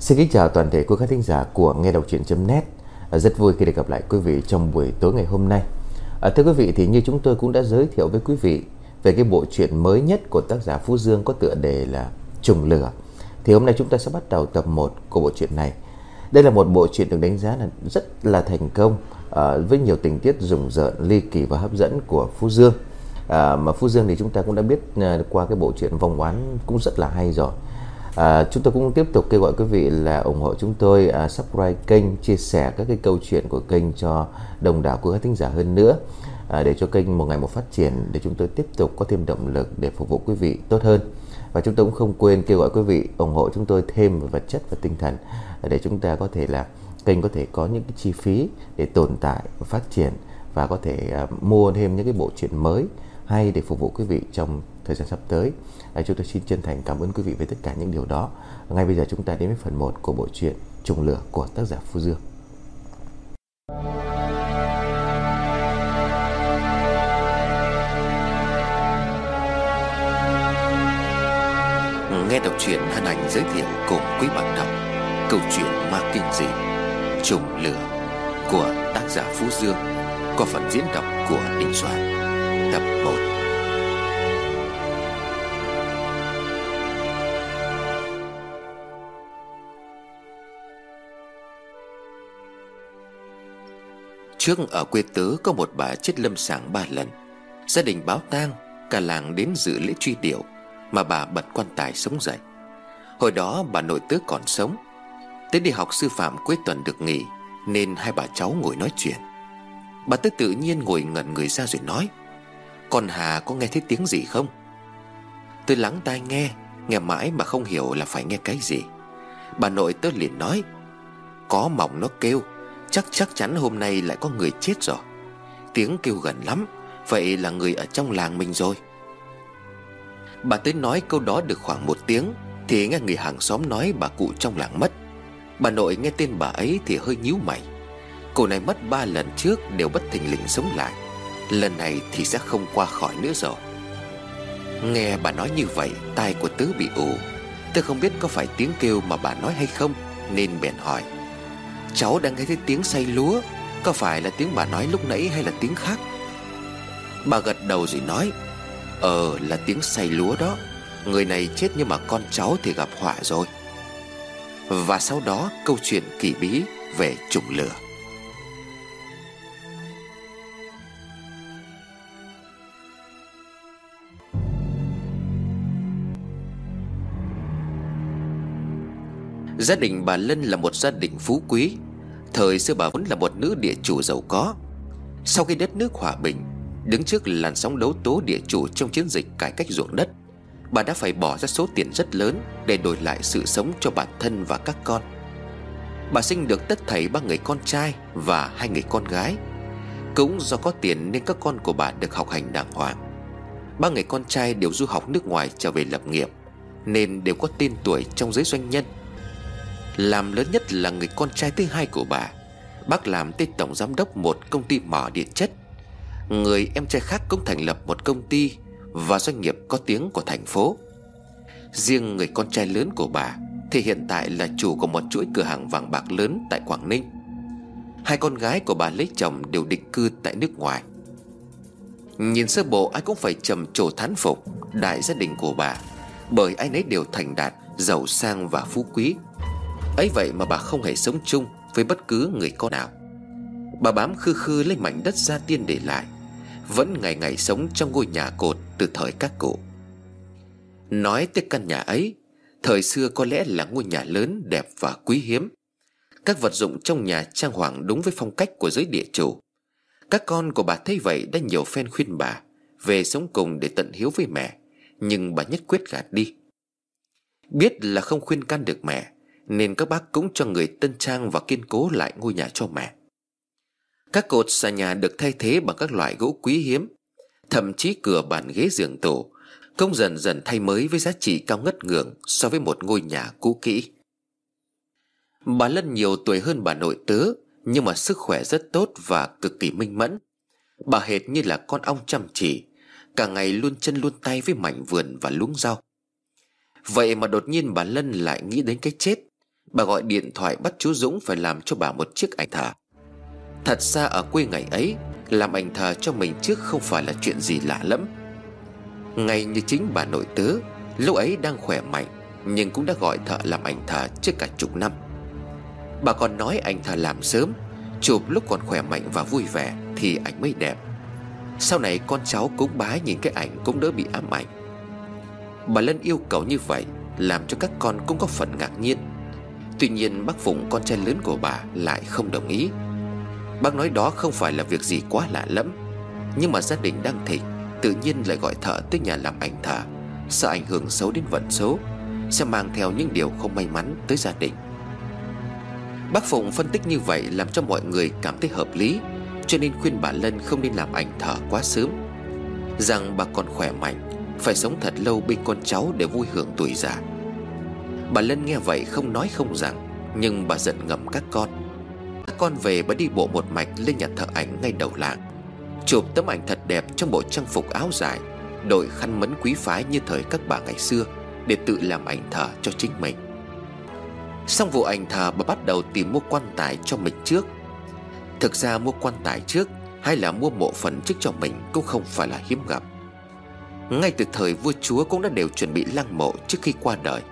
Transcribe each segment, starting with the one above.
Xin kính chào toàn thể quý khán thính giả của nghe đọc truyện.net à, Rất vui khi được gặp lại quý vị trong buổi tối ngày hôm nay. À, Thưa quý vị thì như chúng tôi cũng đã giới thiệu với quý vị Về cái bộ truyện mới nhất của tác giả Phú Dương có tựa đề là Trùng Lửa Thì hôm nay chúng ta sẽ bắt đầu tập 1 của bộ truyện này. Đây là một bộ truyện được đánh giá là rất là thành công à, Với nhiều tình tiết rùng rợn, ly kỳ và hấp dẫn của Phú Dương. À, Mà Phú Dương thì chúng ta cũng đã biết à, qua cái bộ truyện Vòng Oán cũng rất là hay rồi. À, chúng tôi cũng tiếp tục kêu gọi quý vị là ủng hộ chúng tôi à, subscribe kênh, chia sẻ các cái câu chuyện của kênh cho đồng đảo của các thính giả hơn nữa à, để cho kênh một ngày một phát triển để chúng tôi tiếp tục có thêm động lực để phục vụ quý vị tốt hơn. Và chúng tôi cũng không quên kêu gọi quý vị ủng hộ chúng tôi thêm về vật chất và tinh thần để chúng ta có thể là kênh có thể có những cái chi phí để tồn tại và phát triển và có thể à, mua thêm những cái bộ truyện mới hay để phục vụ quý vị trong thời gian sắp tới. À, chúng tôi xin chân thành cảm ơn quý vị về tất cả những điều đó. Ngay bây giờ chúng ta đến với phần 1 của bộ truyện Trùng lửa của tác giả Phu Dương. Nghe đọc truyện Hân Anh giới thiệu cùng quý bạn đọc câu chuyện ma kinh dị Trùng lửa của tác giả Phú Dương qua phần diễn đọc của Đình Soạn tập 1 Trước ở quê tớ có một bà chết lâm sàng ba lần. Gia đình báo tang, Cả làng đến dự lễ truy điệu, Mà bà bật quan tài sống dậy. Hồi đó bà nội tớ còn sống. Tớ đi học sư phạm cuối tuần được nghỉ, Nên hai bà cháu ngồi nói chuyện. Bà tớ tự nhiên ngồi ngẩn người ra rồi nói, Con Hà có nghe thấy tiếng gì không? Tôi lắng tai nghe Nghe mãi mà không hiểu là phải nghe cái gì. Bà nội tớ liền nói, Có mỏng nó kêu Chắc chắc chắn hôm nay lại có người chết rồi. Tiếng kêu gần lắm, Vậy là người ở trong làng mình rồi. Bà tới nói câu đó được khoảng một tiếng, Thì nghe người hàng xóm nói bà cụ trong làng mất. Bà nội nghe tên bà ấy thì hơi nhíu mày. Cô này mất ba lần trước đều bất thình lình sống lại. Lần này thì sẽ không qua khỏi nữa rồi. Nghe bà nói như vậy, Tai của tớ bị ù. Tớ không biết có phải tiếng kêu mà bà nói hay không, Nên bèn hỏi. Cháu đang nghe thấy tiếng say lúa. Có phải là tiếng bà nói lúc nãy hay là tiếng khác? Bà gật đầu rồi nói Ờ là tiếng say lúa đó. Người này chết nhưng mà con cháu thì gặp họa rồi. Và sau đó, câu chuyện kỳ bí về trùng lửa. Gia đình bà Lân là một gia đình phú quý. Thời xưa bà vốn là một nữ địa chủ giàu có. Sau khi đất nước hòa bình, Đứng trước làn sóng đấu tố địa chủ trong chiến dịch cải cách ruộng đất, Bà đã phải bỏ ra số tiền rất lớn Để đổi lại sự sống cho bản thân và các con. Bà sinh được tất thảy ba người con trai và hai người con gái. Cũng do có tiền nên các con của bà được học hành đàng hoàng. Ba người con trai đều du học nước ngoài trở về lập nghiệp, Nên đều có tên tuổi trong giới doanh nhân làm lớn nhất là người con trai thứ hai của bà. Bác làm tên tổng giám đốc một công ty mỏ điện chất. Người em trai khác cũng thành lập một công ty Và doanh nghiệp có tiếng của thành phố. Riêng người con trai lớn của bà Thì hiện tại là chủ của một chuỗi cửa hàng vàng bạc lớn tại Quảng Ninh. Hai con gái của bà lấy chồng đều định cư tại nước ngoài. Nhìn sơ bộ ai cũng phải trầm trồ thán phục Đại gia đình của bà, Bởi ai nấy đều thành đạt, Giàu sang và phú quý ấy vậy mà bà không hề sống chung với bất cứ người con nào. Bà bám khư khư lấy mảnh đất gia tiên để lại, vẫn ngày ngày sống trong ngôi nhà cột từ thời các cụ. Nói tới căn nhà ấy, thời xưa có lẽ là ngôi nhà lớn, đẹp và quý hiếm. Các vật dụng trong nhà trang hoàng đúng với phong cách của giới địa chủ. Các con của bà thấy vậy đã nhiều phen khuyên bà về sống cùng để tận hiếu với mẹ, nhưng bà nhất quyết gạt đi. Biết là không khuyên can được mẹ nên các bác cũng cho người tân trang và kiên cố lại ngôi nhà cho mẹ. Các cột xà nhà được thay thế bằng các loại gỗ quý hiếm, Thậm chí cửa bàn ghế giường tủ Cũng dần dần thay mới với giá trị cao ngất ngưỡng So với một ngôi nhà cũ kỹ. Bà Lân nhiều tuổi hơn bà nội tớ, Nhưng mà sức khỏe rất tốt và cực kỳ minh mẫn. Bà hệt như là con ong chăm chỉ, Cả ngày luôn chân luôn tay với mảnh vườn và luống rau. Vậy mà đột nhiên bà Lân lại nghĩ đến cái chết. Bà gọi điện thoại bắt chú Dũng phải làm cho bà một chiếc ảnh thờ. Thật ra ở quê ngày ấy, Làm ảnh thờ cho mình trước không phải là chuyện gì lạ lắm Ngay như chính bà nội tớ, Lúc ấy đang khỏe mạnh, Nhưng cũng đã gọi thợ làm ảnh thờ trước cả chục năm. Bà còn nói ảnh thờ làm sớm, Chụp lúc còn khỏe mạnh và vui vẻ Thì ảnh mới đẹp. Sau này con cháu cũng bái nhìn cái ảnh Cũng đỡ bị ám ảnh. Bà Lân yêu cầu như vậy Làm cho các con cũng có phần ngạc nhiên. Tuy nhiên bác Phụng, con trai lớn của bà, Lại không đồng ý. Bác nói đó không phải là việc gì quá lạ lẫm, Nhưng mà gia đình đang thịnh, Tự nhiên lại gọi thợ tới nhà làm ảnh thờ Sợ ảnh hưởng xấu đến vận số, Sẽ mang theo những điều không may mắn tới gia đình. Bác Phụng phân tích như vậy Làm cho mọi người cảm thấy hợp lý, Cho nên khuyên bà Lân không nên làm ảnh thờ quá sớm. Rằng bà còn khỏe mạnh, Phải sống thật lâu bên con cháu để vui hưởng tuổi già. Bà Lân nghe vậy không nói không rằng, Nhưng bà giận ngầm các con. Các con về bà đi bộ một mạch lên nhà thợ ảnh ngay đầu làng, Chụp tấm ảnh thật đẹp trong bộ trang phục áo dài, Đội khăn mấn quý phái như thời các bà ngày xưa Để tự làm ảnh thờ cho chính mình. Xong vụ ảnh thờ, bà bắt đầu tìm mua quan tài cho mình trước. Thực ra mua quan tài trước Hay là mua mộ phần trước cho mình Cũng không phải là hiếm gặp. Ngay từ thời vua chúa cũng đã đều chuẩn bị lăng mộ trước khi qua đời.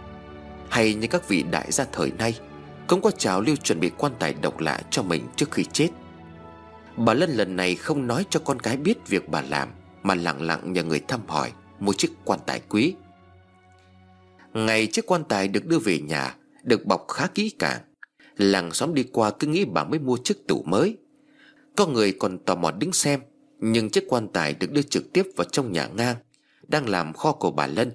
Hay như các vị đại gia thời nay, Cũng có trào lưu chuẩn bị quan tài độc lạ cho mình trước khi chết. Bà Lân lần này không nói cho con gái biết việc bà làm, Mà lặng lặng nhờ người thăm hỏi, Mua chiếc quan tài quý. Ngày chiếc quan tài được đưa về nhà, Được bọc khá kỹ càng. Làng xóm đi qua cứ nghĩ bà mới mua chiếc tủ mới. Có người còn tò mò đứng xem, Nhưng chiếc quan tài được đưa trực tiếp vào trong nhà ngang, Đang làm kho của bà Lân.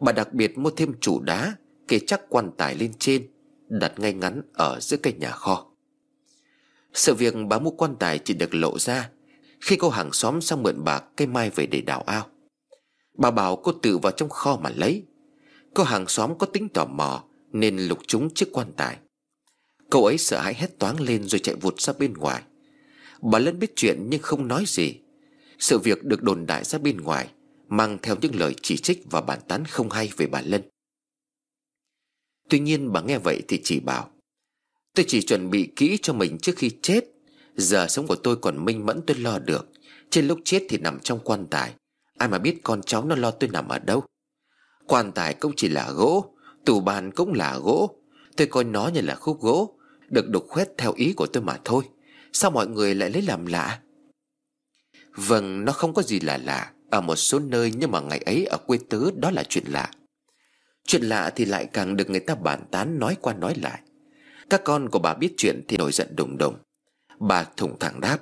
Bà đặc biệt mua thêm trụ đá Kê chắc quan tài lên trên, Đặt ngay ngắn ở giữa cây nhà kho. Sự việc bà mua quan tài chỉ được lộ ra Khi cô hàng xóm sang mượn bạc cây mai về để đào ao. Bà bảo cô tự vào trong kho mà lấy. Cô hàng xóm có tính tò mò Nên lục chúng chiếc quan tài. Cậu ấy sợ hãi hét toáng lên rồi chạy vụt ra bên ngoài. Bà Lân biết chuyện nhưng không nói gì. Sự việc được đồn đại ra bên ngoài, Mang theo những lời chỉ trích và bàn tán không hay về bà Lân. Tuy nhiên bà nghe vậy thì chỉ bảo, Tôi chỉ chuẩn bị kỹ cho mình trước khi chết. Giờ sống của tôi còn minh mẫn tôi lo được. Trên lúc chết thì nằm trong quan tài. Ai mà biết con cháu nó lo tôi nằm ở đâu? Quan tài cũng chỉ là gỗ, Tủ bàn cũng là gỗ. Tôi coi nó như là khúc gỗ, Được đục khoét theo ý của tôi mà thôi. Sao mọi người lại lấy làm lạ? Vâng nó không có gì là lạ. Ở một số nơi nhưng mà ngày ấy ở quê tứ đó là chuyện lạ. Chuyện lạ thì lại càng được người ta bàn tán nói qua nói lại. Các con của bà biết chuyện thì nổi giận đùng đùng. Bà thủng thẳng đáp.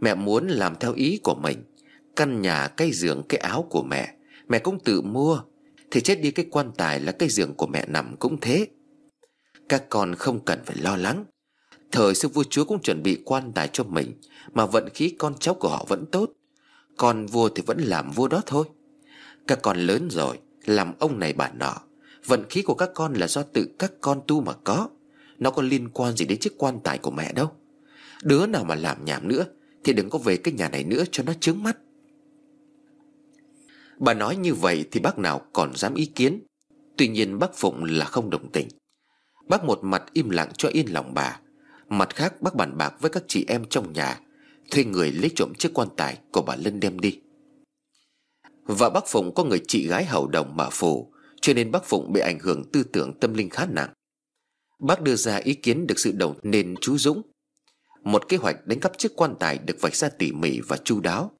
Mẹ muốn làm theo ý của mình Căn nhà, cây giường, cái áo của mẹ. Mẹ cũng tự mua Thì chết đi cái quan tài là cây giường của mẹ nằm cũng thế. Các con không cần phải lo lắng. Thời sư vua chúa cũng chuẩn bị quan tài cho mình Mà vận khí con cháu của họ vẫn tốt. Còn vua thì vẫn làm vua đó thôi. Các con lớn rồi làm ông này bà nọ, Vận khí của các con là do tự các con tu mà có. Nó có liên quan gì đến chiếc quan tài của mẹ đâu. Đứa nào mà làm nhảm nữa Thì đừng có về cái nhà này nữa cho nó chướng mắt. Bà nói như vậy thì bác nào còn dám ý kiến. Tuy nhiên bác Phụng là không đồng tình. Bác một mặt im lặng cho yên lòng bà. Mặt khác bác bàn bạc với các chị em trong nhà, Thuê người lấy trộm chiếc quan tài của bà Lân đem đi. Và bác Phụng có người chị gái hầu đồng mà phù, Cho nên bác Phụng bị ảnh hưởng tư tưởng tâm linh khá nặng. Bác đưa ra ý kiến được sự đồng nên chú Dũng. Một kế hoạch đánh cắp chiếc quan tài được vạch ra tỉ mỉ và chu đáo.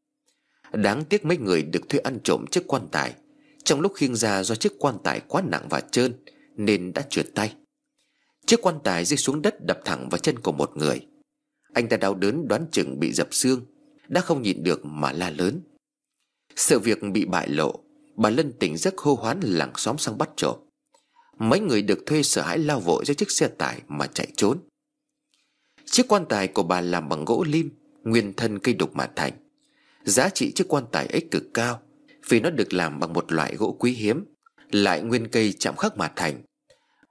Đáng tiếc mấy người được thuê ăn trộm chiếc quan tài. Trong lúc khiêng ra do chiếc quan tài quá nặng và trơn, Nên đã trượt tay. Chiếc quan tài rơi xuống đất đập thẳng vào chân của một người. Anh ta đau đớn đoán chừng bị dập xương, Đã không nhịn được mà la lớn. Sự việc bị bại lộ, Bà Lân tỉnh giấc hô hoán làng xóm sang bắt trộm. Mấy người được thuê sợ hãi lao vội ra chiếc xe tải mà chạy trốn. Chiếc quan tài của bà làm bằng gỗ lim, Nguyên thân cây đục mà thành. Giá trị chiếc quan tài ấy cực cao, Vì nó được làm bằng một loại gỗ quý hiếm, Lại nguyên cây chạm khắc mà thành.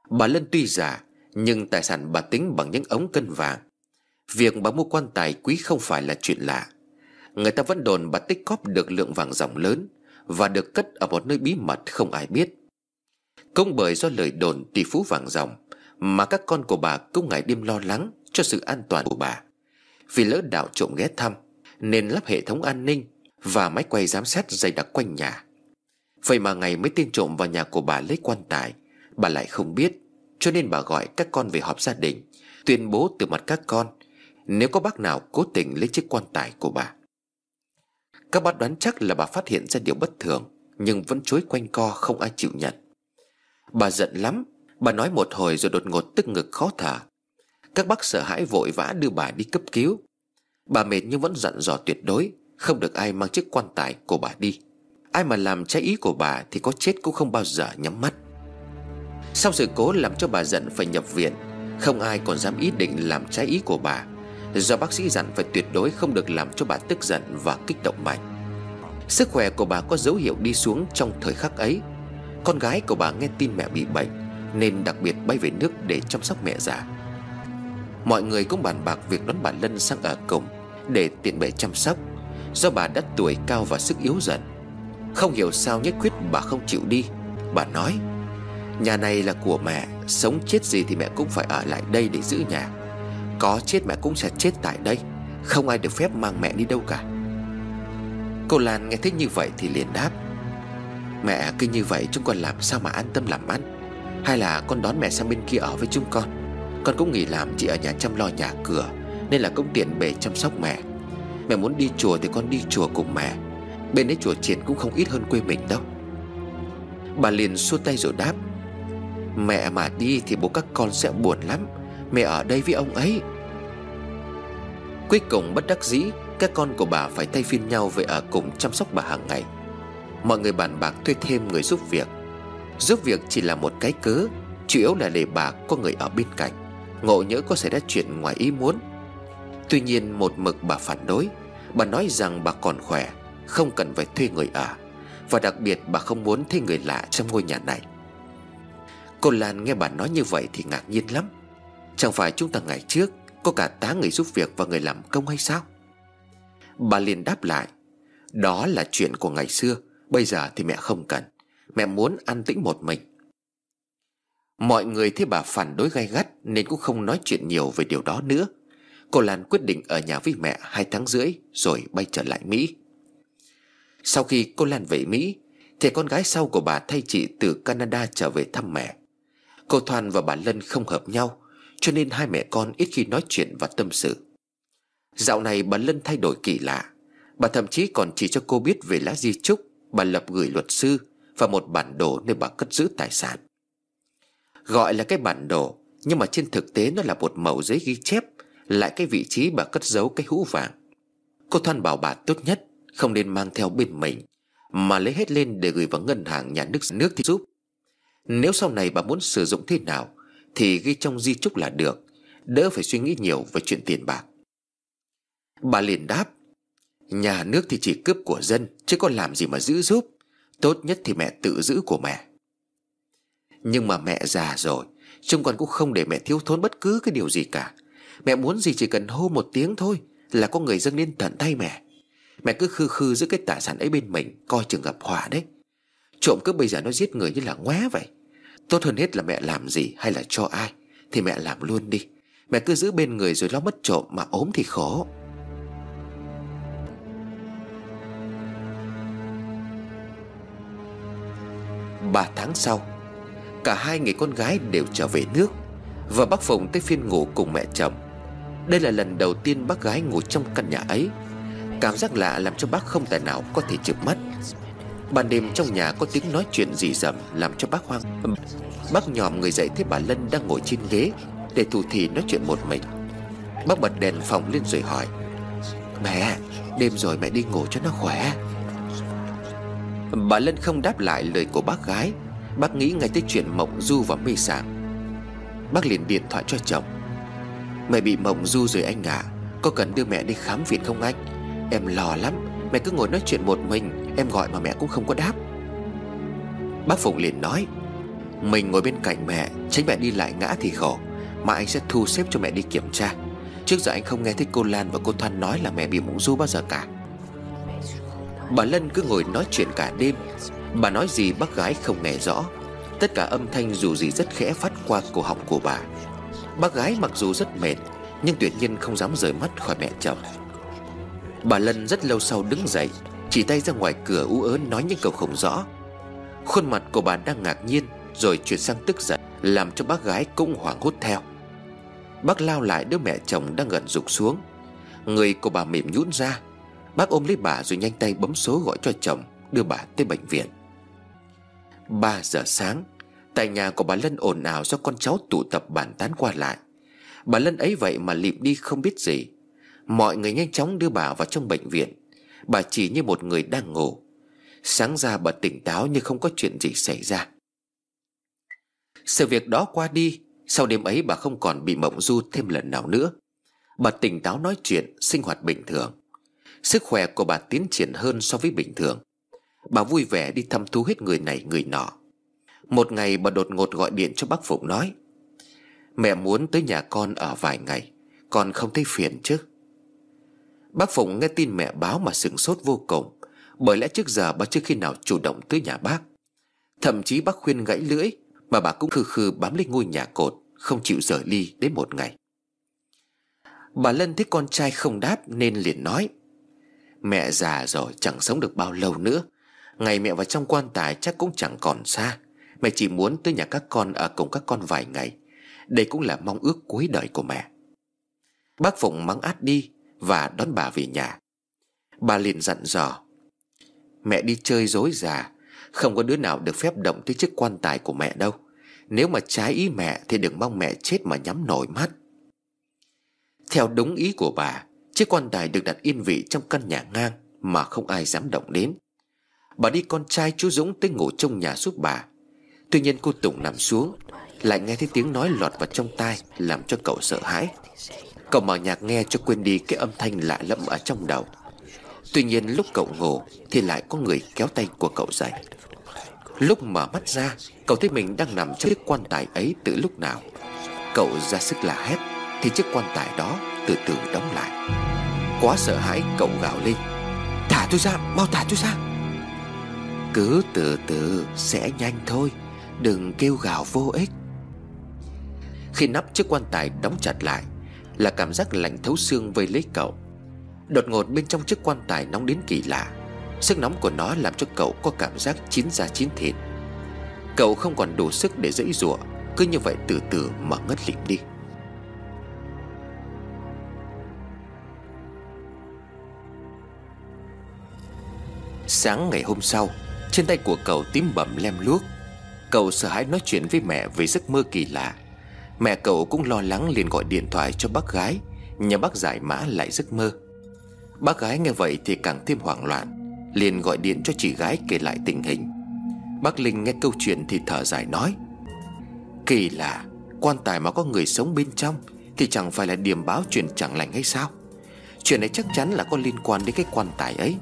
Bà Lân tuy già, Nhưng tài sản bà tính bằng những ống cân vàng. Việc bà mua quan tài quý không phải là chuyện lạ. Người ta vẫn đồn bà tích cóp được lượng vàng ròng lớn Và được cất ở một nơi bí mật không ai biết. Cũng bởi do lời đồn tỷ phú vàng ròng Mà các con của bà cũng ngày đêm lo lắng Cho sự an toàn của bà. Vì lỡ đạo trộm ghé thăm, Nên lắp hệ thống an ninh Và máy quay giám sát dày đặc quanh nhà. Vậy mà ngày mấy tên trộm vào nhà của bà lấy quan tài, Bà lại không biết, Cho nên bà gọi các con về họp gia đình, Tuyên bố từ mặt các con, Nếu có bác nào cố tình lấy chiếc quan tài của bà các bác đoán chắc là bà phát hiện ra điều bất thường, Nhưng vẫn chối quanh co không ai chịu nhận. Bà giận lắm, Bà nói một hồi rồi đột ngột tức ngực khó thở. Các bác sợ hãi vội vã đưa bà đi cấp cứu. Bà mệt nhưng vẫn dặn dò tuyệt đối, Không được ai mang chiếc quan tài của bà đi. Ai mà làm trái ý của bà Thì có chết cũng không bao giờ nhắm mắt. Sau sự cố làm cho bà giận phải nhập viện, Không ai còn dám ý định làm trái ý của bà. Do bác sĩ dặn phải tuyệt đối không được làm cho bà tức giận và kích động mạnh. Sức khỏe của bà có dấu hiệu đi xuống trong thời khắc ấy. Con gái của bà nghe tin mẹ bị bệnh, Nên đặc biệt bay về nước để chăm sóc mẹ già. Mọi người cũng bàn bạc việc đón bà Lân sang ở cùng Để tiện bề chăm sóc. Do bà đã tuổi cao và sức yếu dần, Không hiểu sao nhất quyết bà không chịu đi. Bà nói, Nhà này là của mẹ, Sống chết gì thì mẹ cũng phải ở lại đây để giữ nhà. Có chết mẹ cũng sẽ chết tại đây. Không ai được phép mang mẹ đi đâu cả. Cô Lan nghe thấy như vậy thì liền đáp. Mẹ cứ như vậy chúng con làm sao mà an tâm làm ăn? Hay là con đón mẹ sang bên kia ở với chúng con? Con cũng nghỉ làm chỉ ở nhà chăm lo nhà cửa, Nên là cũng tiện bề chăm sóc mẹ. Mẹ muốn đi chùa thì con đi chùa cùng mẹ. Bên đấy chùa triển cũng không ít hơn quê mình đâu. Bà liền xua tay rồi đáp. Mẹ mà đi thì bố các con sẽ buồn lắm. Mẹ ở đây với ông ấy. Cuối cùng bất đắc dĩ, Các con của bà phải thay phiên nhau về ở cùng chăm sóc bà hàng ngày. Mọi người bàn bạc thuê thêm người giúp việc. Giúp việc chỉ là một cái cớ, Chủ yếu là để bà có người ở bên cạnh. Ngộ nhỡ có xảy ra chuyện ngoài ý muốn. Tuy nhiên một mực bà phản đối, Bà nói rằng bà còn khỏe, Không cần phải thuê người ở. Và đặc biệt bà không muốn thuê người lạ trong ngôi nhà này. Cô Lan nghe bà nói như vậy thì ngạc nhiên lắm. Chẳng phải chúng ta ngày trước Có cả tá người giúp việc và người làm công hay sao? Bà liền đáp lại, Đó là chuyện của ngày xưa, Bây giờ thì mẹ không cần. Mẹ muốn an tĩnh một mình. Mọi người thấy bà phản đối gay gắt Nên cũng không nói chuyện nhiều về điều đó nữa. Cô Lan quyết định ở nhà với mẹ hai tháng rưỡi Rồi bay trở lại Mỹ. Sau khi cô Lan về Mỹ Thì con gái sau của bà thay chị từ Canada trở về thăm mẹ. Cô Thoan và bà Lân không hợp nhau cho nên hai mẹ con ít khi nói chuyện và tâm sự. Dạo này bà Lân thay đổi kỳ lạ. Bà thậm chí còn chỉ cho cô biết về lá di trúc Bà lập gửi luật sư Và một bản đồ nơi bà cất giữ tài sản. Gọi là cái bản đồ, Nhưng mà trên thực tế nó là một mẩu giấy ghi chép, Lại cái vị trí bà cất giấu cái hũ vàng. Cô Thoan bảo bà tốt nhất Không nên mang theo bên mình, Mà lấy hết lên để gửi vào ngân hàng nhà nước nước thì giúp. Nếu sau này bà muốn sử dụng thế nào thì ghi trong di chúc là được, Đỡ phải suy nghĩ nhiều về chuyện tiền bạc. Bà liền đáp, Nhà nước thì chỉ cướp của dân, Chứ có làm gì mà giữ giúp. Tốt nhất thì mẹ tự giữ của mẹ. Nhưng mà mẹ già rồi Chúng con cũng không để mẹ thiếu thốn bất cứ cái điều gì cả. Mẹ muốn gì chỉ cần hô một tiếng thôi Là có người dâng lên tận tay mẹ. Mẹ cứ khư khư giữ cái tài sản ấy bên mình, Coi chừng gặp họa đấy. Trộm cướp bây giờ nó giết người như là ngoé vậy. Tốt hơn hết là mẹ làm gì hay là cho ai, Thì mẹ làm luôn đi. Mẹ cứ giữ bên người rồi lo mất trộm Mà ốm thì khổ. Ba tháng sau, Cả hai người con gái đều trở về nước Và bác Phùng tới phiên ngủ cùng mẹ chồng. Đây là lần đầu tiên bác gái ngủ trong căn nhà ấy. Cảm giác lạ làm cho bác không tài nào có thể chịu mắt Ban đêm trong nhà có tiếng nói chuyện gì rầm Làm cho bác hoang Bác nhòm người dậy thấy bà Lân đang ngồi trên ghế Để thủ thì nói chuyện một mình. Bác bật đèn phòng lên rồi hỏi, Mẹ, Đêm rồi mẹ đi ngủ cho nó khỏe. Bà Lân không đáp lại lời của bác gái. Bác nghĩ ngay tới chuyện mộng du và mê sảng Bác liền điện thoại cho chồng, Mẹ bị mộng du rồi anh ạ. À. Có cần đưa mẹ đi khám viện không anh? Em lo lắm, Mẹ cứ ngồi nói chuyện một mình. Em gọi mà mẹ cũng không có đáp. Bác Phụng liền nói, Mình ngồi bên cạnh mẹ, Tránh mẹ đi lại ngã thì khổ. Mà anh sẽ thu xếp cho mẹ đi kiểm tra. Trước giờ anh không nghe thấy cô Lan và cô Thoan nói là mẹ bị mũng du bao giờ cả. Bà Lân cứ ngồi nói chuyện cả đêm. Bà nói gì bác gái không nghe rõ. Tất cả âm thanh dù gì rất khẽ phát qua cổ họng của bà. Bác gái mặc dù rất mệt, Nhưng tuyệt nhiên không dám rời mắt khỏi mẹ chồng. Bà Lân rất lâu sau đứng dậy chỉ tay ra ngoài cửa ú ớ nói những câu không rõ. Khuôn mặt của bà đang ngạc nhiên, Rồi chuyển sang tức giận, Làm cho bác gái cũng hoảng hốt theo. Bác lao lại đứa mẹ chồng đang gần rục xuống. Người của bà mềm nhũn ra. Bác ôm lấy bà rồi nhanh tay bấm số gọi cho chồng, Đưa bà tới bệnh viện. 3 giờ sáng, Tại nhà của bà Lân ồn ào do con cháu tụ tập bàn tán qua lại. Bà Lân ấy vậy mà lịp đi không biết gì. Mọi người nhanh chóng đưa bà vào trong bệnh viện. Bà chỉ như một người đang ngủ. Sáng ra bà tỉnh táo như không có chuyện gì xảy ra. Sự việc đó qua đi, Sau đêm ấy bà không còn bị mộng du thêm lần nào nữa. Bà tỉnh táo nói chuyện, Sinh hoạt bình thường. Sức khỏe của bà tiến triển hơn so với bình thường. Bà vui vẻ đi thăm thú hết người này, người nọ. Một ngày bà đột ngột gọi điện cho bác Phụng nói, Mẹ muốn tới nhà con ở vài ngày, Con không thấy phiền chứ? Bác Phụng nghe tin mẹ báo mà sửng sốt vô cùng. Bởi lẽ trước giờ bà chưa khi nào chủ động tới nhà bác. Thậm chí bác khuyên gãy lưỡi, Mà bà cũng khư khư bám lấy ngôi nhà cột, Không chịu rời ly đến một ngày. Bà Lân thấy con trai không đáp nên liền nói, Mẹ già rồi, chẳng sống được bao lâu nữa. Ngày mẹ vào trong quan tài chắc cũng chẳng còn xa. Mẹ chỉ muốn tới nhà các con ở cùng các con vài ngày. Đây cũng là mong ước cuối đời của mẹ. Bác Phụng mắng át đi và đón bà về nhà. Bà liền dặn dò, Mẹ đi chơi dối già, Không có đứa nào được phép động tới chiếc quan tài của mẹ đâu. Nếu mà trái ý mẹ Thì đừng mong mẹ chết mà nhắm nổi mắt. Theo đúng ý của bà, Chiếc quan tài được đặt yên vị trong căn nhà ngang Mà không ai dám động đến. Bà đi con trai chú Dũng tới ngủ trong nhà giúp bà. Tuy nhiên cô Tùng nằm xuống, Lại nghe thấy tiếng nói lọt vào trong tai, Làm cho cậu sợ hãi. Cậu mở nhạc nghe cho quên đi cái âm thanh lạ lẫm ở trong đầu. Tuy nhiên lúc cậu ngủ Thì lại có người kéo tay của cậu dậy. Lúc mở mắt ra Cậu thấy mình đang nằm trong chiếc quan tài ấy từ lúc nào. Cậu ra sức là hét Thì chiếc quan tài đó từ từ đóng lại. Quá sợ hãi cậu gào lên. Thả tôi ra, mau thả tôi ra. Cứ từ từ sẽ nhanh thôi Đừng kêu gào vô ích. Khi nắp chiếc quan tài đóng chặt lại là cảm giác lạnh thấu xương vây lấy cậu. Đột ngột bên trong chiếc quan tài nóng đến kỳ lạ. Sức nóng của nó làm cho cậu có cảm giác chín da chín thịt. Cậu không còn đủ sức để dãy rủa Cứ như vậy từ từ mà ngất lịm đi. Sáng ngày hôm sau, trên tay của cậu tím bầm lem luốc. Cậu sợ hãi nói chuyện với mẹ về giấc mơ kỳ lạ. Mẹ cậu cũng lo lắng liền gọi điện thoại cho bác gái Nhờ bác giải mã lại giấc mơ. Bác gái nghe vậy thì càng thêm hoảng loạn, Liền gọi điện cho chị gái kể lại tình hình. Bác Linh nghe câu chuyện thì thở dài nói, Kỳ lạ, Quan tài mà có người sống bên trong Thì chẳng phải là điểm báo chuyện chẳng lành hay sao? Chuyện này chắc chắn là có liên quan đến cái quan tài ấy.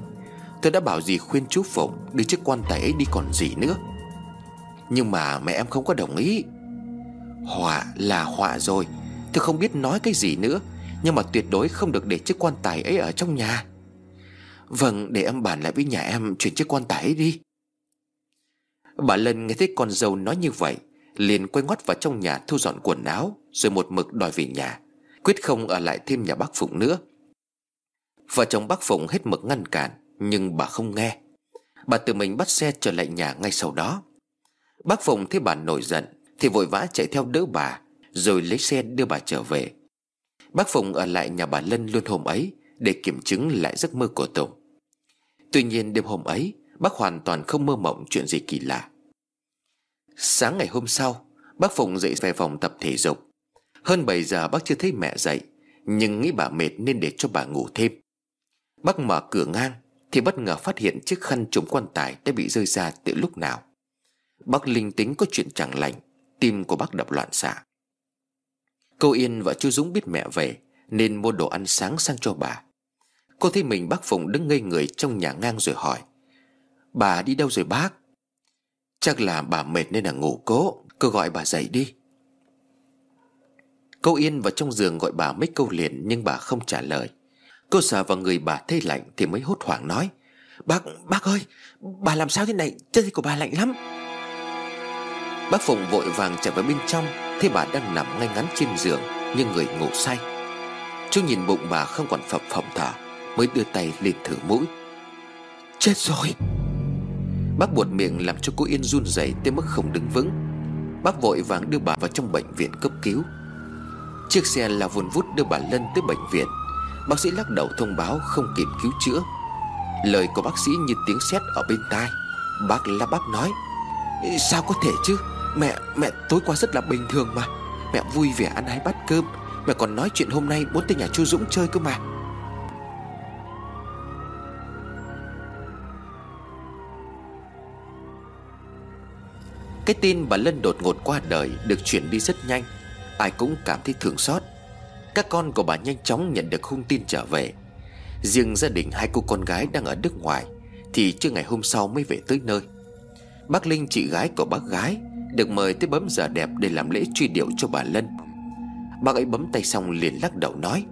Tôi đã bảo gì khuyên chú Phụng Đưa chiếc quan tài ấy đi còn gì nữa. Nhưng mà mẹ em không có đồng ý. Họa là họa rồi. Tôi không biết nói cái gì nữa, Nhưng mà tuyệt đối không được để chiếc quan tài ấy ở trong nhà. Vâng để em bàn lại với nhà em Chuyển chiếc quan tài ấy đi. Bà Lân nghe thấy con dâu nói như vậy, liền quay ngoắt vào trong nhà thu dọn quần áo, Rồi một mực đòi về nhà, Quyết không ở lại thêm nhà bác Phụng nữa. Vợ chồng bác Phụng hết mực ngăn cản, nhưng bà không nghe. Bà tự mình bắt xe trở lại nhà ngay sau đó. Bác Phụng thấy bà nổi giận thì vội vã chạy theo đỡ bà, Rồi lấy xe đưa bà trở về. Bác Phụng ở lại nhà bà Lân luôn hôm ấy Để kiểm chứng lại giấc mơ của Tùng. Tuy nhiên đêm hôm ấy, Bác hoàn toàn không mơ mộng chuyện gì kỳ lạ. Sáng ngày hôm sau, Bác Phụng dậy về phòng tập thể dục. Hơn 7 giờ bác chưa thấy mẹ dậy, Nhưng nghĩ bà mệt nên để cho bà ngủ thêm. Bác mở cửa ngang thì bất ngờ phát hiện chiếc khăn trùm quan tài đã bị rơi ra từ lúc nào. Bác linh tính có chuyện chẳng lành Tim của bác đập loạn xạ. Cô Yên và chú Dũng biết mẹ về Nên mua đồ ăn sáng sang cho bà. Cô thấy mình bác Phụng đứng ngây người trong nhà ngang rồi hỏi Bà đi đâu rồi bác? Chắc là bà mệt nên là ngủ cố Cô gọi bà dậy đi. Cô Yên vào trong giường gọi bà mấy câu liền Nhưng bà không trả lời. Cô sợ vào người bà thấy lạnh Thì mới hốt hoảng nói Bác, bác ơi Bà làm sao thế này? Chân của bà lạnh lắm. Bác Phụng vội vàng chạy vào bên trong, Thấy bà đang nằm ngay ngắn trên giường Như người ngủ say. Chú nhìn bụng bà không còn phập phồng thở, Mới đưa tay lên thử mũi. Chết rồi! Bác buột miệng làm cho cô Yên run rẩy tới mức không đứng vững. Bác vội vàng đưa bà vào trong bệnh viện cấp cứu. Chiếc xe là vùn vút đưa bà Lân tới bệnh viện. Bác sĩ lắc đầu thông báo không kịp cứu chữa. Lời của bác sĩ như tiếng sét ở bên tai. Bác la bác nói, Sao có thể chứ? Mẹ mẹ tối qua rất là bình thường mà. Mẹ vui vẻ ăn hai bát cơm. Mẹ còn nói chuyện hôm nay muốn tới nhà chú Dũng chơi cơ mà. Cái tin bà Lân đột ngột qua đời Được chuyển đi rất nhanh. Ai cũng cảm thấy thương xót. Các con của bà nhanh chóng nhận được hung tin trở về. Riêng gia đình hai cô con gái đang ở nước ngoài Thì chưa ngày hôm sau mới về tới nơi. Bác Linh, chị gái của bác gái được mời tới bấm giờ đẹp để làm lễ truy điệu cho bà Lân. Bác ấy bấm tay xong liền lắc đầu nói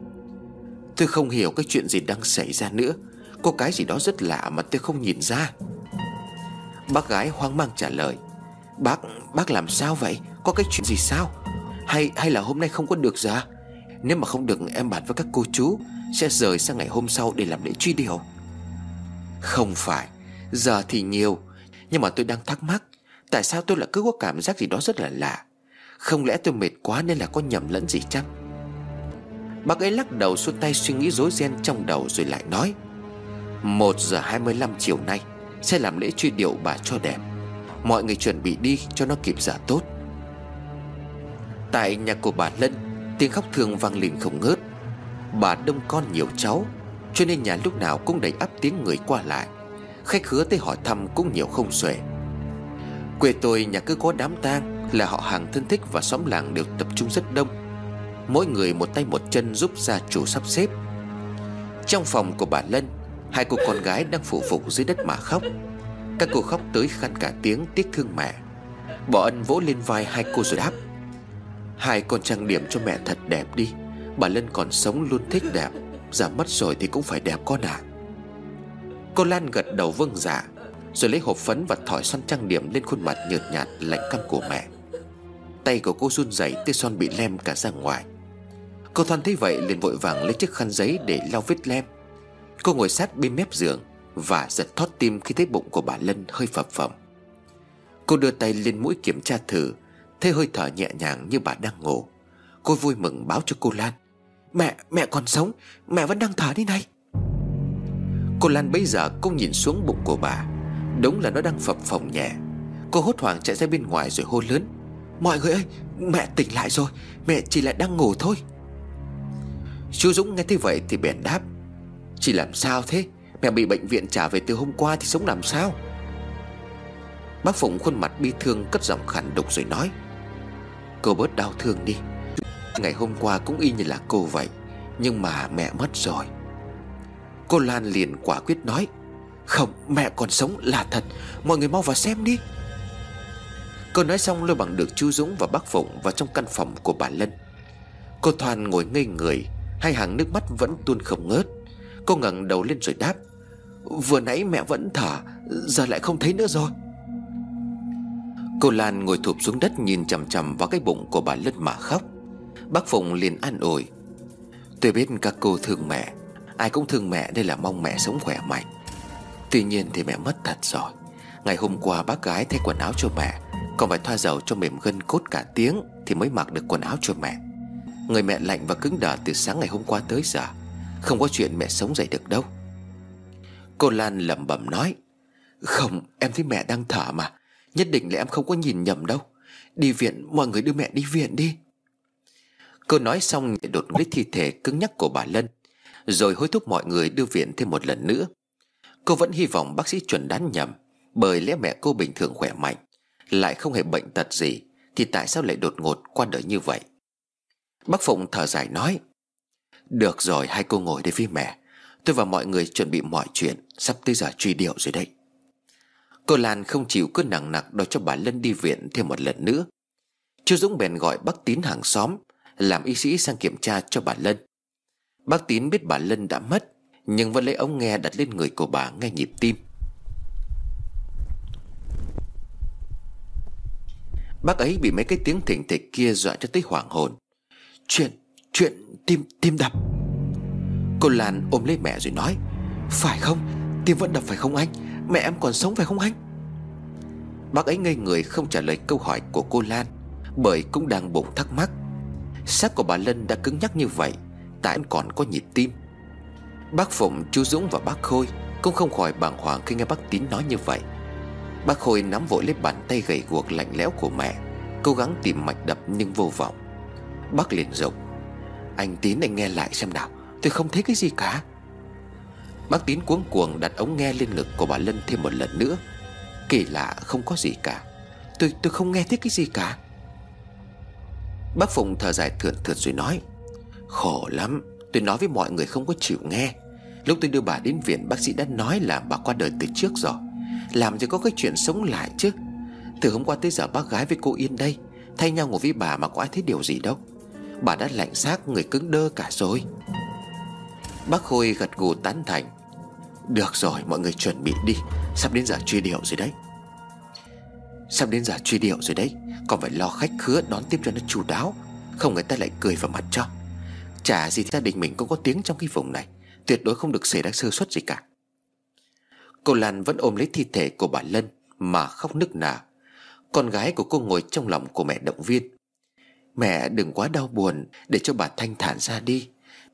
Tôi không hiểu cái chuyện gì đang xảy ra nữa. Có cái gì đó rất lạ mà tôi không nhìn ra. Bác gái hoang mang trả lời Bác, bác làm sao vậy? Có cái chuyện gì sao? Hay hay là hôm nay không có được ra Nếu mà không được em bàn với các cô chú Sẽ rời sang ngày hôm sau để làm lễ truy điệu. Không phải Giờ thì nhiều Nhưng mà tôi đang thắc mắc. Tại sao tôi lại cứ có cảm giác gì đó rất là lạ? Không lẽ tôi mệt quá nên là có nhầm lẫn gì chắc Bác ấy lắc đầu xuôi tay suy nghĩ rối ren trong đầu rồi lại nói, một giờ 25 chiều nay Sẽ làm lễ truy điệu bà cho đẹp. Mọi người chuẩn bị đi cho nó kịp giả tốt. Tại nhà của bà Lân, Tiếng khóc thương vang lên không ngớt. Bà đông con nhiều cháu, Cho nên nhà lúc nào cũng đầy ắp tiếng người qua lại. Khách hứa tới hỏi thăm cũng nhiều không xuể. Quê tôi, nhà cứ có đám tang, Là họ hàng thân thích và xóm làng đều tập trung rất đông. Mỗi người một tay một chân giúp gia chủ sắp xếp. Trong phòng của bà Lân, Hai cô con gái đang phụ phục dưới đất mà khóc. Các cô khóc tới khăn cả tiếng tiếc thương mẹ. Bỏ ân vỗ lên vai hai cô rồi đáp, Hai con trang điểm cho mẹ thật đẹp đi. Bà Lân còn sống luôn thích đẹp. Giờ mất rồi thì cũng phải đẹp con à Cô Lan gật đầu vâng dạ. Rồi lấy hộp phấn và thỏi son trang điểm Lên khuôn mặt nhợt nhạt lạnh căm của mẹ. Tay của cô run rẩy Tia son bị lem cả ra ngoài. Cô Thoan thấy vậy liền vội vàng lấy chiếc khăn giấy Để lau vết lem. Cô ngồi sát bên mép giường Và giật thót tim khi thấy bụng của bà Lân hơi phập phồng. Cô đưa tay lên mũi kiểm tra thử Thấy hơi thở nhẹ nhàng như bà đang ngủ. Cô vui mừng báo cho cô Lan Mẹ, mẹ còn sống Mẹ vẫn đang thở đi này. Cô Lan bây giờ cũng nhìn xuống bụng của bà. Đúng là nó đang phập phồng nhẹ. Cô hốt hoảng chạy ra bên ngoài rồi hô lớn. Mọi người ơi, Mẹ tỉnh lại rồi. Mẹ chỉ lại đang ngủ thôi. Chú Dũng nghe thấy vậy thì bèn đáp. Chị làm sao thế? Mẹ bị bệnh viện trả về từ hôm qua thì sống làm sao? Bác Phụng khuôn mặt bi thương cất giọng khẳng đục rồi nói. Cô bớt đau thương đi. Ngày hôm qua cũng y như là cô vậy, Nhưng mà mẹ mất rồi. Cô Lan liền quả quyết nói. Không, mẹ còn sống là thật. Mọi người mau vào xem đi. Cô nói xong lôi bằng được chú Dũng và bác Phụng Vào trong căn phòng của bà Lân. Cô Thoan ngồi ngây người, Hai hàng nước mắt vẫn tuôn không ngớt. Cô ngẩng đầu lên rồi đáp, Vừa nãy mẹ vẫn thở, Giờ lại không thấy nữa rồi. Cô Lan ngồi thụp xuống đất Nhìn chằm chằm vào cái bụng của bà Lân mà khóc. Bác Phụng liền an ủi, Tôi biết các cô thương mẹ, Ai cũng thương mẹ đây là mong mẹ sống khỏe mạnh. Tuy nhiên thì mẹ mất thật rồi. Ngày hôm qua bác gái thay quần áo cho mẹ, Còn phải thoa dầu cho mềm gân cốt cả tiếng Thì mới mặc được quần áo cho mẹ. Người mẹ lạnh và cứng đờ từ sáng ngày hôm qua tới giờ, Không có chuyện mẹ sống dậy được đâu. Cô Lan lẩm bẩm nói, Không, em thấy mẹ đang thở mà. Nhất định là em không có nhìn nhầm đâu. Đi viện, mọi người đưa mẹ đi viện đi. Cô nói xong đột lấy thi thể cứng nhắc của bà Lân, Rồi hối thúc mọi người đưa viện thêm một lần nữa. Cô vẫn hy vọng bác sĩ chuẩn đoán nhầm, Bởi lẽ mẹ cô bình thường khỏe mạnh, Lại không hề bệnh tật gì, Thì tại sao lại đột ngột qua đời như vậy? Bác Phụng thở dài nói, Được rồi, hai cô ngồi đây với mẹ. Tôi và mọi người chuẩn bị mọi chuyện, Sắp tới giờ truy điệu rồi đây Cô Lan không chịu cứ nặng nặc đòi cho bà Lân đi viện thêm một lần nữa. Chú Dũng bèn gọi bác Tín hàng xóm, Làm y sĩ sang kiểm tra cho bà Lân. Bác Tín biết bà Lân đã mất nhưng vẫn lấy ống nghe đặt lên người của bà nghe nhịp tim. Bác ấy bị mấy cái tiếng thỉnh thịch kia dọa cho tới hoảng hồn. Chuyện, chuyện tim, tim đập. Cô Lan ôm lấy mẹ rồi nói Phải không, tim vẫn đập phải không anh? Mẹ em còn sống phải không anh? Bác ấy ngây người không trả lời câu hỏi của cô Lan Bởi cũng đang bụng thắc mắc. Xác của bà Lân đã cứng nhắc như vậy Tại anh còn có nhịp tim. Bác Phụng, chú Dũng và bác Khôi Cũng không khỏi bàng hoàng khi nghe bác Tín nói như vậy. Bác Khôi nắm vội lấy bàn tay gầy guộc lạnh lẽo của mẹ Cố gắng tìm mạch đập nhưng vô vọng. Bác liền rục Anh Tín anh nghe lại xem nào Tôi không thấy cái gì cả. Bác Tín cuống cuồng đặt ống nghe lên ngực của bà Lân thêm một lần nữa. Kỳ lạ không có gì cả. Tôi tôi không nghe thấy cái gì cả. Bác Phụng thở dài thườn thượt rồi nói Khổ lắm Tôi nói với mọi người không có chịu nghe. Lúc tôi đưa bà đến viện, bác sĩ đã nói là bà qua đời từ trước rồi. Làm gì có cái chuyện sống lại chứ? Từ hôm qua tới giờ bác gái với cô Yên đây, Thay nhau ngồi với bà mà có ai thấy điều gì đâu. Bà đã lạnh xác, người cứng đơ cả rồi. Bác Khôi gật gù tán thành. Được rồi, mọi người chuẩn bị đi. Sắp đến giờ truy điệu rồi đấy. Sắp đến giờ truy điệu rồi đấy. Còn phải lo khách khứa đón tiếp cho nó chu đáo. Không, người ta lại cười vào mặt cho. Chả gì gia đình mình cũng có tiếng trong cái vùng này. Tuyệt đối không được xảy ra sơ suất gì cả. Cô Lan vẫn ôm lấy thi thể của bà Lân Mà khóc nức nở. Con gái của cô ngồi trong lòng của mẹ động viên. Mẹ, đừng quá đau buồn, Để cho bà thanh thản ra đi.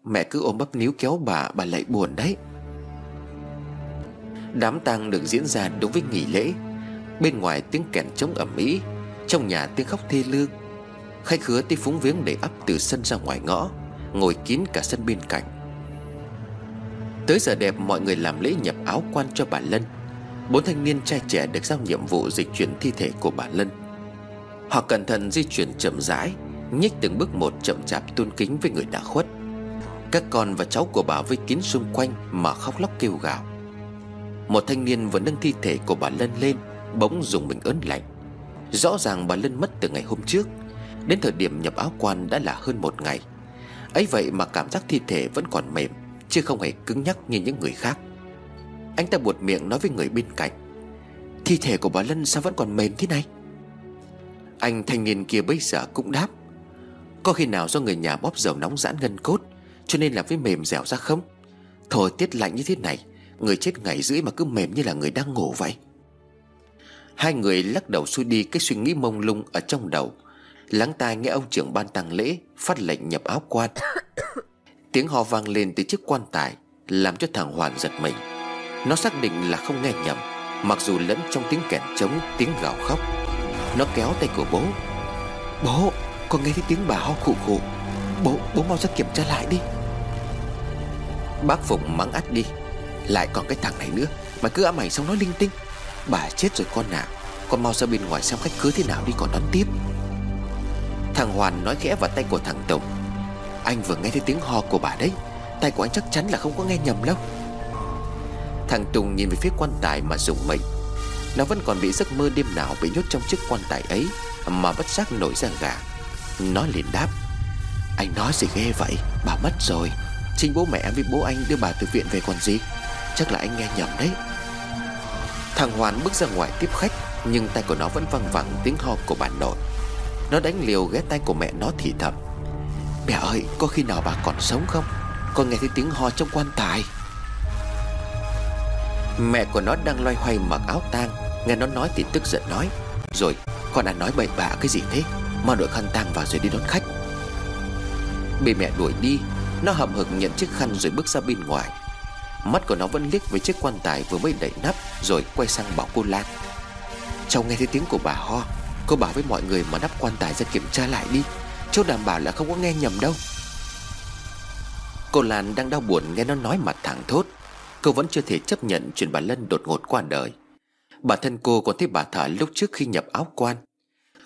Mẹ cứ ôm bắp níu kéo bà Bà lại buồn đấy. Đám tang được diễn ra đúng với nghỉ lễ. Bên ngoài tiếng kèn trống ẩm mỹ Trong nhà tiếng khóc thê lương. Khách khứa tới phúng viếng để ấp từ sân ra ngoài ngõ, Ngồi kín cả sân bên cạnh. Tới giờ đẹp, mọi người làm lễ nhập áo quan cho bà Lân. Bốn thanh niên trai trẻ được giao nhiệm vụ dịch chuyển thi thể của bà Lân. Họ cẩn thận di chuyển chậm rãi, Nhích từng bước một chậm chạp tôn kính với người đã khuất. Các con và cháu của bà vây kín xung quanh Mà khóc lóc kêu gào. Một thanh niên vừa nâng thi thể của bà Lân lên, Bỗng dùng mình ớn lạnh. Rõ ràng bà Lân mất từ ngày hôm trước, Đến thời điểm nhập áo quan đã là hơn một ngày. Ấy vậy mà cảm giác thi thể vẫn còn mềm. Chứ không hề cứng nhắc như những người khác. Anh ta buột miệng nói với người bên cạnh, Thi thể của bà Lân sao vẫn còn mềm thế này? Anh thanh niên kia bây giờ cũng đáp, Có khi nào do người nhà bóp dầu nóng giãn ngân cốt, Cho nên là với mềm dẻo ra không? Thời tiết lạnh như thế này, Người chết ngày rưỡi mà cứ mềm như là người đang ngủ vậy. Hai người lắc đầu xuôi đi cái suy nghĩ mông lung ở trong đầu. Lắng tai nghe ông trưởng ban tang lễ Phát lệnh nhập áo quan. Tiếng ho vang lên từ chiếc quan tài, Làm cho thằng Hoàn giật mình. Nó xác định là không nghe nhầm, Mặc dù lẫn trong tiếng kèn trống, Tiếng gào khóc. Nó kéo tay của bố. Bố, con nghe thấy tiếng bà ho khụ khụ. Bố bố mau ra kiểm tra lại đi. Bác Phụng mắng ắt đi. Lại còn cái thằng này nữa, Mà cứ ám ảnh xong nói linh tinh. Bà chết rồi con nào Con mau ra bên ngoài xem khách cứ thế nào đi còn đón tiếp. Thằng Hoàn nói khẽ vào tay của thằng Tùng. Anh vừa nghe thấy tiếng ho của bà đấy. Tay của anh chắc chắn là không có nghe nhầm đâu. Thằng Tùng nhìn về phía quan tài mà dùng mình Nó vẫn còn bị giấc mơ đêm nào bị nhốt trong chiếc quan tài ấy Mà bất giác nổi ra gà. Nó liền đáp, Anh nói gì ghê vậy? Bà mất rồi. Chính bố mẹ với bố anh đưa bà từ viện về còn gì? Chắc là anh nghe nhầm đấy. Thằng Hoàn bước ra ngoài tiếp khách, Nhưng tay của nó vẫn văng vẳng tiếng ho của bà nội. Nó đánh liều ghé tay của mẹ nó thì thầm Mẹ ơi, có khi nào bà còn sống không? Con nghe thấy tiếng ho trong quan tài. Mẹ của nó đang loay hoay mặc áo tang. Nghe nó nói thì tức giận nói. Rồi, con đã nói bậy bạ cái gì thế? Mau đội khăn tang vào rồi đi đón khách. Bị mẹ đuổi đi, Nó hậm hực nhận chiếc khăn rồi bước ra bên ngoài. Mắt của nó vẫn liếc với chiếc quan tài vừa mới đậy nắp, Rồi quay sang bảo cô Lan. Cháu nghe thấy tiếng của bà ho. Cô bảo với mọi người mà nắp quan tài ra kiểm tra lại đi. Cháu đảm bảo là không có nghe nhầm đâu. Cô Lan đang đau buồn nghe nó nói mặt thẳng thốt. Cô vẫn chưa thể chấp nhận chuyện bà Lân đột ngột qua đời. Bản thân cô còn thấy bà thở lúc trước khi nhập áo quan.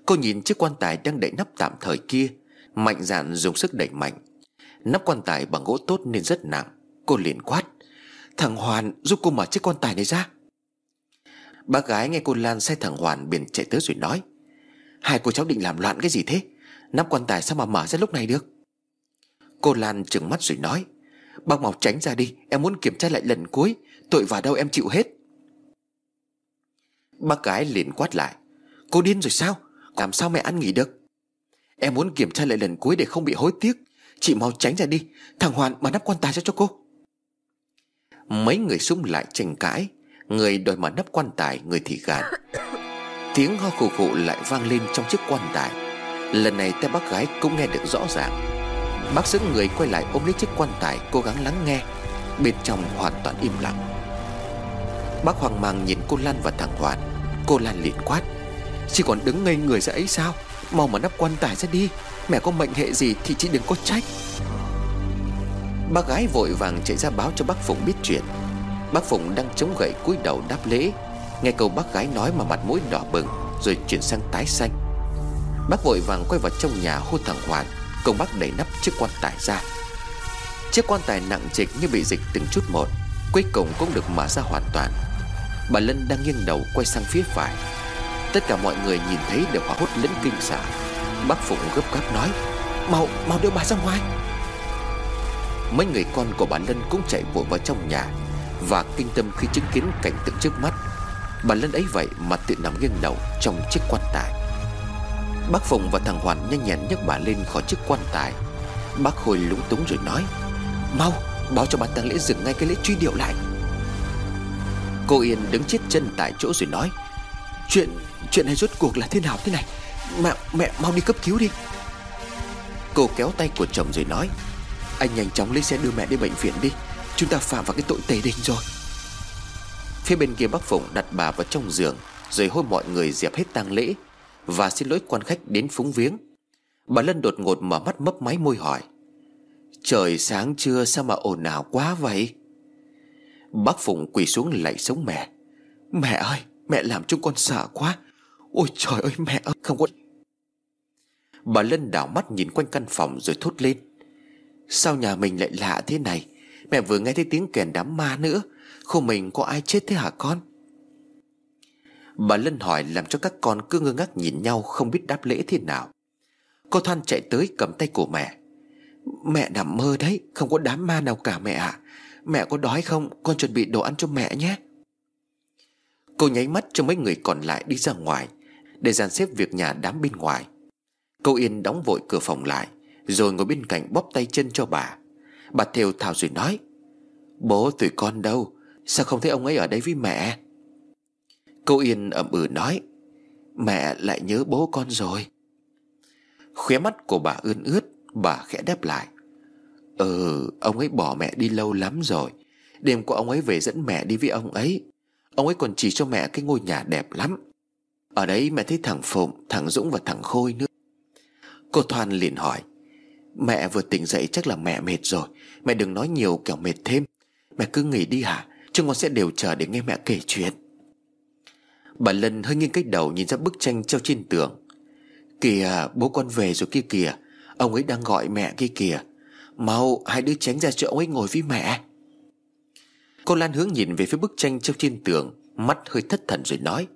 Cô nhìn chiếc quan tài đang đậy nắp tạm thời kia, Mạnh dạn dùng sức đẩy mạnh. Nắp quan tài bằng gỗ tốt nên rất nặng. Cô liền quát, Thằng Hoàn, giúp cô mở chiếc quan tài này ra. Bác gái nghe cô Lan say thằng Hoàn biển chạy tới rồi nói, Hai cô cháu định làm loạn cái gì thế? Nắp quan tài sao mà mở ra lúc này được? Cô Lan trừng mắt rồi nói, Bác Ngọc tránh ra đi, Em muốn kiểm tra lại lần cuối, Tội vào đâu em chịu hết. Bác gái liền quát lại, Cô điên rồi sao? Làm sao mẹ ăn nghỉ được? Em muốn kiểm tra lại lần cuối để không bị hối tiếc. Chị mau tránh ra đi, Thằng Hoàn mà nắp quan tài ra cho cô. Mấy người súng lại tranh cãi, Người đòi mở nắp quan tài, Người thì gàn Tiếng ho khủ khủ lại vang lên trong chiếc quan tài. Lần này tay bác gái cũng nghe được rõ ràng. Bác sững người quay lại ôm lấy chiếc quan tài, Cố gắng lắng nghe. Bên trong hoàn toàn im lặng. Bác hoang mang nhìn cô Lan và thằng Hoàn Cô Lan liền quát, Chỉ còn đứng ngây người ra ấy sao? Mau mà nắp quan tài ra đi. Mẹ có mệnh hệ gì thì chị đừng có trách. Bác gái vội vàng chạy ra báo cho bác Phụng biết chuyện. Bác Phụng đang chống gậy cúi đầu đáp lễ. Nghe câu bác gái nói mà mặt mũi đỏ bừng, Rồi chuyển sang tái xanh. Bác vội vàng quay vào trong nhà hô thằng Hoàn. Cùng bác đẩy nắp chiếc quan tài ra. Chiếc quan tài nặng trịch như bị dịch từng chút một Cuối cùng cũng được mở ra hoàn toàn. Bà Lân đang nghiêng đầu quay sang phía phải. Tất cả mọi người nhìn thấy đều hóa hốt lẫn kinh sợ. Bác Phụng gấp gáp nói Mau, mau đưa bà ra ngoài. Mấy người con của bà Lân cũng chạy vội vào trong nhà Và kinh tâm khi chứng kiến cảnh tượng trước mắt. Bà Lân ấy vậy mà tự nằm nghiêng đầu trong chiếc quan tài. Bác Phụng và thằng Hoàn nhanh nhẹn nhấc bà lên khỏi chiếc quan tài. Bác Khôi lúng túng rồi nói, Mau, báo cho ban tang lễ dừng ngay cái lễ truy điệu lại. Cô Yên đứng chết chân tại chỗ rồi nói, Chuyện chuyện này rốt cuộc là thế nào thế này? Mẹ mẹ mau đi cấp cứu đi. Cô kéo tay của chồng rồi nói, Anh nhanh chóng lấy xe đưa mẹ đi bệnh viện đi. Chúng ta phạm vào cái tội tề đình rồi. Phía bên kia bác Phụng đặt bà vào trong giường, Rồi hôi mọi người dẹp hết tang lễ. Và xin lỗi quan khách đến phúng viếng. Bà Lân đột ngột mở mắt mấp máy môi hỏi, Trời sáng chưa? Sao mà ồn ào quá vậy? Bác Phụng quỳ xuống lạy sống mẹ Mẹ ơi, mẹ làm chúng con sợ quá. Ôi trời ơi, mẹ ơi, không có. Bà Lân đảo mắt nhìn quanh căn phòng rồi thốt lên, Sao nhà mình lại lạ thế này? Mẹ vừa nghe thấy tiếng kèn đám ma nữa. Không mình có ai chết thế hả con? Bà Lân hỏi làm cho các con cứ ngơ ngác nhìn nhau Không biết đáp lễ thế nào. Cô Thoan chạy tới cầm tay của mẹ. Mẹ nằm mơ đấy, Không có đám ma nào cả mẹ ạ. Mẹ có đói không? Con chuẩn bị đồ ăn cho mẹ nhé. Cô nháy mắt cho mấy người còn lại đi ra ngoài, Để dàn xếp việc nhà đám bên ngoài. Cô Yên đóng vội cửa phòng lại, Rồi ngồi bên cạnh bóp tay chân cho bà. Bà thều thào rồi nói, Bố tụi con đâu? Sao không thấy ông ấy ở đây với mẹ? Cô Yên ậm ừ nói, Mẹ lại nhớ bố con rồi. Khóe mắt của bà ươn ướt, Bà khẽ đáp lại Ừ ông ấy bỏ mẹ đi lâu lắm rồi. Đêm qua ông ấy về dẫn mẹ đi với ông ấy. Ông ấy còn chỉ cho mẹ cái ngôi nhà đẹp lắm. Ở đấy mẹ thấy thằng Phụng, Thằng Dũng và thằng Khôi nữa. Cô Thoan liền hỏi, Mẹ vừa tỉnh dậy chắc là mẹ mệt rồi. Mẹ đừng nói nhiều kẻo mệt thêm. Mẹ cứ nghỉ đi hả? Chúng con sẽ đều chờ để nghe mẹ kể chuyện. Bà Lân hơi nghiêng cái đầu nhìn ra bức tranh treo trên tường. Kìa bố con về rồi kia kìa. Ông ấy đang gọi mẹ kia kìa. Mau hai đứa tránh ra chỗ ông ấy ngồi với mẹ. Cô Lan hướng nhìn về phía bức tranh treo trên tường Mắt hơi thất thần rồi nói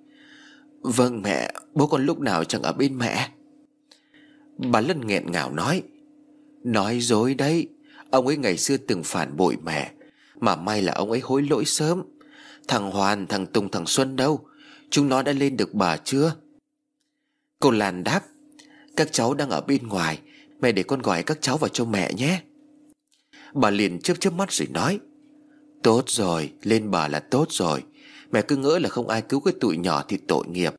Vâng mẹ Bố con lúc nào chẳng ở bên mẹ? Bà Lân nghẹn ngào nói Nói dối đấy Ông ấy ngày xưa từng phản bội mẹ Mà may là ông ấy hối lỗi sớm. Thằng Hoàn, thằng Tùng, thằng Xuân đâu Chúng nó đã lên được bờ chưa? Cô Lan đáp, Các cháu đang ở bên ngoài, Mẹ để con gọi các cháu vào cho mẹ nhé. Bà liền chớp chớp mắt rồi nói, Tốt rồi, Lên bờ là tốt rồi. Mẹ cứ ngỡ là không ai cứu cái tụi nhỏ thì tội nghiệp.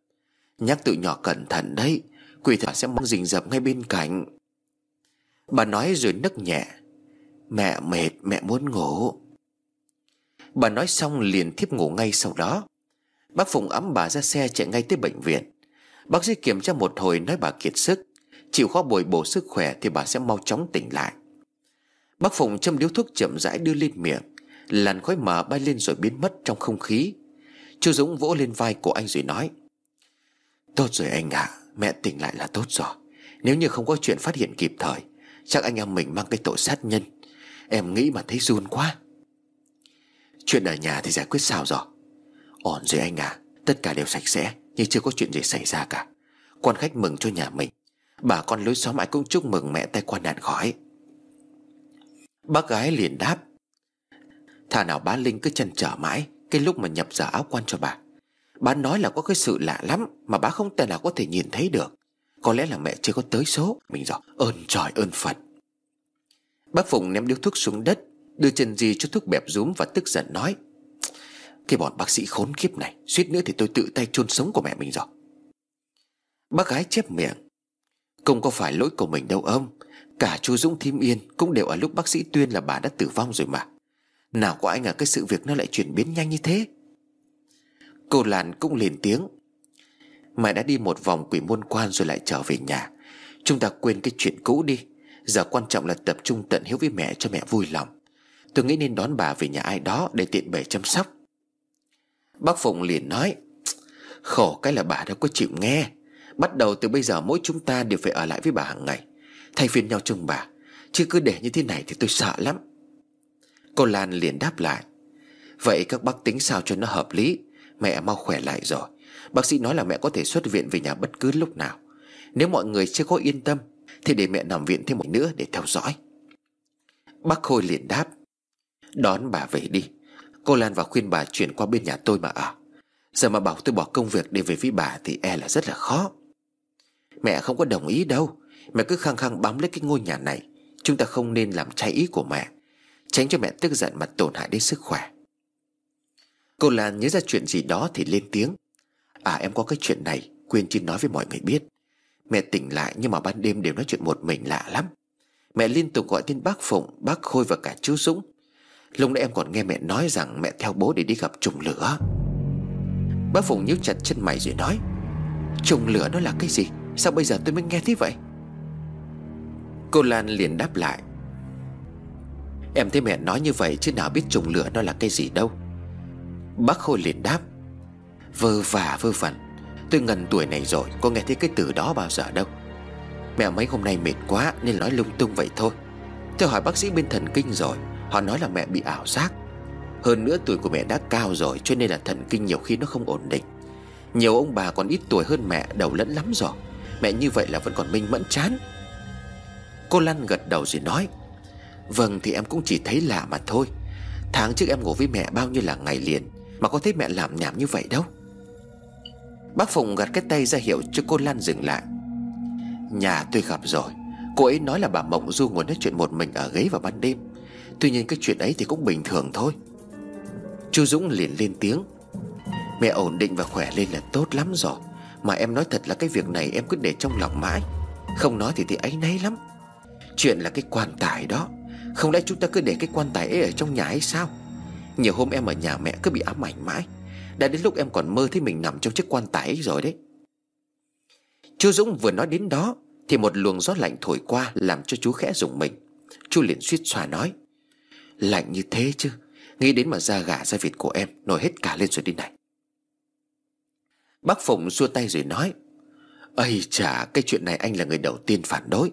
Nhắc tụi nhỏ cẩn thận đấy, Quỷ thả sẽ mong rình rập ngay bên cạnh. Bà nói rồi nấc nhẹ, Mẹ mệt, mẹ muốn ngủ. Bà nói xong liền thiếp ngủ ngay sau đó. Bác Phụng ấm bà ra xe chạy ngay tới bệnh viện. Bác sĩ kiểm tra một hồi nói bà kiệt sức. Chịu khó bồi bổ sức khỏe Thì bà sẽ mau chóng tỉnh lại. Bác Phụng châm điếu thuốc chậm rãi đưa lên miệng. Làn khói mờ bay lên rồi biến mất trong không khí. Chu Dũng vỗ lên vai của anh rồi nói Tốt rồi anh ạ à, Mẹ tỉnh lại là tốt rồi. Nếu như không có chuyện phát hiện kịp thời Chắc anh em mình mang cái tội sát nhân. Em nghĩ mà thấy run quá. Chuyện ở nhà thì giải quyết sao rồi? Ổn rồi anh à Tất cả đều sạch sẽ, Nhưng chưa có chuyện gì xảy ra cả. Quan khách mừng cho nhà mình. Bà con lối xóm ai cũng chúc mừng mẹ tay qua nạn khỏi Bác gái liền đáp. Thà nào bá Linh cứ chăn trở mãi, Cái lúc mà nhập giờ áo quan cho bà. Bà nói là có cái sự lạ lắm Mà bà không thể nào có thể nhìn thấy được. Có lẽ là mẹ chưa có tới số. Mình rồi ơn trời ơn Phật. Bác Phụng ném điếu thuốc xuống đất, Đưa chân di cho thuốc bẹp rúm và tức giận nói. Cái bọn bác sĩ khốn kiếp này, Suýt nữa thì tôi tự tay chôn sống của mẹ mình rồi. Bác gái chép miệng, Không có phải lỗi của mình đâu ông. Cả chú Dũng Thím Yên Cũng đều ở lúc bác sĩ tuyên là bà đã tử vong rồi mà. Nào có ai ngờ cái sự việc nó lại chuyển biến nhanh như thế? Cô Lan cũng liền tiếng, Mẹ đã đi một vòng quỷ môn quan rồi lại trở về nhà. Chúng ta quên cái chuyện cũ đi. Giờ quan trọng là tập trung tận hiếu với mẹ cho mẹ vui lòng. Tôi nghĩ nên đón bà về nhà ai đó Để tiện bề chăm sóc. Bác Phụng liền nói, Khổ cái là bà đâu có chịu nghe. Bắt đầu từ bây giờ mỗi chúng ta đều phải ở lại với bà hàng ngày, Thay phiên nhau trông bà. Chứ cứ để như thế này thì tôi sợ lắm. Cô Lan liền đáp lại, Vậy các bác tính sao cho nó hợp lý? Mẹ mau khỏe lại rồi. Bác sĩ nói là mẹ có thể xuất viện về nhà bất cứ lúc nào. Nếu mọi người chưa có yên tâm, Thì để mẹ nằm viện thêm một nữa để theo dõi. Bác Khôi liền đáp, Đón bà về đi. Cô Lan vào khuyên bà chuyển qua bên nhà tôi mà ở. Giờ mà bảo tôi bỏ công việc để về với bà Thì e là rất là khó. Mẹ không có đồng ý đâu. Mẹ cứ khăng khăng bám lấy cái ngôi nhà này. Chúng ta không nên làm trái ý của mẹ, Tránh cho mẹ tức giận mà tổn hại đến sức khỏe. Cô Lan nhớ ra chuyện gì đó thì lên tiếng. À em có cái chuyện này, Quên chưa nói với mọi người biết. Mẹ tỉnh lại nhưng mà ban đêm đều nói chuyện một mình lạ lắm. Mẹ liên tục gọi tên bác Phụng, Bác Khôi và cả chú Dũng. Lúc nãy em còn nghe mẹ nói rằng Mẹ theo bố để đi gặp trùng lửa. Bác Phụng nhíu chặt chân mày rồi nói, Trùng lửa nó là cái gì? Sao bây giờ tôi mới nghe thế vậy? Cô Lan liền đáp lại, Em thấy mẹ nói như vậy Chứ nào biết trùng lửa nó là cái gì đâu. Bác Khôi liền đáp, Vơ vả, vơ vẩn. Tôi ngần tuổi này rồi, Có nghe thấy cái từ đó bao giờ đâu. Mẹ mấy hôm nay mệt quá Nên nói lung tung vậy thôi. Tôi hỏi bác sĩ bên thần kinh rồi Họ nói là mẹ bị ảo giác. Hơn nữa tuổi của mẹ đã cao rồi, Cho nên là thần kinh nhiều khi nó không ổn định. Nhiều ông bà còn ít tuổi hơn mẹ, Đầu lẫn lắm rồi. Mẹ như vậy là vẫn còn minh mẫn chán. Cô Lan gật đầu rồi nói Vâng thì em cũng chỉ thấy lạ mà thôi. Tháng trước em ngủ với mẹ bao nhiêu là ngày liền, Mà có thấy mẹ làm nhảm như vậy đâu. Bác Phùng gạt cái tay ra hiệu cho cô Lan dừng lại. Nhà tôi gặp rồi. Cô ấy nói là bà Mộng Du muốn nói chuyện một mình ở ghế vào ban đêm. Tuy nhiên cái chuyện ấy thì cũng bình thường thôi. Chú Dũng liền lên tiếng. Mẹ ổn định và khỏe lên là tốt lắm rồi. Mà em nói thật là cái việc này em cứ để trong lòng mãi. Không nói thì thì ấy nấy lắm. Chuyện là cái quan tài đó. Không lẽ chúng ta cứ để cái quan tài ấy ở trong nhà hay sao? Nhiều hôm em ở nhà mẹ cứ bị ám ảnh mãi. Đã đến lúc em còn mơ thấy mình nằm trong chiếc quan tài ấy rồi đấy. Chú Dũng vừa nói đến đó Thì một luồng gió lạnh thổi qua Làm cho chú khẽ rùng mình. Chú liền suýt xòa nói. Lạnh như thế chứ? Nghĩ đến mà da gà, da vịt của em, Nổi hết cả lên rồi đi này. Bác Phụng xua tay rồi nói, Ây chả cái chuyện này anh là người đầu tiên phản đối.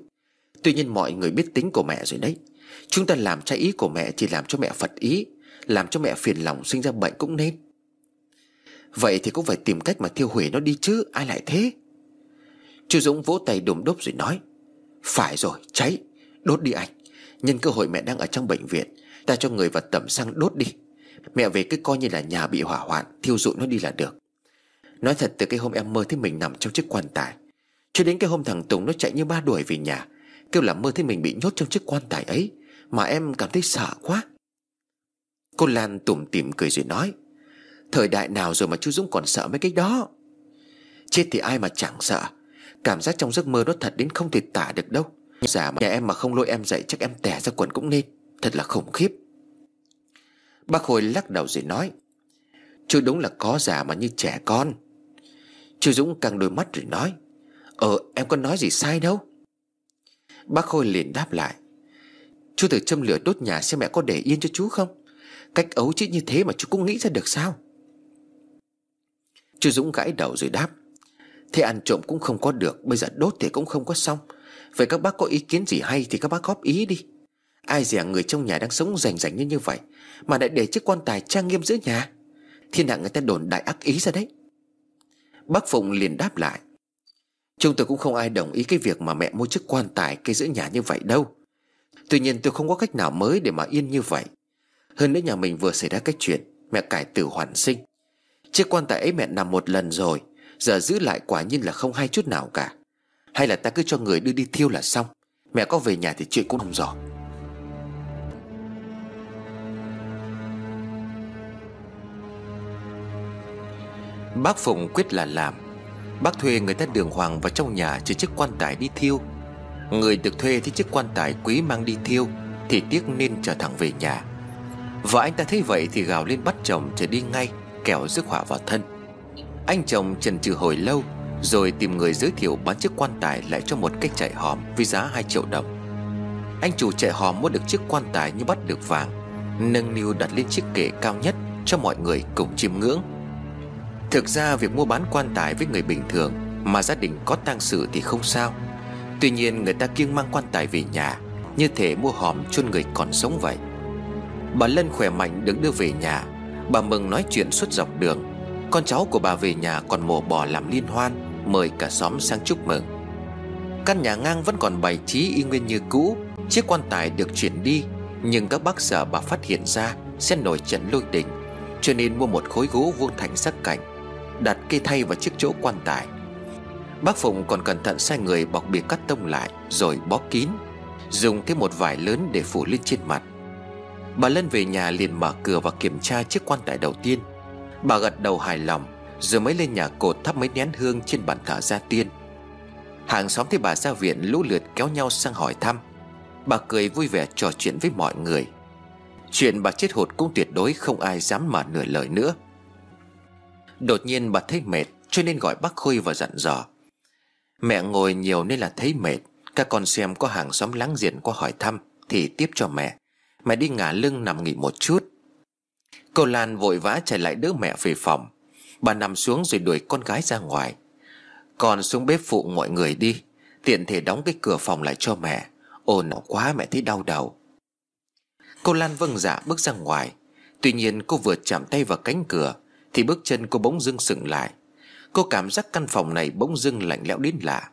Tuy nhiên mọi người biết tính của mẹ rồi đấy. Chúng ta làm trái ý của mẹ Chỉ làm cho mẹ phật ý, Làm cho mẹ phiền lòng sinh ra bệnh cũng nên. Vậy thì cũng phải tìm cách mà thiêu hủy nó đi chứ, Ai lại thế? Chú Dũng vỗ tay đùm đốp rồi nói, Phải rồi, cháy, Đốt đi anh. Nhân cơ hội mẹ đang ở trong bệnh viện Ta cho người vào tẩm xăng đốt đi. Mẹ về cứ coi như là nhà bị hỏa hoạn, Thiêu dụi nó đi là được. Nói thật, từ cái hôm em mơ thấy mình nằm trong chiếc quan tài, Cho đến cái hôm thằng Tùng nó chạy như ba đuổi về nhà, Kêu là mơ thấy mình bị nhốt trong chiếc quan tài ấy, Mà em cảm thấy sợ quá. Cô Lan tủm tỉm cười rồi nói, Thời đại nào rồi mà chú Dũng còn sợ mấy cái đó? Chết thì ai mà chẳng sợ. Cảm giác trong giấc mơ nó thật đến không thể tả được đâu. Giả mà nhà em mà không lôi em dậy, Chắc em tè ra quần cũng nên. Thật là khủng khiếp. Bác khôi lắc đầu rồi nói, Chú đúng là có già mà như trẻ con. Chú Dũng căng đôi mắt rồi nói Ờ em có nói gì sai đâu. Bác Khôi liền đáp lại, Chú thử châm lửa đốt nhà xem mẹ có để yên cho chú không? Cách ấu chứ như thế mà chú cũng nghĩ ra được sao? Chú Dũng gãi đầu rồi đáp, Thế ăn trộm cũng không có được, Bây giờ đốt thì cũng không có xong. Vậy các bác có ý kiến gì hay thì các bác góp ý đi. Ai dè người trong nhà đang sống rành rành như như vậy, Mà lại để chiếc quan tài trang nghiêm giữa nhà. Thiên hạ người ta đồn đại ác ý ra đấy. Bác Phụng liền đáp lại. Chúng tôi cũng không ai đồng ý cái việc mà mẹ mua chiếc quan tài cây giữa nhà như vậy đâu. Tuy nhiên tôi không có cách nào mới để mà yên như vậy. Hơn nữa nhà mình vừa xảy ra cái chuyện, Mẹ cải tử hoàn sinh. Chiếc quan tài ấy mẹ nằm một lần rồi, Giờ giữ lại quả nhiên là không hay chút nào cả. Hay là ta cứ cho người đưa đi thiêu là xong, Mẹ có về nhà thì chuyện cũng không rõ. Bác Phụng quyết là làm. Bác thuê người ta đường hoàng vào trong nhà Chở chiếc quan tài đi thiêu. Người được thuê thì chiếc quan tài quý mang đi thiêu, Thì tiếc nên trở thẳng về nhà. Vợ anh ta thấy vậy thì gào lên bắt chồng trở đi ngay, Kẻo rước họa vào thân. Anh chồng trần trừ hồi lâu, Rồi tìm người giới thiệu bán chiếc quan tài lại cho một cách chạy hòm Với giá 2 triệu đồng. Anh chủ chạy hòm mua được chiếc quan tài như bắt được vàng, Nâng niu đặt lên chiếc kệ cao nhất Cho mọi người cùng chiêm ngưỡng. Thực ra việc mua bán quan tài với người bình thường Mà gia đình có tang sự thì không sao. Tuy nhiên người ta kiêng mang quan tài về nhà, Như thể mua hòm chôn người còn sống vậy. Bà Lân khỏe mạnh được đưa về nhà. Bà mừng nói chuyện suốt dọc đường. Con cháu của bà về nhà còn mổ bò làm liên hoan, Mời cả xóm sang chúc mừng. Căn nhà ngang vẫn còn bày trí y nguyên như cũ, Chiếc quan tài được chuyển đi, Nhưng các bác sợ bà phát hiện ra Sẽ nổi trận lôi đình, Cho nên mua một khối gỗ vuông thành sắc cảnh Đặt cây thay vào chiếc chỗ quan tài. Bác Phụng còn cẩn thận sai người bọc bìa cắt tông lại, Rồi bó kín, Dùng thêm một vải lớn để phủ lên trên mặt. Bà Lân về nhà liền mở cửa và kiểm tra chiếc quan tài đầu tiên. Bà gật đầu hài lòng, Rồi mới lên nhà cột thắp mấy nén hương trên bàn thờ gia tiên. Hàng xóm thấy bà ra viện, lũ lượt kéo nhau sang hỏi thăm. Bà cười vui vẻ trò chuyện với mọi người. Chuyện bà chết hụt cũng tuyệt đối không ai dám mở nửa lời nữa. Đột nhiên bà thấy mệt, Cho nên gọi bác Khôi và dặn dò. Mẹ ngồi nhiều nên là thấy mệt. Các con xem có hàng xóm láng giềng qua hỏi thăm, Thì tiếp cho mẹ. Mẹ đi ngả lưng nằm nghỉ một chút. Cô Lan vội vã chạy lại đỡ mẹ về phòng. Bà nằm xuống rồi đuổi con gái ra ngoài. Còn xuống bếp phụ mọi người đi, Tiện thể đóng cái cửa phòng lại cho mẹ. Ồn quá, mẹ thấy đau đầu. Cô Lan vâng dạ bước ra ngoài. Tuy nhiên cô vừa chạm tay vào cánh cửa thì bước chân cô bỗng dưng sững lại. Cô cảm giác căn phòng này bỗng dưng lạnh lẽo đến lạ.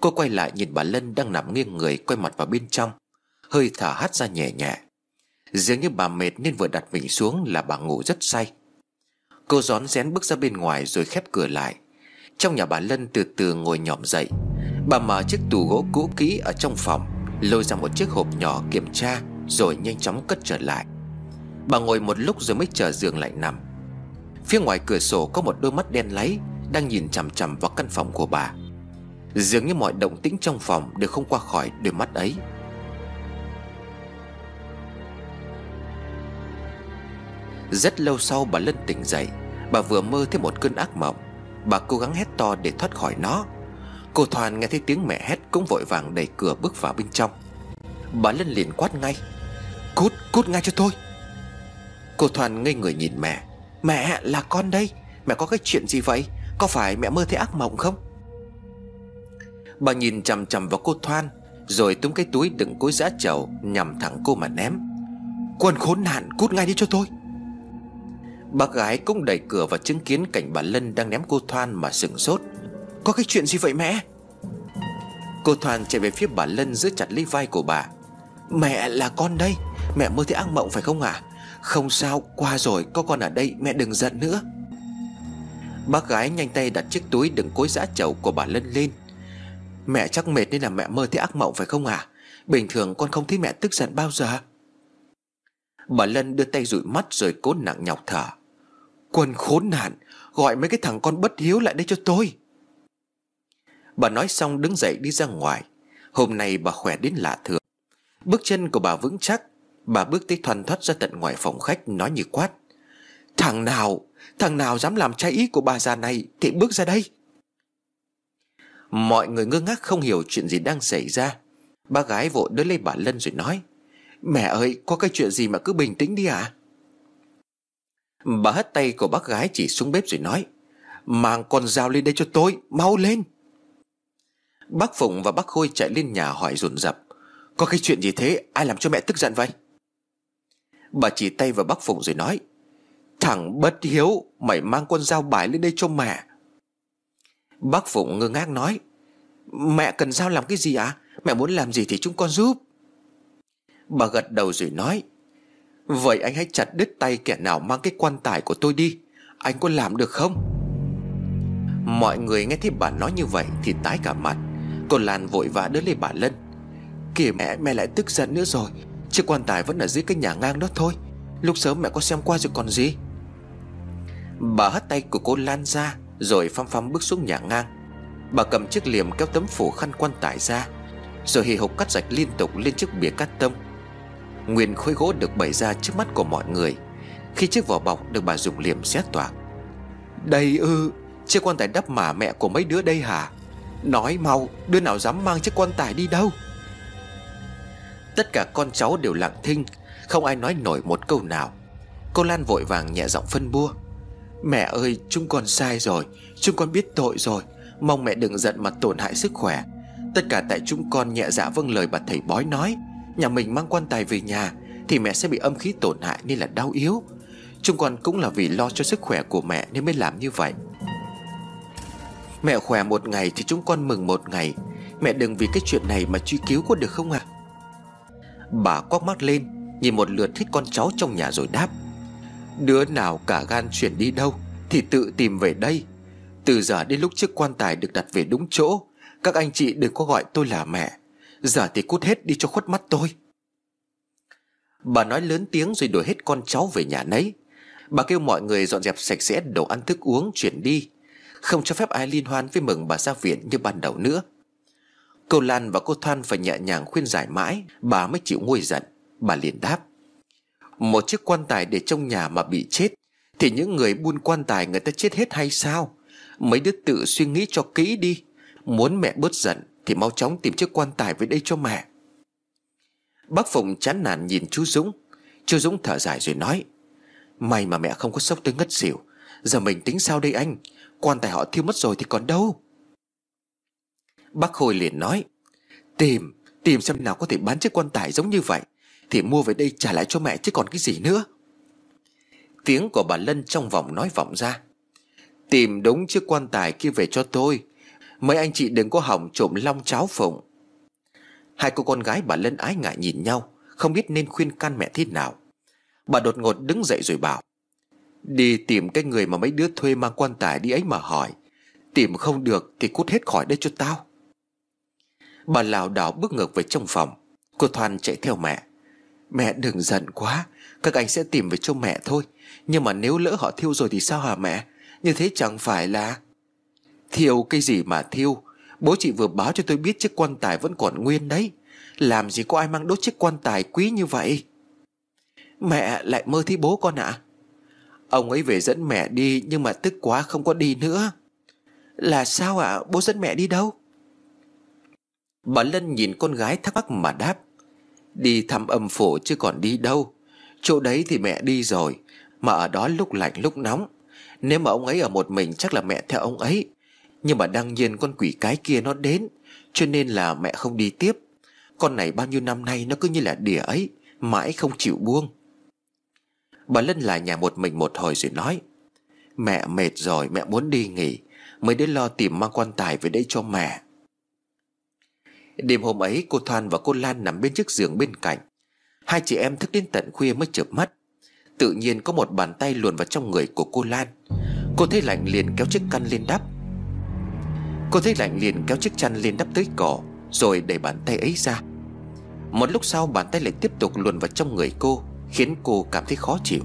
Cô quay lại nhìn bà Lân đang nằm nghiêng người quay mặt vào bên trong. Hơi thở hắt ra nhẹ nhẹ. Dường như bà mệt nên vừa đặt mình xuống là bà ngủ rất say. Cô rón rén bước ra bên ngoài rồi khép cửa lại. Trong nhà bà Lân từ từ ngồi nhỏm dậy. Bà mở chiếc tủ gỗ cũ kỹ ở trong phòng, Lôi ra một chiếc hộp nhỏ kiểm tra, Rồi nhanh chóng cất trở lại. Bà ngồi một lúc rồi mới trở giường lại nằm. Phía ngoài cửa sổ có một đôi mắt đen láy Đang nhìn chằm chằm vào căn phòng của bà. Dường như mọi động tĩnh trong phòng Đều không qua khỏi đôi mắt ấy. Rất lâu sau bà Lân tỉnh dậy Bà vừa mơ thấy một cơn ác mộng. Bà cố gắng hét to để thoát khỏi nó. Cô Thoàn nghe thấy tiếng mẹ hét Cũng vội vàng đẩy cửa bước vào bên trong. Bà Lân liền quát ngay Cút, cút ngay cho tôi. Cô Thoàn ngây người nhìn mẹ. Mẹ, là con đây. Mẹ có cái chuyện gì vậy? Có phải mẹ mơ thấy ác mộng không? Bà nhìn chằm chằm vào cô Thoan, Rồi túm cái túi đựng cối giã chầu Nhằm thẳng cô mà ném. Quân khốn nạn, cút ngay đi cho tôi. Bác gái cũng đẩy cửa và chứng kiến cảnh bà Lân đang ném cô Thoan mà sừng sốt. Có cái chuyện gì vậy mẹ? Cô Thoan chạy về phía bà Lân giữ chặt lấy vai của bà. Mẹ là con đây. Mẹ mơ thấy ác mộng phải không ạ? à? Không sao, qua rồi, có con ở đây, mẹ đừng giận nữa. Bác gái nhanh tay đặt chiếc túi đựng cối giã chầu của bà Lân lên. Mẹ chắc mệt nên là mẹ mơ thấy ác mộng phải không à Bình thường con không thấy mẹ tức giận bao giờ. Bà Lân đưa tay dụi mắt rồi cố nặng nhọc thở. Quân khốn nạn, Gọi mấy cái thằng con bất hiếu lại đây cho tôi. Bà nói xong đứng dậy đi ra ngoài. Hôm nay bà khỏe đến lạ thường. Bước chân của bà vững chắc Bà bước tới thoăn thoắt ra tận ngoài phòng khách, Nói như quát. Thằng nào Thằng nào dám làm trái ý của bà già này Thì bước ra đây. Mọi người ngơ ngác không hiểu chuyện gì đang xảy ra. Ba gái vội đỡ lấy bà Lân rồi nói, Mẹ ơi, có cái chuyện gì mà cứ bình tĩnh đi à Bà hất tay của bác gái chỉ xuống bếp rồi nói, Mang con dao lên đây cho tôi, Mau lên. Bác Phụng và bác Khôi chạy lên nhà hỏi dồn dập, Có cái chuyện gì thế? Ai làm cho mẹ tức giận vậy? Bà chỉ tay vào bác Phụng rồi nói, Thằng bất hiếu, Mày mang con dao bài lên đây cho mẹ. Bác Phụng ngơ ngác nói, Mẹ cần dao làm cái gì à Mẹ muốn làm gì thì chúng con giúp. Bà gật đầu rồi nói, Vậy anh hãy chặt đứt tay kẻ nào mang cái quan tài của tôi đi. Anh có làm được không? Mọi người nghe thấy bà nói như vậy Thì tái cả mặt, còn Lan vội vã đỡ lấy bà Lân. Kìa mẹ mẹ lại tức giận nữa rồi. Chiếc quan tài vẫn ở dưới cái nhà ngang đó thôi. Lúc sớm mẹ có xem qua rồi còn gì? Bà hất tay của cô Lan ra, Rồi phăm phăm bước xuống nhà ngang. Bà cầm chiếc liềm kéo tấm phủ khăn quan tài ra, Rồi hì hục cắt rạch liên tục lên chiếc bìa cắt tông. Nguyên khối gỗ được bày ra trước mắt của mọi người. Khi chiếc vỏ bọc được bà dùng liềm xé toạc. Đây ư, Chiếc quan tài đắp mà mẹ của mấy đứa đây hả? Nói mau, Đứa nào dám mang chiếc quan tài đi đâu? Tất cả con cháu đều lặng thinh, Không ai nói nổi một câu nào. Cô Lan vội vàng nhẹ giọng phân bua. Mẹ ơi, chúng con sai rồi, Chúng con biết tội rồi. Mong mẹ đừng giận mà tổn hại sức khỏe. Tất cả tại chúng con nhẹ dạ vâng lời bà thầy bói nói. Nhà mình mang quan tài về nhà, Thì mẹ sẽ bị âm khí tổn hại nên là đau yếu. Chúng con cũng là vì lo cho sức khỏe của mẹ nên mới làm như vậy. Mẹ khỏe một ngày thì chúng con mừng một ngày. Mẹ đừng vì cái chuyện này mà truy cứu có được không ạ? à? Bà quắc mắt lên, Nhìn một lượt thích con cháu trong nhà rồi đáp. Đứa nào cả gan chuyển đi đâu Thì tự tìm về đây. Từ giờ đến lúc chiếc quan tài được đặt về đúng chỗ, Các anh chị đừng có gọi tôi là mẹ. Giờ thì cút hết đi cho khuất mắt tôi. Bà nói lớn tiếng rồi đuổi hết con cháu về nhà nấy. Bà kêu mọi người dọn dẹp sạch sẽ đồ ăn thức uống, chuyển đi. Không cho phép ai liên hoan với mừng bà ra viện như ban đầu nữa. Cô Lan và cô Thoan phải nhẹ nhàng khuyên giải mãi, Bà mới chịu nguôi giận. Bà liền đáp, Một chiếc quan tài để trong nhà mà bị chết, Thì những người buôn quan tài người ta chết hết hay sao? Mấy đứa tự suy nghĩ cho kỹ đi. Muốn mẹ bớt giận Thì mau chóng tìm chiếc quan tài về đây cho mẹ. Bác Phụng chán nản nhìn chú Dũng. Chú Dũng thở dài rồi nói, May mà mẹ không có sốc tới ngất xỉu. Giờ mình tính sao đây anh? Quan tài họ thiêu mất rồi thì còn đâu. Bác Khôi liền nói Tìm, tìm xem nào có thể bán chiếc quan tài giống như vậy Thì mua về đây trả lại cho mẹ chứ còn cái gì nữa. Tiếng của bà Lân trong vòng nói vọng ra Tìm đúng chiếc quan tài kia về cho tôi Mấy anh chị đừng có hỏng trộm long cháo phụng. Hai cô con gái bà Lân ái ngại nhìn nhau Không biết nên khuyên can mẹ thế nào. Bà đột ngột đứng dậy rồi bảo Đi tìm cái người mà mấy đứa thuê mang quan tài đi ấy mà hỏi Tìm không được thì cút hết khỏi đây cho tao. Bà lảo đảo bước ngược về trong phòng. Cô Thoan chạy theo mẹ. Mẹ đừng giận quá, Các anh sẽ tìm về cho mẹ thôi. Nhưng mà nếu lỡ họ thiêu rồi thì sao hả mẹ? Như thế chẳng phải là Thiêu cái gì mà thiêu. Bố chị vừa báo cho tôi biết chiếc quan tài vẫn còn nguyên đấy. Làm gì có ai mang đốt chiếc quan tài quý như vậy? Mẹ lại mơ thấy bố con ạ. À? Ông ấy về dẫn mẹ đi Nhưng mà tức quá không có đi nữa. Là sao ạ? À? Bố dẫn mẹ đi đâu? Bà Lân nhìn con gái thắc mắc mà đáp, Đi thăm âm phủ chứ còn đi đâu? Chỗ đấy thì mẹ đi rồi, Mà ở đó lúc lạnh lúc nóng. Nếu mà ông ấy ở một mình chắc là mẹ theo ông ấy. Nhưng mà đương nhiên con quỷ cái kia nó đến, Cho nên là mẹ không đi tiếp. Con này bao nhiêu năm nay nó cứ như là đỉa ấy, Mãi không chịu buông. Bà Lân lại nhà một mình một hồi rồi nói, Mẹ mệt rồi, mẹ muốn đi nghỉ, Mới đến lo tìm mang quan tài về đây cho mẹ. Đêm hôm ấy, cô Thoan và cô Lan nằm bên chiếc giường bên cạnh. Hai chị em thức đến tận khuya mới chợp mắt. Tự nhiên có một bàn tay luồn vào trong người của cô Lan. Cô thấy lạnh liền kéo chiếc khăn lên đắp. Cô thấy lạnh liền kéo chiếc chăn lên đắp tới cỏ, Rồi đẩy bàn tay ấy ra. Một lúc sau, bàn tay lại tiếp tục luồn vào trong người cô, Khiến cô cảm thấy khó chịu.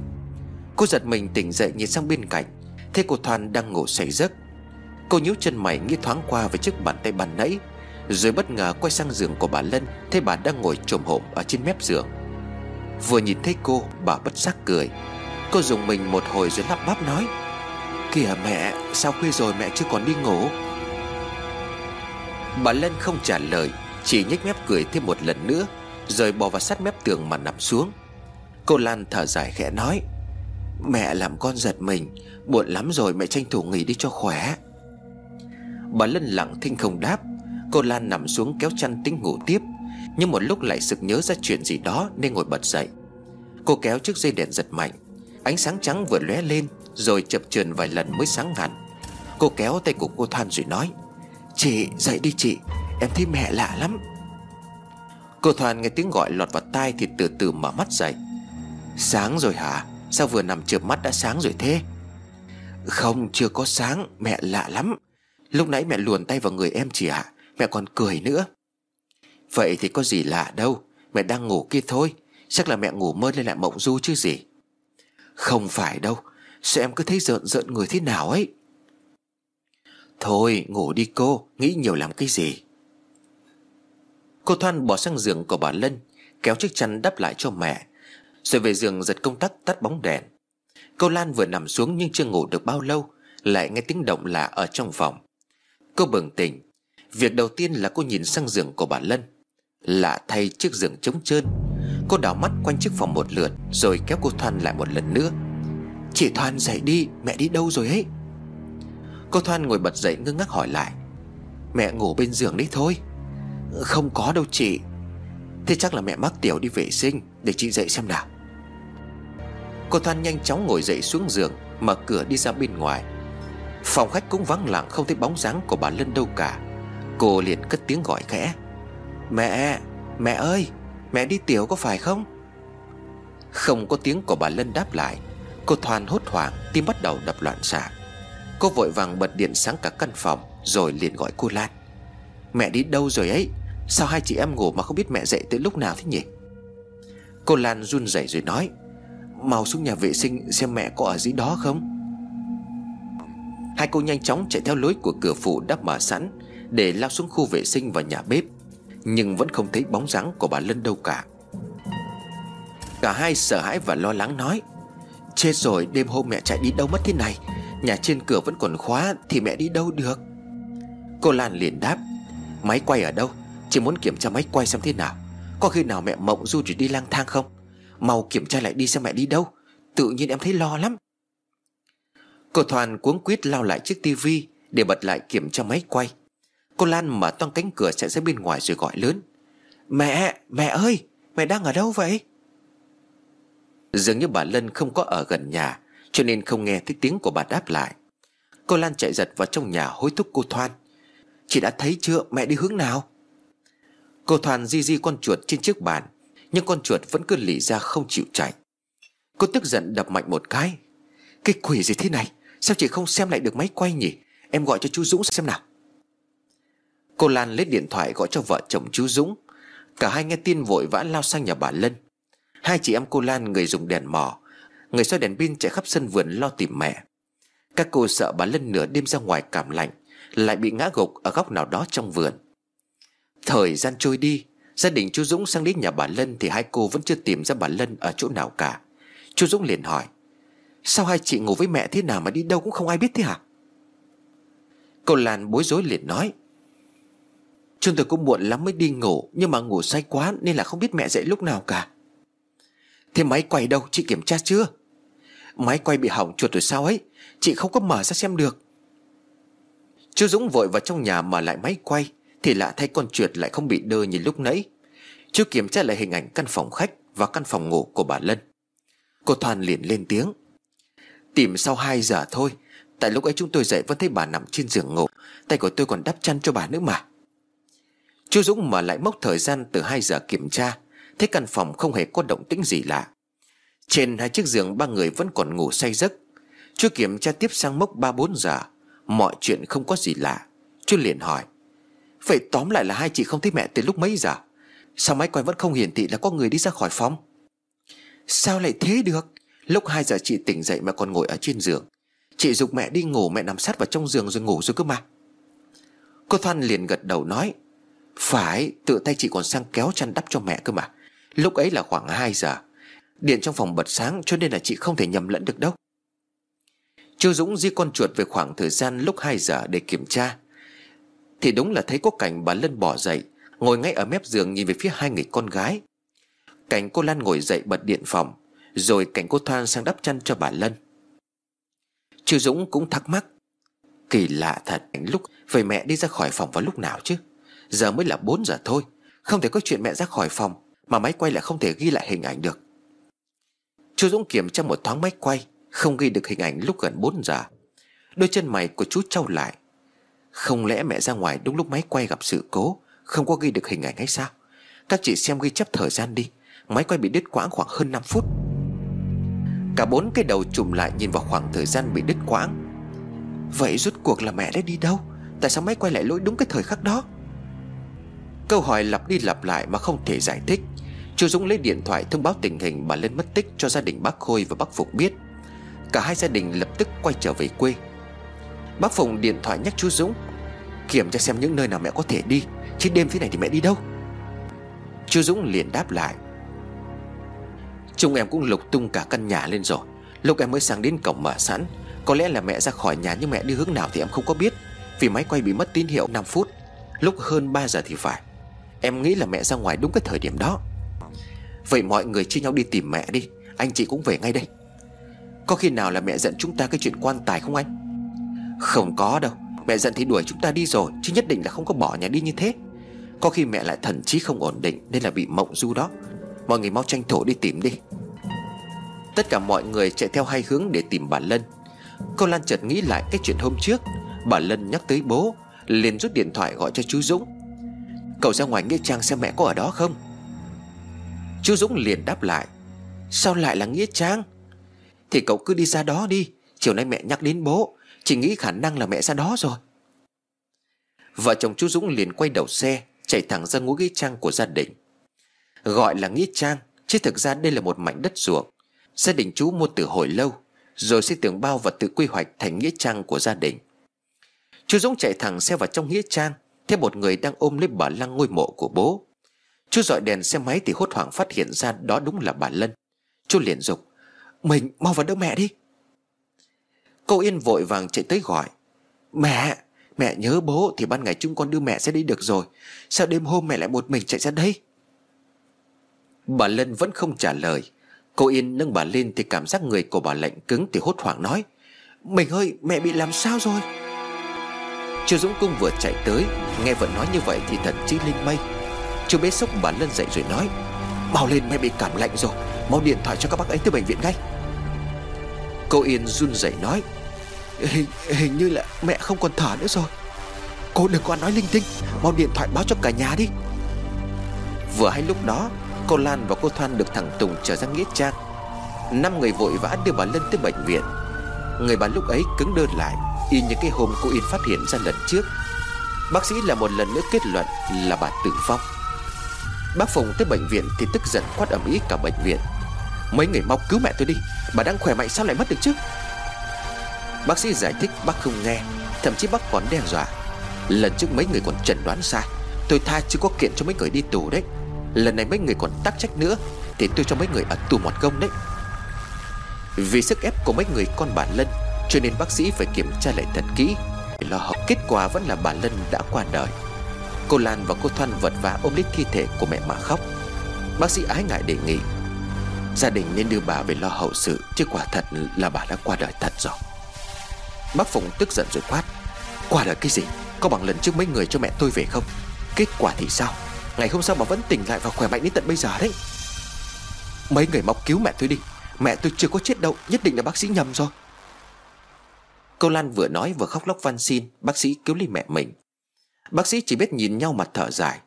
Cô giật mình tỉnh dậy nhìn sang bên cạnh. Thấy cô Thoan đang ngủ say giấc. Cô nhíu chân mày nghĩ thoáng qua với chiếc bàn tay bàn nãy rồi bất ngờ quay sang giường của bà Lân, Thấy bà đang ngồi trồm hổm ở trên mép giường. Vừa nhìn thấy cô, Bà bất giác cười. Cô dùng mình một hồi rồi lắp bắp nói, Kìa mẹ, Sao khuya rồi mẹ chưa còn đi ngủ? Bà Lân không trả lời, Chỉ nhếch mép cười thêm một lần nữa, Rồi bò vào sát mép tường mà nằm xuống. Cô Lan thở dài khẽ nói, Mẹ làm con giật mình, Buồn lắm rồi mẹ tranh thủ nghỉ đi cho khỏe. Bà Lân lặng thinh không đáp. Cô Lan nằm xuống kéo chăn tính ngủ tiếp. Nhưng một lúc lại sực nhớ ra chuyện gì đó Nên ngồi bật dậy. Cô kéo chiếc dây đèn giật mạnh. Ánh sáng trắng vừa lóe lên, Rồi chập chờn vài lần mới sáng hẳn. Cô kéo tay của cô Thoan rồi nói, Chị, dậy đi chị, Em thấy mẹ lạ lắm. Cô Thoan nghe tiếng gọi lọt vào tai Thì từ từ mở mắt dậy. Sáng rồi hả? Sao vừa nằm chợp mắt đã sáng rồi thế? Không, chưa có sáng, Mẹ lạ lắm. Lúc nãy mẹ luồn tay vào người em chị ạ. Mẹ còn cười nữa. Vậy thì có gì lạ đâu, Mẹ đang ngủ kia thôi. Chắc là mẹ ngủ mơ lên lại mộng du chứ gì. Không phải đâu, Sao em cứ thấy rợn rợn người thế nào ấy? Thôi, ngủ đi cô, Nghĩ nhiều làm cái gì? Cô Thoan bỏ sang giường của bà Lân, Kéo chiếc chăn đắp lại cho mẹ, Rồi về giường giật công tắc tắt bóng đèn. Cô Lan vừa nằm xuống nhưng chưa ngủ được bao lâu, Lại nghe tiếng động lạ ở trong phòng. Cô bừng tỉnh Việc đầu tiên là cô nhìn sang giường của bà Lân. Lạ thay chiếc giường trống trơn. Cô đảo mắt quanh chiếc phòng một lượt, Rồi kéo cô Thoan lại một lần nữa. Chị Thoan dậy đi, Mẹ đi đâu rồi ấy? Cô Thoan ngồi bật dậy ngưng ngắc hỏi lại. Mẹ ngủ bên giường đấy thôi. Không có đâu chị. Thế chắc là mẹ mắc tiểu đi vệ sinh, Để chị dậy xem nào. Cô Thoan nhanh chóng ngồi dậy xuống giường, Mở cửa đi ra bên ngoài. Phòng khách cũng vắng lặng, không thấy bóng dáng của bà Lân đâu cả. Cô liền cất tiếng gọi khẽ. Mẹ, mẹ ơi Mẹ đi tiểu có phải không? Không có tiếng của bà Lân đáp lại Cô Thoan hốt hoảng Tim bắt đầu đập loạn xạ. Cô vội vàng bật điện sáng cả căn phòng Rồi liền gọi cô Lan. Mẹ đi đâu rồi ấy? Sao hai chị em ngủ mà không biết mẹ dậy tới lúc nào thế nhỉ? Cô Lan run rẩy rồi nói Mau xuống nhà vệ sinh xem mẹ có ở dưới đó không? Hai cô nhanh chóng chạy theo lối của cửa phụ đắp mở sẵn. Để lao xuống khu vệ sinh và nhà bếp, Nhưng vẫn không thấy bóng dáng của bà Lân đâu cả. Cả hai sợ hãi và lo lắng nói, Chết rồi, đêm hôm mẹ chạy đi đâu mất thế này? Nhà trên cửa vẫn còn khóa Thì mẹ đi đâu được? Cô Lan liền đáp, Máy quay ở đâu? Chỉ muốn kiểm tra máy quay xem thế nào. Có khi nào mẹ mộng du chỉ đi lang thang không? Mau kiểm tra lại đi xem mẹ đi đâu. Tự nhiên em thấy lo lắm. Cô Thoàn cuống quýt lao lại chiếc tivi Để bật lại kiểm tra máy quay. Cô Lan mở toang cánh cửa chạy ra bên ngoài rồi gọi lớn. Mẹ, mẹ ơi Mẹ đang ở đâu vậy? Dường như bà Lân không có ở gần nhà Cho nên không nghe thấy tiếng của bà đáp lại. Cô Lan chạy giật vào trong nhà hối thúc cô Thoan. Chị đã thấy chưa? Mẹ đi hướng nào? Cô Thoan di di con chuột trên chiếc bàn Nhưng con chuột vẫn cứ lì ra không chịu chạy. Cô tức giận đập mạnh một cái. Cái quỷ gì thế này? Sao chị không xem lại được máy quay nhỉ? Em gọi cho chú Dũng xem nào. Cô Lan lấy điện thoại gọi cho vợ chồng chú Dũng. Cả hai nghe tin vội vã lao sang nhà bà Lân. Hai chị em cô Lan người dùng đèn mò. Người soi đèn pin chạy khắp sân vườn lo tìm mẹ. Các cô sợ bà Lân nửa đêm ra ngoài cảm lạnh, Lại bị ngã gục ở góc nào đó trong vườn. Thời gian trôi đi, Gia đình chú Dũng sang đến nhà bà Lân Thì hai cô vẫn chưa tìm ra bà Lân ở chỗ nào cả. Chú Dũng liền hỏi, Sao hai chị ngủ với mẹ thế nào mà đi đâu cũng không ai biết thế hả? Cô Lan bối rối liền nói Chúng tôi cũng muộn lắm mới đi ngủ, Nhưng mà ngủ say quá nên là không biết mẹ dậy lúc nào cả. Thế máy quay đâu? Chị kiểm tra chưa? Máy quay bị hỏng chuột rồi sao ấy? Chị không có mở ra xem được. Chú Dũng vội vào trong nhà mở lại máy quay, Thì lạ thay con chuột lại không bị đơ như lúc nãy. Chú kiểm tra lại hình ảnh căn phòng khách Và căn phòng ngủ của bà Lân. Cô Thoan liền lên tiếng. Tìm sau 2 giờ thôi, Tại lúc ấy chúng tôi dậy vẫn thấy bà nằm trên giường ngủ, Tay của tôi còn đắp chăn cho bà nữa mà. Chú Dũng mà lại mốc thời gian từ 2 giờ kiểm tra, Thấy căn phòng không hề có động tĩnh gì lạ. Trên hai chiếc giường, ba người vẫn còn ngủ say giấc. Chú kiểm tra tiếp sang mốc 3-4 giờ, Mọi chuyện không có gì lạ. Chú liền hỏi, Vậy tóm lại là hai chị không thấy mẹ từ lúc mấy giờ? Sao máy quay vẫn không hiển thị là có người đi ra khỏi phòng? Sao lại thế được? Lúc 2 giờ chị tỉnh dậy mà còn ngồi ở trên giường. Chị dục mẹ đi ngủ, mẹ nằm sát vào trong giường rồi ngủ rồi cơ mà. Cô Thoan liền gật đầu nói phải tự tay chị còn sang kéo chăn đắp cho mẹ cơ mà. Lúc ấy là khoảng 2 giờ. Điện trong phòng bật sáng cho nên là chị không thể nhầm lẫn được đâu. Chú Dũng di con chuột về khoảng thời gian lúc 2 giờ để kiểm tra. Thì đúng là thấy có cảnh bà Lân bỏ dậy, Ngồi ngay ở mép giường nhìn về phía hai người con gái. Cảnh cô Lan ngồi dậy bật điện phòng, Rồi cảnh cô Thoan sang đắp chăn cho bà Lân. Chú Dũng cũng thắc mắc, Kỳ lạ thật, lúc về mẹ đi ra khỏi phòng vào lúc nào chứ? Giờ mới là 4 giờ thôi. Không thể có chuyện mẹ ra khỏi phòng, Mà máy quay lại không thể ghi lại hình ảnh được. Chú Dũng kiểm tra một thoáng máy quay, Không ghi được hình ảnh lúc gần 4 giờ. Đôi chân mày của chú trâu lại. Không lẽ mẹ ra ngoài đúng lúc máy quay gặp sự cố, Không có ghi được hình ảnh hay sao? Các chị xem ghi chép thời gian đi. Máy quay bị đứt quãng khoảng hơn 5 phút. Cả bốn cái đầu chùm lại nhìn vào khoảng thời gian bị đứt quãng. Vậy rốt cuộc là mẹ đã đi đâu? Tại sao máy quay lại lỗi đúng cái thời khắc đó? Câu hỏi lặp đi lặp lại mà không thể giải thích. Chú Dũng lấy điện thoại thông báo tình hình bà Lân mất tích cho gia đình bác Khôi và bác Phục biết. Cả hai gia đình lập tức quay trở về quê. Bác Phùng điện thoại nhắc chú Dũng, Kiểm tra xem những nơi nào mẹ có thể đi, Chứ đêm thế này thì mẹ đi đâu? Chú Dũng liền đáp lại, Chúng em cũng lục tung cả căn nhà lên rồi. Lúc em mới sang đến cổng mở sẵn, Có lẽ là mẹ ra khỏi nhà nhưng mẹ đi hướng nào thì em không có biết, Vì máy quay bị mất tín hiệu 5 phút. Lúc hơn 3 giờ thì phải. Em nghĩ là mẹ ra ngoài đúng cái thời điểm đó. Vậy mọi người chia nhau đi tìm mẹ đi. Anh chị cũng về ngay đây. Có khi nào là mẹ giận chúng ta cái chuyện quan tài không anh? Không có đâu. Mẹ giận thì đuổi chúng ta đi rồi, Chứ nhất định là không có bỏ nhà đi như thế. Có khi mẹ lại thần trí không ổn định Nên là bị mộng du đó. Mọi người mau tranh thủ đi tìm đi. Tất cả mọi người chạy theo hai hướng để tìm bà Lân. Cô Lan chợt nghĩ lại cái chuyện hôm trước. Bà Lân nhắc tới bố, liền rút điện thoại gọi cho chú Dũng. Cậu ra ngoài Nghĩa Trang xem mẹ có ở đó không? Chú Dũng liền đáp lại, Sao lại là Nghĩa Trang? Thì cậu cứ đi ra đó đi, Chiều nay mẹ nhắc đến bố, Chỉ nghĩ khả năng là mẹ ra đó rồi. Vợ chồng chú Dũng liền quay đầu xe, Chạy thẳng ra ngôi Nghĩa Trang của gia đình. Gọi là Nghĩa Trang, Chứ thực ra đây là một mảnh đất ruộng. Gia đình chú mua từ hồi lâu, Rồi xây tường bao và tự quy hoạch thành Nghĩa Trang của gia đình. Chú Dũng chạy thẳng xe vào trong Nghĩa Trang Thấy một người đang ôm lấy bà lăng ngôi mộ của bố. Chú dọi đèn xe máy thì hốt hoảng phát hiện ra đó đúng là bà Lân. Chú liền dục, Mình mau vào đỡ mẹ đi. Cô Yên vội vàng chạy tới gọi, Mẹ Mẹ nhớ bố thì ban ngày chúng con đưa mẹ sẽ đi được rồi. Sao đêm hôm mẹ lại một mình chạy ra đây? Bà Lân vẫn không trả lời. Cô Yên nâng bà lên thì cảm giác người của bà lạnh cứng thì hốt hoảng nói, Mình ơi, mẹ bị làm sao rồi? Chu Dũng Cung vừa chạy tới Nghe vợ nói như vậy thì thần trí lên mây. Chu bế sốc bà Lân dậy rồi nói Mau lên mẹ bị cảm lạnh rồi Mau điện thoại cho các bác ấy tới bệnh viện ngay. Cô Yên run rẩy nói hình, hình như là mẹ không còn thở nữa rồi. Cô đừng có nói linh tinh Mau điện thoại báo cho cả nhà đi. Vừa hay lúc đó Cô Lan và cô Thoan được thằng Tùng trở ra Nghĩa Trang. Năm người vội vã đưa bà Lân tới bệnh viện. Người bà lúc ấy cứng đơn lại Y như cái hôm cô Yên phát hiện ra lần trước, Bác sĩ là một lần nữa kết luận là bà tử vong. Bác Phùng tới bệnh viện thì tức giận quát ầm ĩ cả bệnh viện. Mấy người mau cứu mẹ tôi đi, Bà đang khỏe mạnh sao lại mất được chứ? Bác sĩ giải thích bác không nghe, Thậm chí bác còn đe dọa. Lần trước mấy người còn chẩn đoán sai, Tôi tha chưa có kiện cho mấy người đi tù đấy. Lần này mấy người còn tắc trách nữa, Thì tôi cho mấy người ở tù một công đấy. Vì sức ép của mấy người con bà Lân cho nên bác sĩ phải kiểm tra lại thật kỹ Để lo học Kết quả vẫn là bà Lân đã qua đời. Cô Lan và cô Thoan vật vã ôm lấy thi thể của mẹ mà khóc. Bác sĩ ái ngại đề nghị, Gia đình nên đưa bà về lo hậu sự, Chứ quả thật là bà đã qua đời thật rồi. Bác Phụng tức giận rồi quát, Qua đời cái gì? Có bằng lần trước mấy người cho mẹ tôi về không? Kết quả thì sao? Ngày hôm sau bà vẫn tỉnh lại và khỏe mạnh đến tận bây giờ đấy. Mấy người mau cứu mẹ tôi đi. Mẹ tôi chưa có chết đâu, Nhất định là bác sĩ nhầm rồi. Cô Lan vừa nói vừa khóc lóc van xin, Bác sĩ cứu lấy mẹ mình. Bác sĩ chỉ biết nhìn nhau mặt thở dài.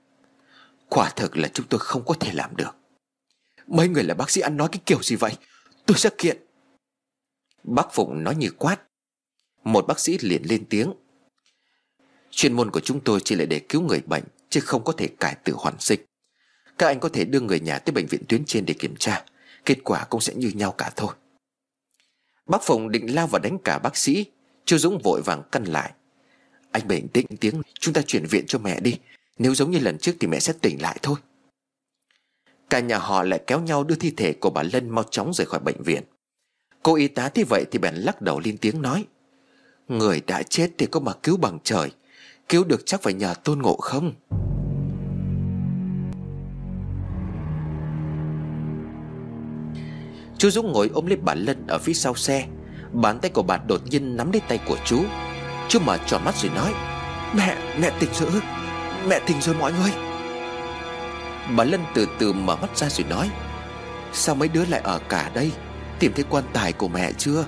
Quả thực là chúng tôi không có thể làm được. Mấy người là bác sĩ ăn nói cái kiểu gì vậy? Tôi sẽ kiện. Bác Phụng nói như quát. Một bác sĩ liền lên tiếng. Chuyên môn của chúng tôi chỉ là để cứu người bệnh, Chứ không có thể cải tử hoàn sinh. Các anh có thể đưa người nhà tới bệnh viện tuyến trên để kiểm tra. Kết quả cũng sẽ như nhau cả thôi. Bác Phụng định lao vào đánh cả bác sĩ. Chu Dũng vội vàng căn lại. Anh bình tĩnh tiếng, Chúng ta chuyển viện cho mẹ đi. Nếu giống như lần trước thì mẹ sẽ tỉnh lại thôi. Cả nhà họ lại kéo nhau đưa thi thể của bà Lân mau chóng rời khỏi bệnh viện. Cô y tá thấy vậy thì bèn lắc đầu lên tiếng nói, Người đã chết thì có mà cứu bằng trời. Cứu được chắc phải nhờ tôn ngộ không? Chú Dũng ngồi ôm lấy bà Lân ở phía sau xe. Bàn tay của bà đột nhiên nắm lấy tay của chú. Chú mở tròn mắt rồi nói Mẹ, mẹ tỉnh rồi Mẹ tỉnh rồi mọi người. Bà Lân từ từ mở mắt ra rồi nói Sao mấy đứa lại ở cả đây? Tìm thấy quan tài của mẹ chưa?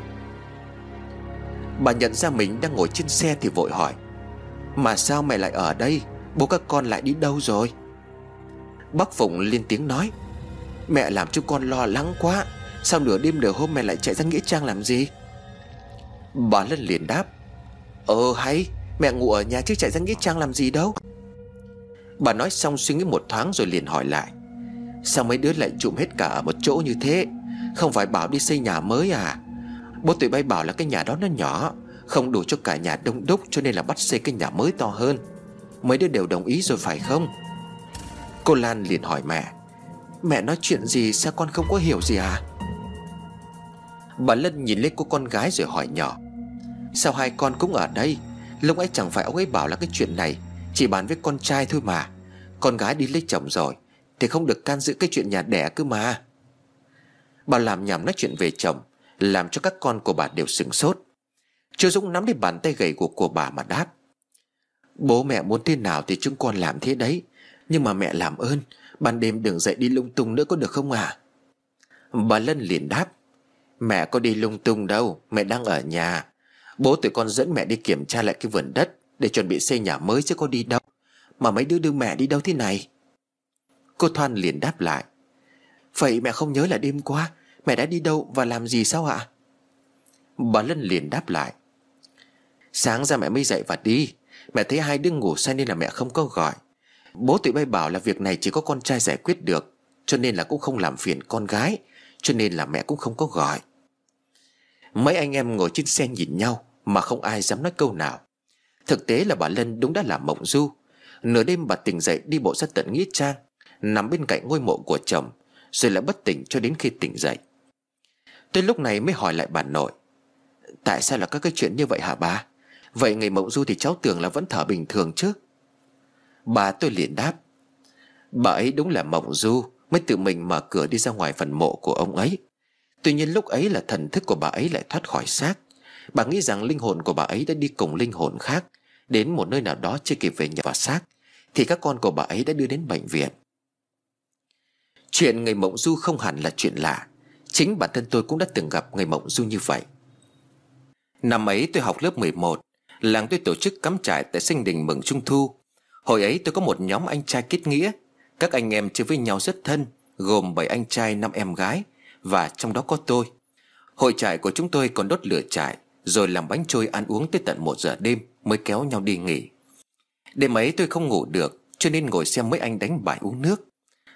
Bà nhận ra mình đang ngồi trên xe thì vội hỏi Mà sao mẹ lại ở đây? Bố các con lại đi đâu rồi? Bác Phụng lên tiếng nói Mẹ làm cho con lo lắng quá. Sao nửa đêm nửa hôm mẹ lại chạy ra Nghĩa Trang làm gì? Bà Lân liền đáp Ờ hay, Mẹ ngủ ở nhà chứ, chạy ra Nghĩa Trang làm gì đâu. Bà nói xong suy nghĩ một thoáng rồi liền hỏi lại, Sao mấy đứa lại trụm hết cả ở một chỗ như thế? Không phải bảo đi xây nhà mới à? Bố tụi bay bảo là cái nhà đó nó nhỏ, Không đủ cho cả nhà đông đúc Cho nên là bắt xây cái nhà mới to hơn. Mấy đứa đều đồng ý rồi phải không? Cô Lan liền hỏi mẹ Mẹ nói chuyện gì, sao con không có hiểu gì à? Bà Lân nhìn lên cô con gái rồi hỏi nhỏ Sao hai con cũng ở đây? Lúc ấy chẳng phải ông ấy bảo là cái chuyện này, Chỉ bàn với con trai thôi mà. Con gái đi lấy chồng rồi, Thì không được can dự cái chuyện nhà đẻ cơ mà. Bà làm nhảm nói chuyện về chồng, Làm cho các con của bà đều sửng sốt. Chưa Dũng nắm lấy bàn tay gầy của của bà mà đáp. Bố mẹ muốn thế nào thì chúng con làm thế đấy, Nhưng mà mẹ làm ơn, Ban đêm đừng dậy đi lung tung nữa có được không à Bà Lân liền đáp. Mẹ có đi lung tung đâu, Mẹ đang ở nhà. Bố tụi con dẫn mẹ đi kiểm tra lại cái vườn đất Để chuẩn bị xây nhà mới chứ có đi đâu. Mà mấy đứa đưa mẹ đi đâu thế này? Cô Thoan liền đáp lại. Vậy mẹ không nhớ là đêm qua, Mẹ đã đi đâu và làm gì sao ạ? Bà Lân liền đáp lại. Sáng ra mẹ mới dậy và đi. Mẹ thấy hai đứa ngủ say nên là mẹ không có gọi. Bố tụi bay bảo là việc này chỉ có con trai giải quyết được, Cho nên là cũng không làm phiền con gái, Cho nên là mẹ cũng không có gọi. Mấy anh em ngồi trên xe nhìn nhau Mà không ai dám nói câu nào. Thực tế là bà Lân đúng đã là mộng du. Nửa đêm bà tỉnh dậy đi bộ ra tận Nghĩa Trang, Nằm bên cạnh ngôi mộ của chồng, Rồi lại bất tỉnh cho đến khi tỉnh dậy. Tôi lúc này mới hỏi lại bà nội, Tại sao là các cái chuyện như vậy hả bà Vậy ngày mộng du thì cháu tưởng là vẫn thở bình thường chứ. Bà tôi liền đáp, Bà ấy đúng là mộng du, Mới tự mình mở cửa đi ra ngoài phần mộ của ông ấy. Tuy nhiên lúc ấy là thần thức của bà ấy lại thoát khỏi xác. Bà nghĩ rằng linh hồn của bà ấy đã đi cùng linh hồn khác, Đến một nơi nào đó chưa kịp về nhà vào xác, Thì các con của bà ấy đã đưa đến bệnh viện. Chuyện người mộng du không hẳn là chuyện lạ. Chính bản thân tôi cũng đã từng gặp người mộng du như vậy. Năm ấy tôi học lớp 11 Làng tôi tổ chức cắm trại tại sinh đình mừng trung thu. Hồi ấy tôi có một nhóm anh trai kết nghĩa. Các anh em chơi với nhau rất thân, Gồm 7 anh trai 5 em gái. Và trong đó có tôi. Hội trại của chúng tôi còn đốt lửa trại, Rồi làm bánh trôi ăn uống tới tận một giờ đêm Mới kéo nhau đi nghỉ. Đêm ấy tôi không ngủ được, Cho nên ngồi xem mấy anh đánh bài uống nước.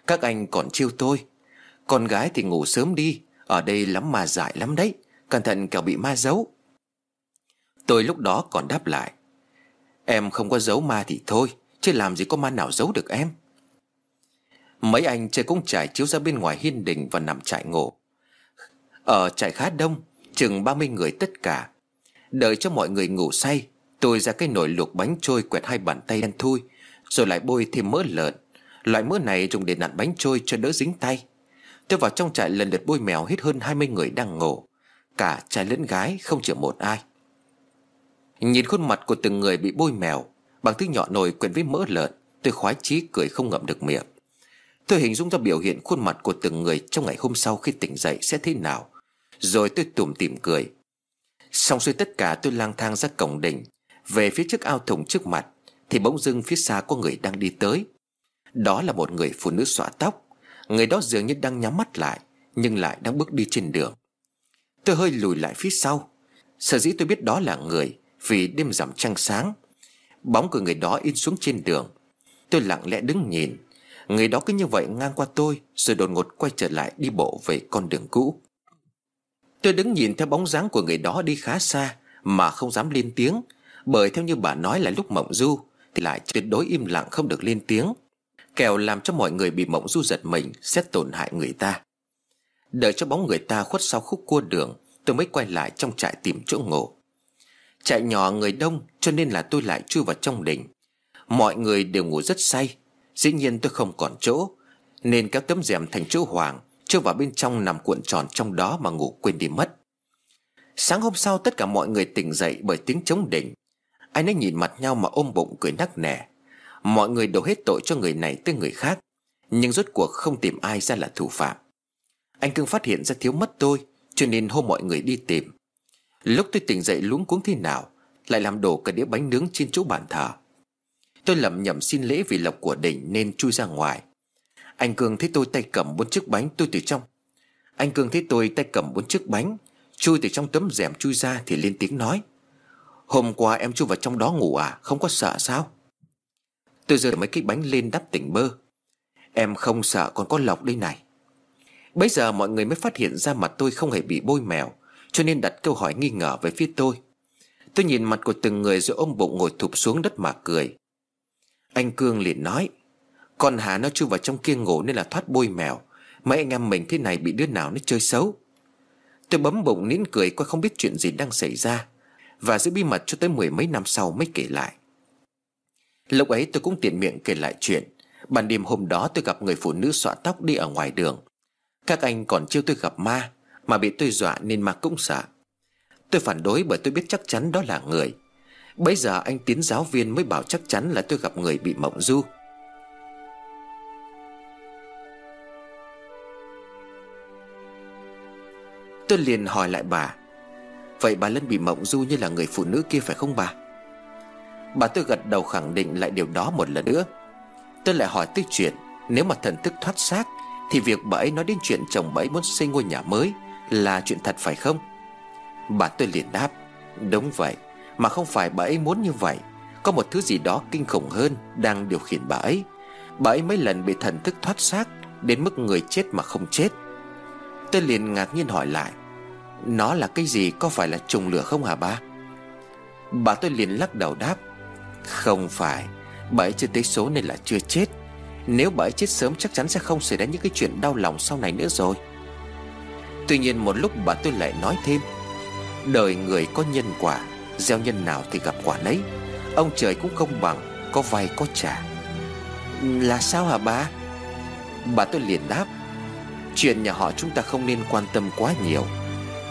Các anh còn chiêu tôi. Con gái thì ngủ sớm đi, Ở đây lắm ma dại lắm đấy, Cẩn thận kẻo bị ma giấu. Tôi lúc đó còn đáp lại, Em không có giấu ma thì thôi, Chứ làm gì có ma nào giấu được em. Mấy anh chơi cũng trải chiếu ra bên ngoài hiên đình và nằm trại ngủ ở trại khá đông, Chừng 30 người tất cả. Đợi cho mọi người ngủ say, Tôi ra cái nồi luộc bánh trôi quẹt hai bàn tay đen thui, Rồi lại bôi thêm mỡ lợn. Loại mỡ này dùng để nặn bánh trôi cho đỡ dính tay. Tôi vào trong trại lần lượt bôi mèo hết hơn 20 người đang ngủ. Cả trai lẫn gái, không chịu một ai. Nhìn khuôn mặt của từng người bị bôi mèo, Bằng thứ nhỏ nồi quyện với mỡ lợn, Tôi khoái chí cười không ngậm được miệng. Tôi hình dung ra biểu hiện khuôn mặt của từng người Trong ngày hôm sau khi tỉnh dậy sẽ thế nào. Rồi tôi tủm tỉm cười. Xong xuôi tất cả tôi lang thang ra cổng đình Về phía trước ao thùng trước mặt, Thì bỗng dưng phía xa có người đang đi tới. Đó là một người phụ nữ xõa tóc. Người đó dường như đang nhắm mắt lại, Nhưng lại đang bước đi trên đường. Tôi hơi lùi lại phía sau. Sở dĩ tôi biết đó là người, Vì đêm rằm trăng sáng. Bóng của người đó in xuống trên đường. Tôi lặng lẽ đứng nhìn. Người đó cứ như vậy ngang qua tôi, Rồi đột ngột quay trở lại đi bộ về con đường cũ. Tôi đứng nhìn theo bóng dáng của người đó đi khá xa, Mà không dám lên tiếng. Bởi theo như bà nói là lúc mộng du, Thì lại tuyệt đối im lặng không được lên tiếng. Kèo làm cho mọi người bị mộng du giật mình, Sẽ tổn hại người ta. Đợi cho bóng người ta khuất sau khúc cua đường, Tôi mới quay lại trong trại tìm chỗ ngủ. Trại nhỏ người đông, cho nên là tôi lại chui vào trong đỉnh Mọi người đều ngủ rất say, Dĩ nhiên tôi không còn chỗ, Nên kéo tấm rèm thành chỗ hoàng Chui vào bên trong nằm cuộn tròn trong đó mà ngủ quên đi mất. Sáng hôm sau, tất cả mọi người tỉnh dậy bởi tiếng chống đỉnh. Ai nấy nhìn mặt nhau mà ôm bụng cười nắc nẻ. Mọi người đổ hết tội cho người này tới người khác, Nhưng rốt cuộc không tìm ai ra là thủ phạm. Anh cưng phát hiện ra thiếu mất tôi, Cho nên hô mọi người đi tìm. Lúc tôi tỉnh dậy luống cuống thế nào, Lại làm đổ cả đĩa bánh nướng trên chỗ bàn thờ. Tôi lẩm nhẩm xin lễ vì lộc của đỉnh nên chui ra ngoài. Anh Cường thấy tôi tay cầm bốn chiếc bánh tôi từ trong. Anh Cường thấy tôi tay cầm bốn chiếc bánh, Chui từ trong tấm rèm chui ra thì lên tiếng nói. Hôm qua em chui vào trong đó ngủ à Không có sợ sao? Tôi giơ mấy cái bánh lên đắp tỉnh bơ. Em không sợ, còn có lọc đây này. Bây giờ mọi người mới phát hiện ra mặt tôi không hề bị bôi mèo, Cho nên đặt câu hỏi nghi ngờ về phía tôi. Tôi nhìn mặt của từng người rồi ôm bụng ngồi thụp xuống đất mà cười. Anh Cương liền nói con Hà nó chui vào trong kia ngủ nên là thoát bôi mèo. Mấy anh em mình thế này bị đứa nào nó chơi xấu. Tôi bấm bụng nín cười coi không biết chuyện gì đang xảy ra. Và giữ bí mật cho tới mười mấy năm sau mới kể lại. Lúc ấy tôi cũng tiện miệng kể lại chuyện. Ban đêm hôm đó tôi gặp người phụ nữ xõa tóc đi ở ngoài đường. Các anh còn chưa tôi gặp ma, Mà bị tôi dọa nên ma cũng sợ. Tôi phản đối bởi tôi biết chắc chắn đó là người. Bây giờ anh tiến giáo viên mới bảo chắc chắn là tôi gặp người bị mộng du. Tôi liền hỏi lại bà, Vậy bà Lân bị mộng du như là người phụ nữ kia phải không bà? Bà tôi gật đầu khẳng định lại điều đó một lần nữa. Tôi lại hỏi tới chuyện, Nếu mà thần thức thoát xác, Thì việc bà ấy nói đến chuyện chồng bà ấy muốn xây ngôi nhà mới Là chuyện thật phải không? Bà tôi liền đáp, Đúng vậy, Mà không phải bà ấy muốn như vậy. Có một thứ gì đó kinh khủng hơn Đang điều khiển bà ấy. Bà ấy mấy lần bị thần thức thoát xác Đến mức người chết mà không chết. Tôi liền ngạc nhiên hỏi lại nó là cái gì, có phải là trùng lửa không hả ba? Bà tôi liền lắc đầu đáp, Không phải, Bà ấy chưa tới số nên là chưa chết. Nếu bà ấy chết sớm chắc chắn sẽ không xảy ra những cái chuyện đau lòng sau này nữa rồi. Tuy nhiên một lúc bà tôi lại nói thêm, Đời người có nhân quả, Gieo nhân nào thì gặp quả nấy. Ông trời cũng không bằng, Có vay có trả. Là sao hả bà Bà tôi liền đáp, Chuyện nhà họ chúng ta không nên quan tâm quá nhiều.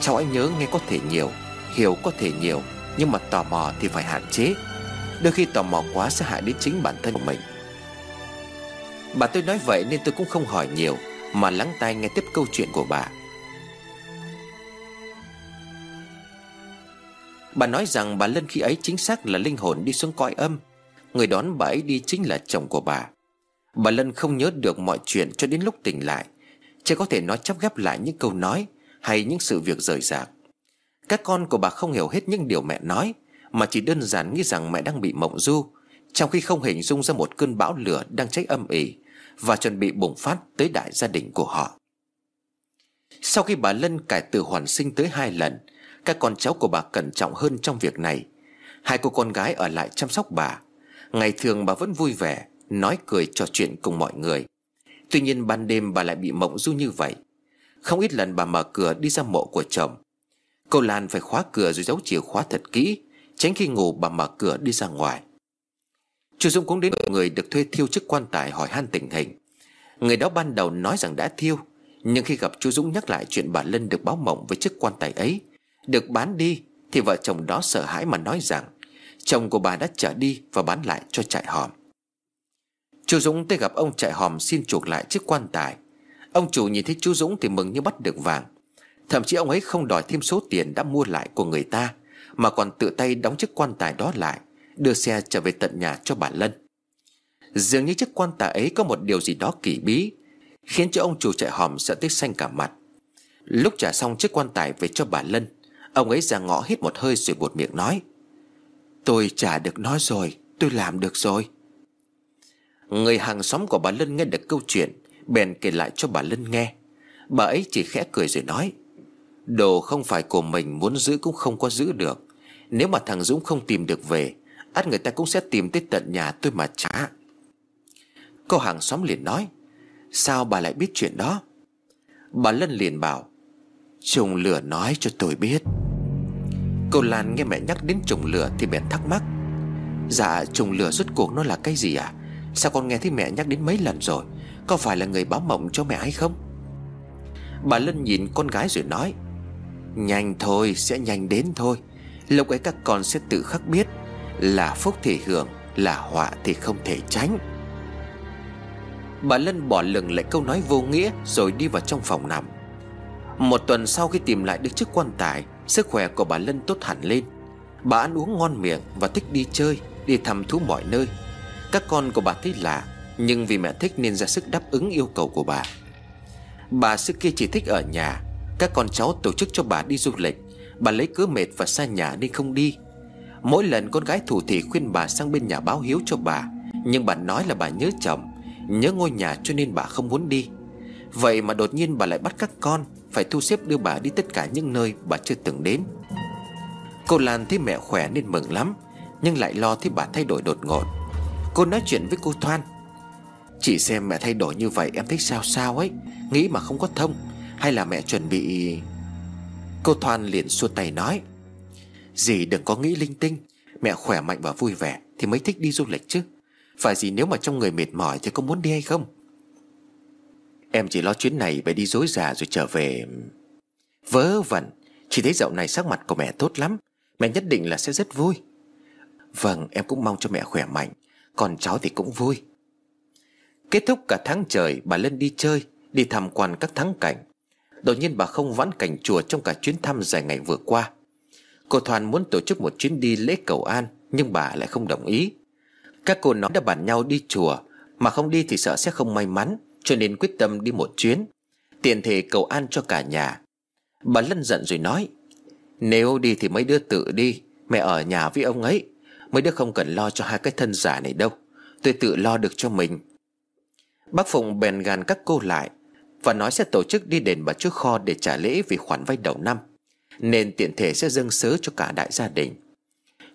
Cháu anh nhớ nghe có thể nhiều, Hiểu có thể nhiều, Nhưng mà tò mò thì phải hạn chế. Đôi khi tò mò quá sẽ hại đến chính bản thân của mình. Bà tôi nói vậy nên tôi cũng không hỏi nhiều, Mà lắng tai nghe tiếp câu chuyện của bà. Bà nói rằng bà Lân khi ấy chính xác là linh hồn đi xuống cõi âm. Người đón bà ấy đi chính là chồng của bà. Bà Lân không nhớ được mọi chuyện cho đến lúc tỉnh lại. Chỉ có thể nói chắp ghép lại những câu nói. Hay những sự việc rời rạc. Các con của bà không hiểu hết những điều mẹ nói, Mà chỉ đơn giản nghĩ rằng mẹ đang bị mộng du, Trong khi không hình dung ra một cơn bão lửa đang cháy âm ỉ Và chuẩn bị bùng phát tới đại gia đình của họ. Sau khi bà Lân cải từ hoàn sinh tới hai lần, các con cháu của bà cẩn trọng hơn trong việc này. Hai cô con gái ở lại chăm sóc bà. Ngày thường bà vẫn vui vẻ, Nói cười trò chuyện cùng mọi người. Tuy nhiên ban đêm bà lại bị mộng du như vậy. Không ít lần bà mở cửa đi ra mộ của chồng. Cô Lan phải khóa cửa rồi giấu chìa khóa thật kỹ, Tránh khi ngủ bà mở cửa đi ra ngoài. Chú Dũng cũng đến người được thuê thiêu chức quan tài hỏi han tình hình. Người đó ban đầu nói rằng đã thiêu, Nhưng khi gặp chú Dũng nhắc lại chuyện bà Lân được báo mộng với chức quan tài ấy, được bán đi Thì vợ chồng đó sợ hãi mà nói rằng Chồng của bà đã trở đi và bán lại cho trại hòm. Chú Dũng tới gặp ông trại hòm xin chuộc lại chiếc quan tài. Ông chủ nhìn thấy chú Dũng thì mừng như bắt được vàng. Thậm chí ông ấy không đòi thêm số tiền đã mua lại của người ta, Mà còn tự tay đóng chiếc quan tài đó lại, Đưa xe trở về tận nhà cho bà Lân. Dường như chiếc quan tài ấy có một điều gì đó kỳ bí, Khiến cho ông chủ chạy hòm sợ tới xanh cả mặt. Lúc trả xong chiếc quan tài về cho bà Lân, Ông ấy ra ngõ hít một hơi rồi buột miệng nói, Tôi trả được nó rồi, Tôi làm được rồi. Người hàng xóm của bà Lân nghe được câu chuyện Bèn kể lại cho bà Lân nghe. Bà ấy chỉ khẽ cười rồi nói, Đồ không phải của mình muốn giữ cũng không có giữ được. Nếu mà thằng Dũng không tìm được về, ắt người ta cũng sẽ tìm tới tận nhà tôi mà trả. Cô hàng xóm liền nói, Sao bà lại biết chuyện đó? Bà Lân liền bảo, Trùng lửa nói cho tôi biết. Cô Lan nghe mẹ nhắc đến trùng lửa Thì bèn thắc mắc Dạ trùng lửa rốt cuộc nó là cái gì à? Sao con nghe thấy mẹ nhắc đến mấy lần rồi? Có phải là người báo mộng cho mẹ hay không? Bà Lân nhìn con gái rồi nói, Nhanh thôi, sẽ nhanh đến thôi. Lúc ấy các con sẽ tự khắc biết Là phúc thì hưởng, Là họa thì không thể tránh. Bà Lân bỏ lừng lại câu nói vô nghĩa Rồi đi vào trong phòng nằm. Một tuần sau khi tìm lại được chiếc quan tài, Sức khỏe của bà Lân tốt hẳn lên. Bà ăn uống ngon miệng và thích đi chơi, Đi thăm thú mọi nơi. Các con của bà thấy lạ nhưng vì mẹ thích nên ra sức đáp ứng yêu cầu của bà. Bà xưa kia chỉ thích ở nhà. Các con cháu tổ chức cho bà đi du lịch. Bà lấy cớ mệt và xa nhà nên không đi. Mỗi lần con gái thủ thị khuyên bà sang bên nhà báo hiếu cho bà. Nhưng bà nói là bà nhớ chồng, Nhớ ngôi nhà cho nên bà không muốn đi. Vậy mà đột nhiên bà lại bắt các con, Phải thu xếp đưa bà đi tất cả những nơi bà chưa từng đến. Cô Lan thấy mẹ khỏe nên mừng lắm, Nhưng lại lo thấy bà thay đổi đột ngột. Cô nói chuyện với cô Thoan. Chỉ xem mẹ thay đổi như vậy em thích sao sao ấy. Nghĩ mà không có thông. Hay là mẹ chuẩn bị Cô Thoan liền xua tay nói. Dì đừng có nghĩ linh tinh. Mẹ khỏe mạnh và vui vẻ Thì mới thích đi du lịch chứ. Phải gì nếu mà trong người mệt mỏi Thì có muốn đi hay không? Em chỉ lo chuyến này phải đi dối già rồi trở về. Vớ vẩn. Chỉ thấy dạo này sắc mặt của mẹ tốt lắm. Mẹ nhất định là sẽ rất vui. Vâng em cũng mong cho mẹ khỏe mạnh. Còn cháu thì cũng vui. Kết thúc cả tháng trời, Bà Lân đi chơi, Đi tham quan các thắng cảnh. Đột nhiên bà không vãn cảnh chùa Trong cả chuyến thăm dài ngày vừa qua. Cô Thoàn muốn tổ chức một chuyến đi lễ cầu an, Nhưng bà lại không đồng ý. Các cô nói đã bàn nhau đi chùa, Mà không đi thì sợ sẽ không may mắn, Cho nên quyết tâm đi một chuyến. Tiền thể cầu an cho cả nhà. Bà Lân giận rồi nói, Nếu đi thì mấy đứa tự đi, Mẹ ở nhà với ông ấy. Mấy đứa không cần lo cho hai cái thân giả này đâu. Tôi tự lo được cho mình. Bác Phụng bèn gàn các cô lại Và nói sẽ tổ chức đi đền bà trước kho Để trả lễ vì khoản vay đầu năm, Nên tiện thể sẽ dâng sớ cho cả đại gia đình.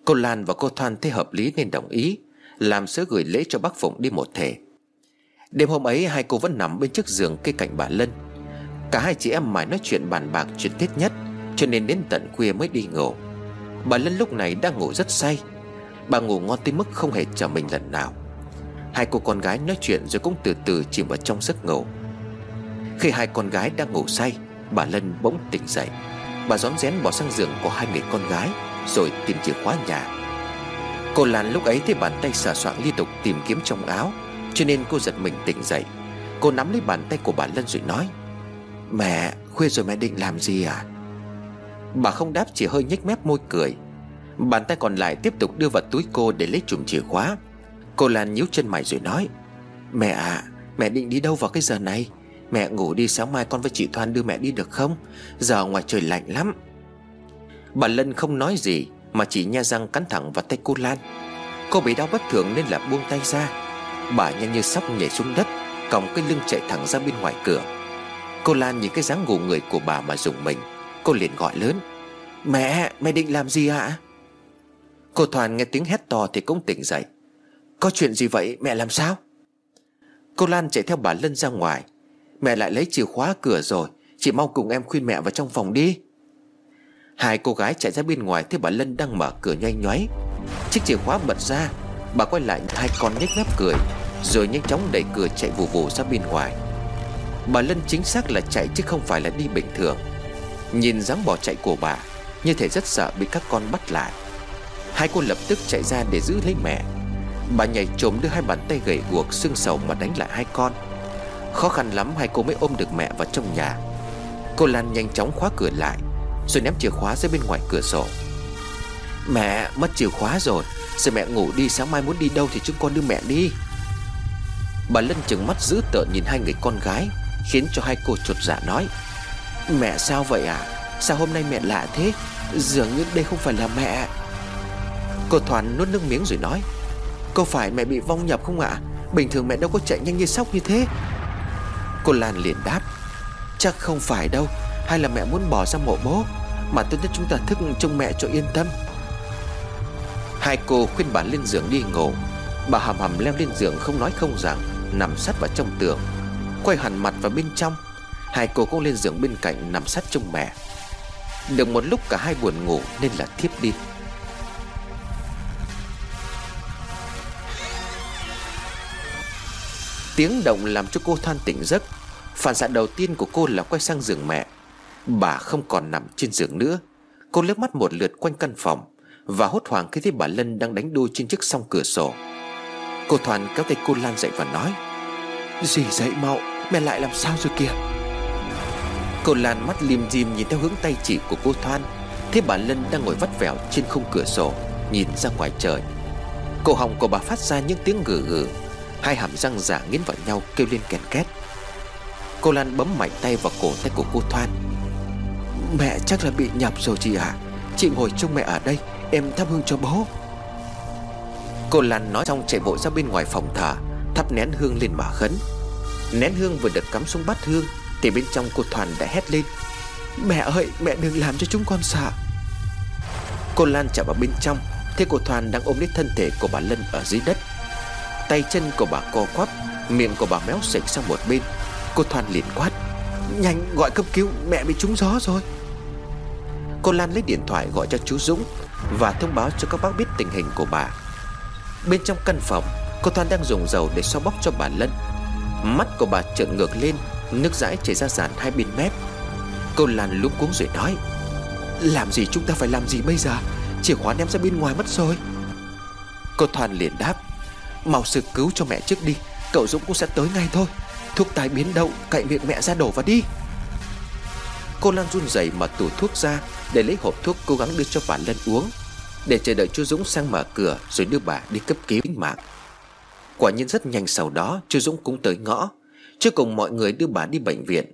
Cô Lan và cô Thoan thấy hợp lý nên đồng ý, Làm sớ gửi lễ cho bác Phụng đi một thể. Đêm hôm ấy, hai cô vẫn nằm bên chiếc giường cây cạnh bà Lân. Cả hai chị em mãi nói chuyện bàn bạc chuyện Tết nhất, Cho nên đến tận khuya mới đi ngủ. Bà Lân lúc này đang ngủ rất say. Bà ngủ ngon tới mức không hề chờ mình lần nào. Hai cô con gái nói chuyện rồi cũng từ từ chìm vào trong giấc ngủ. Khi hai con gái đang ngủ say, Bà Lân bỗng tỉnh dậy. Bà rón rén bỏ sang giường của hai người con gái, Rồi tìm chìa khóa nhà. Cô Lan lúc ấy thấy bàn tay xà soạn liên tục tìm kiếm trong áo, Cho nên cô giật mình tỉnh dậy. Cô nắm lấy bàn tay của bà Lân rồi nói, Mẹ, khuya rồi mẹ định làm gì à? Bà không đáp, chỉ hơi nhếch mép môi cười. Bàn tay còn lại tiếp tục đưa vào túi cô để lấy chùm chìa khóa. Cô Lan nhíu chân mày rồi nói Mẹ à Mẹ định đi đâu vào cái giờ này? Mẹ ngủ đi sáng mai con với chị Thoan đưa mẹ đi được không? Giờ ngoài trời lạnh lắm. Bà Lân không nói gì Mà chỉ nha răng cắn thẳng vào tay cô Lan. Cô bị đau bất thường nên là buông tay ra. Bà nhanh như sóc nhảy xuống đất Còng cái lưng chạy thẳng ra bên ngoài cửa. Cô Lan nhìn cái dáng ngủ người của bà mà dùng mình. Cô liền gọi lớn Mẹ, mẹ định làm gì ạ? Cô Thoàn nghe tiếng hét to thì cũng tỉnh dậy. Có chuyện gì vậy? Mẹ làm sao? Cô Lan chạy theo bà Lân ra ngoài. Mẹ lại lấy chìa khóa cửa rồi. Chị mau cùng em khuyên mẹ vào trong phòng đi. Hai cô gái chạy ra bên ngoài Thấy bà Lân đang mở cửa nhanh nhoáy. Chiếc chìa khóa bật ra. Bà quay lại, hai con nhếch mép cười, Rồi nhanh chóng đẩy cửa chạy vù vù ra bên ngoài. Bà Lân chính xác là chạy chứ không phải là đi bình thường. Nhìn dáng bỏ chạy của bà, Như thể rất sợ bị các con bắt lại. Hai cô lập tức chạy ra để giữ lấy mẹ. Bà nhảy trồm đưa hai bàn tay gầy guộc xương sầu mà đánh lại hai con. Khó khăn lắm hai cô mới ôm được mẹ vào trong nhà. Cô Lan nhanh chóng khóa cửa lại, Rồi ném chìa khóa ra bên ngoài cửa sổ. Mẹ, mất chìa khóa rồi. Giờ mẹ ngủ đi, sáng mai muốn đi đâu thì chúng con đưa mẹ đi. Bà Lân chừng mắt giữ tợn nhìn hai người con gái, Khiến cho hai cô chột dạ nói, Mẹ sao vậy à Sao hôm nay mẹ lạ thế? Dường như đây không phải là mẹ. Cô Thoàn nuốt nước miếng rồi nói có phải mẹ bị vong nhập không ạ? Bình thường mẹ đâu có chạy nhanh như sóc như thế. Cô Lan liền đáp, Chắc không phải đâu, Hay là mẹ muốn bỏ ra mộ bố, Mà tốt nhất chúng ta thức trông mẹ cho yên tâm. Hai cô khuyên bà lên giường đi ngủ. Bà hầm hầm leo lên giường không nói không rằng, Nằm sát vào trong tường, Quay hẳn mặt vào bên trong. Hai cô cũng lên giường bên cạnh nằm sát trông mẹ. Được một lúc cả hai buồn ngủ nên là thiếp đi. Tiếng động làm cho cô than tỉnh giấc. Phản xạ đầu tiên của cô là quay sang giường mẹ. Bà không còn nằm trên giường nữa. Cô liếc mắt một lượt quanh căn phòng Và hốt hoảng khi thấy bà Lân đang đánh đu trên chiếc song cửa sổ. Cô Thoàn kéo tay cô Lan dậy và nói Dì dậy mau Mẹ lại làm sao rồi kìa? Cô Lan mắt lim dim nhìn theo hướng tay chỉ của cô Thoan Thấy bà Lân đang ngồi vắt vẻo trên khung cửa sổ Nhìn ra ngoài trời. Cổ họng của bà phát ra những tiếng gừ gừ Hai hàm răng giả nghiến vào nhau kêu lên kèn két. Cô Lan bấm mạnh tay vào cổ tay của cô Thoan. Mẹ chắc là bị nhập rồi chị ạ. À? Chị ngồi trông mẹ ở đây, Em thắp hương cho bố. Cô Lan nói xong chạy bộ ra bên ngoài phòng thờ, Thắp nén hương lên mà khấn. Nén hương vừa được cắm xuống bát hương, Thì bên trong cô Thoàn đã hét lên, Mẹ ơi, mẹ đừng làm cho chúng con sợ. Cô Lan chạy vào bên trong Thế cô Thoàn đang ôm lấy thân thể của bà Lân ở dưới đất. Tay chân của bà co quắp, Miệng của bà méo sạch sang một bên. Cô Thoan liền quát, Nhanh, gọi cấp cứu, mẹ bị trúng gió rồi. Cô Lan lấy điện thoại gọi cho chú Dũng Và thông báo cho các bác biết tình hình của bà. Bên trong căn phòng, Cô Thoan đang dùng dầu để xoa bóc cho bà Lân. Mắt của bà trợn ngược lên, Nước dãi chảy ra dàn hai bên mép. Cô Lan lúng cuống rồi nói, Làm gì chúng ta phải làm gì bây giờ? Chìa khóa ném ra bên ngoài mất rồi. Cô Thoan liền đáp Mau sự cứu cho mẹ trước đi, Cậu Dũng cũng sẽ tới ngay thôi. Thuốc tai biến đậu Cậy miệng mẹ ra đổ vào đi. Cô Lan run rẩy mở tủ thuốc ra, Để lấy hộp thuốc cố gắng đưa cho bà Lân uống, Để chờ đợi chú Dũng sang mở cửa Rồi đưa bà đi cấp cứu tính mạng. Quả nhiên rất nhanh sau đó, Chú Dũng cũng tới ngõ. Chưa cùng mọi người đưa bà đi bệnh viện.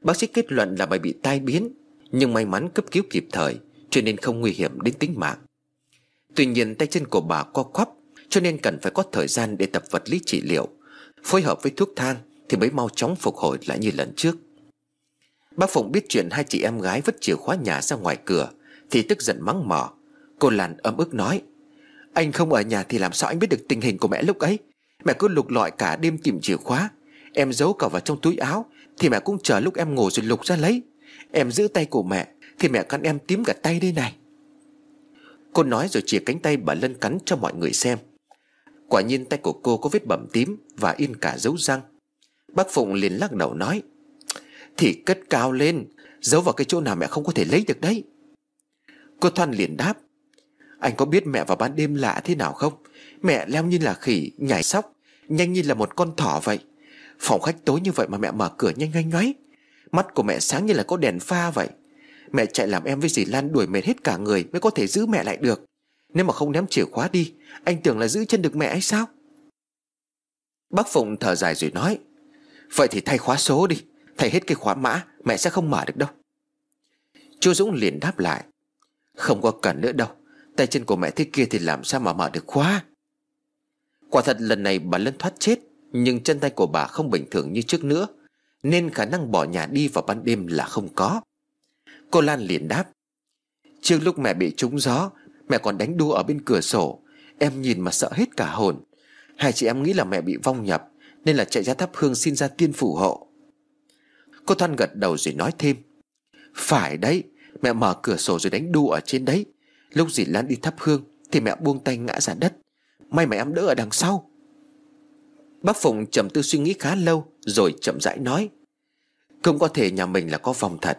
Bác sĩ kết luận là bà bị tai biến, Nhưng may mắn cấp cứu kịp thời, Cho nên không nguy hiểm đến tính mạng. Tuy nhiên, tay chân của bà co quắp cho nên cần phải có thời gian để tập vật lý trị liệu. Phối hợp với thuốc thang Thì mới mau chóng phục hồi lại như lần trước. Bác Phụng biết chuyện hai chị em gái vứt chìa khóa nhà ra ngoài cửa, Thì tức giận mắng mỏ. Cô Lan ấm ức nói, Anh không ở nhà thì làm sao anh biết được tình hình của mẹ lúc ấy? Mẹ cứ lục lọi cả đêm tìm chìa khóa. Em giấu cả vào trong túi áo, Thì mẹ cũng chờ lúc em ngủ rồi lục ra lấy. Em giữ tay của mẹ, Thì mẹ cắn em tím cả tay đây này. Cô nói rồi chìa cánh tay bà Lân cắn cho mọi người xem. Quả nhiên tay của cô có vết bầm tím Và in cả dấu răng. Bác Phụng liền lắc đầu nói, Thì cất cao lên, Giấu vào cái chỗ nào mẹ không có thể lấy được đấy. Cô Thoan liền đáp, Anh có biết mẹ vào ban đêm lạ thế nào không? Mẹ leo như là khỉ, Nhảy sóc, Nhanh như là một con thỏ vậy. Phòng khách tối như vậy mà mẹ mở cửa nhanh nhanh nhoáy Mắt của mẹ sáng như là có đèn pha vậy. Mẹ chạy làm em với dì Lan đuổi mệt hết cả người Mới có thể giữ mẹ lại được. Nếu mà không ném chìa khóa đi, Anh tưởng là giữ chân được mẹ hay sao? Bác Phụng thở dài rồi nói, Vậy thì thay khóa số đi, Thay hết cái khóa mã, Mẹ sẽ không mở được đâu. Chú Dũng liền đáp lại, Không có cần nữa đâu, Tay chân của mẹ thế kia thì làm sao mà mở được khóa? Quả thật lần này bà Lân thoát chết, Nhưng chân tay của bà không bình thường như trước nữa, Nên khả năng bỏ nhà đi vào ban đêm là không có. Cô Lan liền đáp, Trước lúc mẹ bị trúng gió Mẹ còn đánh đua ở bên cửa sổ. Em nhìn mà sợ hết cả hồn. Hai chị em nghĩ là mẹ bị vong nhập, Nên là chạy ra thắp hương xin ra tiên phù hộ. Cô Thoan gật đầu rồi nói thêm. Phải đấy, Mẹ mở cửa sổ rồi đánh đu ở trên đấy. Lúc dì Lan đi thắp hương, Thì mẹ buông tay ngã ra đất. May mà em đỡ ở đằng sau. Bác Phụng trầm tư suy nghĩ khá lâu, Rồi chậm rãi nói. Không có thể nhà mình là có vòng thật.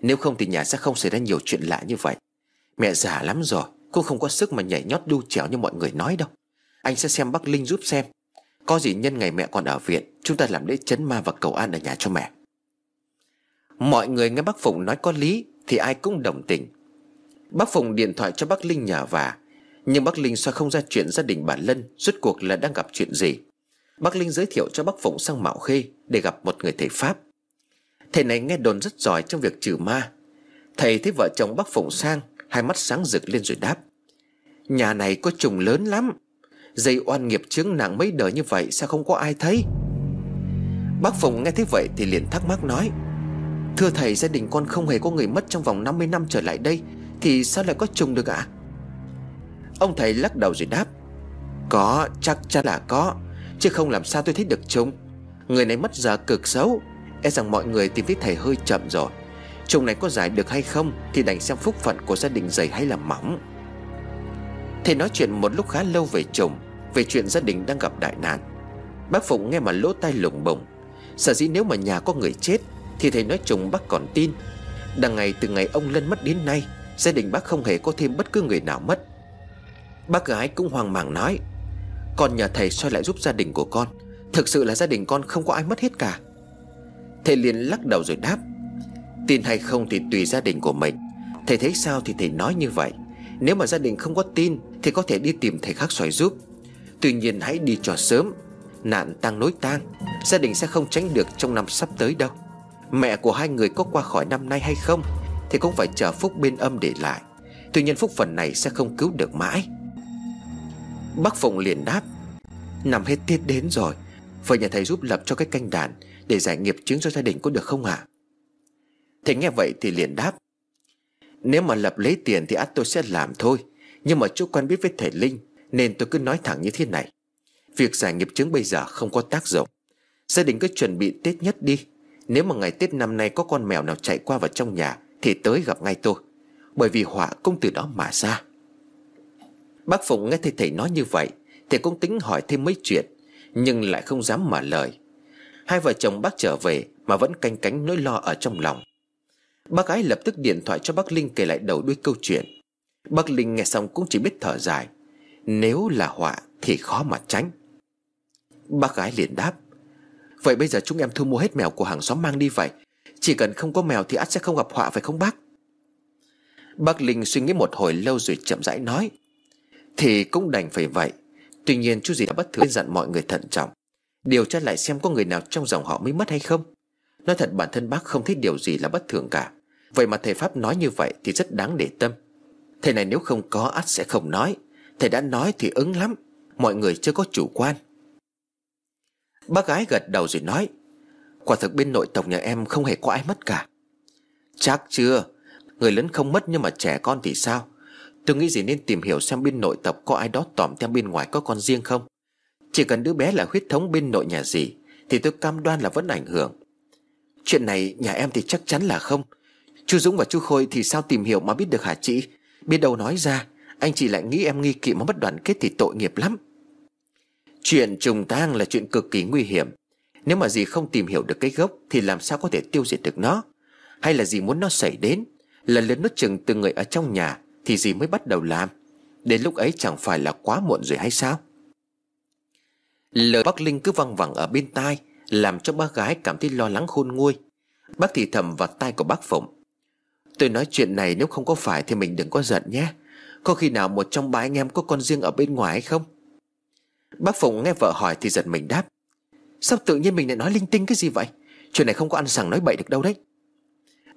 Nếu không thì nhà sẽ không xảy ra nhiều chuyện lạ như vậy. Mẹ già lắm rồi. Cô không có sức mà nhảy nhót đu trèo như mọi người nói đâu. Anh sẽ xem bác Linh giúp xem. Có gì nhân ngày mẹ còn ở viện, Chúng ta làm lễ chấn ma và cầu an ở nhà cho mẹ. Mọi người nghe bác Phụng nói có lý, Thì ai cũng đồng tình. Bác Phụng điện thoại cho bác Linh nhờ vả, Nhưng bác Linh sao không ra chuyện gia đình bà Lân Rốt cuộc là đang gặp chuyện gì? Bác Linh giới thiệu cho bác Phụng sang Mạo Khê Để gặp một người thầy Pháp. Thầy này nghe đồn rất giỏi trong việc trừ ma. Thầy thấy vợ chồng bác Phụng sang Hai mắt sáng rực lên rồi đáp. Nhà này có trùng lớn lắm. Dây oan nghiệp chướng nặng mấy đời như vậy Sao không có ai thấy? Bác Phùng nghe thấy vậy thì liền thắc mắc nói. Thưa thầy, gia đình con không hề có người mất trong vòng 50 năm trở lại đây, Thì sao lại có trùng được ạ? Ông thầy lắc đầu rồi đáp. Có, chắc chắn là có, Chứ không làm sao tôi thấy được trùng. Người này mất giờ cực xấu. E rằng mọi người tìm thấy thầy hơi chậm rồi. Trùng này có giải được hay không Thì đành xem phúc phận của gia đình dày hay là mỏng. Thầy nói chuyện một lúc khá lâu về trùng Về chuyện gia đình đang gặp đại nạn. Bác Phụng nghe mà lỗ tai lủng bổng. Sở dĩ nếu mà nhà có người chết Thì thầy nói trùng bác còn tin. Đằng ngày từ ngày ông Lân mất đến nay, Gia đình bác không hề có thêm bất cứ người nào mất. Bác gái cũng hoang mang nói, Con nhờ thầy soi lại giúp gia đình của con. Thực sự là gia đình con không có ai mất hết cả. Thầy liền lắc đầu rồi đáp Tin hay không thì tùy gia đình của mình. Thầy thấy sao thì thầy nói như vậy. Nếu mà gia đình không có tin Thì có thể đi tìm thầy khác soi giúp. Tuy nhiên hãy đi cho sớm. Nạn tăng nối tang, Gia đình sẽ không tránh được trong năm sắp tới đâu. Mẹ của hai người có qua khỏi năm nay hay không Thì cũng phải chờ phúc bên âm để lại. Tuy nhiên phúc phần này sẽ không cứu được mãi. Bác Phụng liền đáp, Năm hết tiết đến rồi Vậy nhà thầy giúp lập cho cái canh đàn Để giải nghiệp chứng cho gia đình có được không ạ? Thầy nghe vậy thì liền đáp, Nếu mà lập lấy tiền thì ắt tôi sẽ làm thôi, Nhưng mà chú quen biết với thầy Linh Nên tôi cứ nói thẳng như thế này. Việc giải nghiệp chứng bây giờ không có tác dụng. Gia đình cứ chuẩn bị Tết nhất đi. Nếu mà ngày Tết năm nay có con mèo nào chạy qua vào trong nhà Thì tới gặp ngay tôi, Bởi vì họa cũng từ đó mà ra. Bác Phụng nghe thầy thầy nói như vậy Thì cũng tính hỏi thêm mấy chuyện, Nhưng lại không dám mở lời. Hai vợ chồng bác trở về Mà vẫn canh cánh nỗi lo ở trong lòng. Bác gái lập tức điện thoại cho bác Linh kể lại đầu đuôi câu chuyện. Bác Linh nghe xong cũng chỉ biết thở dài. Nếu là họa thì khó mà tránh. Bác gái liền đáp. Vậy bây giờ chúng em thu mua hết mèo của hàng xóm mang đi vậy. Chỉ cần không có mèo thì ắt sẽ không gặp họa phải không bác? Bác Linh suy nghĩ một hồi lâu rồi chậm rãi nói. Thì cũng đành phải vậy. Tuy nhiên chú gì đã bất thường dặn mọi người thận trọng. Điều tra lại xem có người nào trong dòng họ mới mất hay không. Nói thật bản thân bác không thấy điều gì là bất thường cả. Vậy mà thầy Pháp nói như vậy thì rất đáng để tâm. Thầy này nếu không có ắt sẽ không nói. Thầy đã nói thì ứng lắm. Mọi người chưa có chủ quan. Bác gái gật đầu rồi nói, Quả thực bên nội tộc nhà em không hề có ai mất cả. Chắc chưa? Người lớn không mất nhưng mà trẻ con thì sao? Tôi nghĩ gì nên tìm hiểu xem bên nội tộc có ai đó tỏm theo bên ngoài có con riêng không? Chỉ cần đứa bé là huyết thống bên nội nhà gì Thì tôi cam đoan là vẫn ảnh hưởng. Chuyện này nhà em thì chắc chắn là không. Chú Dũng và chú Khôi thì sao tìm hiểu mà biết được hả chị? Biết đâu nói ra, Anh chị lại nghĩ em nghi kỵ mà mất đoàn kết thì tội nghiệp lắm. Chuyện trùng tang là chuyện cực kỳ nguy hiểm. Nếu mà dì không tìm hiểu được cái gốc Thì làm sao có thể tiêu diệt được nó? Hay là dì muốn nó xảy đến? Lần lượt nuốt chừng từng người ở trong nhà Thì dì mới bắt đầu làm. Đến lúc ấy chẳng phải là quá muộn rồi hay sao? Lời bác Linh cứ văng vẳng ở bên tai, Làm cho bác gái cảm thấy lo lắng khôn nguôi. Bác thì thầm vào tai của bác Phụng. Tôi nói chuyện này nếu không có phải Thì mình đừng có giận nhé. Có khi nào một trong ba anh em có con riêng ở bên ngoài hay không? Bác Phụng nghe vợ hỏi thì giật mình đáp. Sao tự nhiên mình lại nói linh tinh cái gì vậy? Chuyện này không có ăn sằng nói bậy được đâu đấy.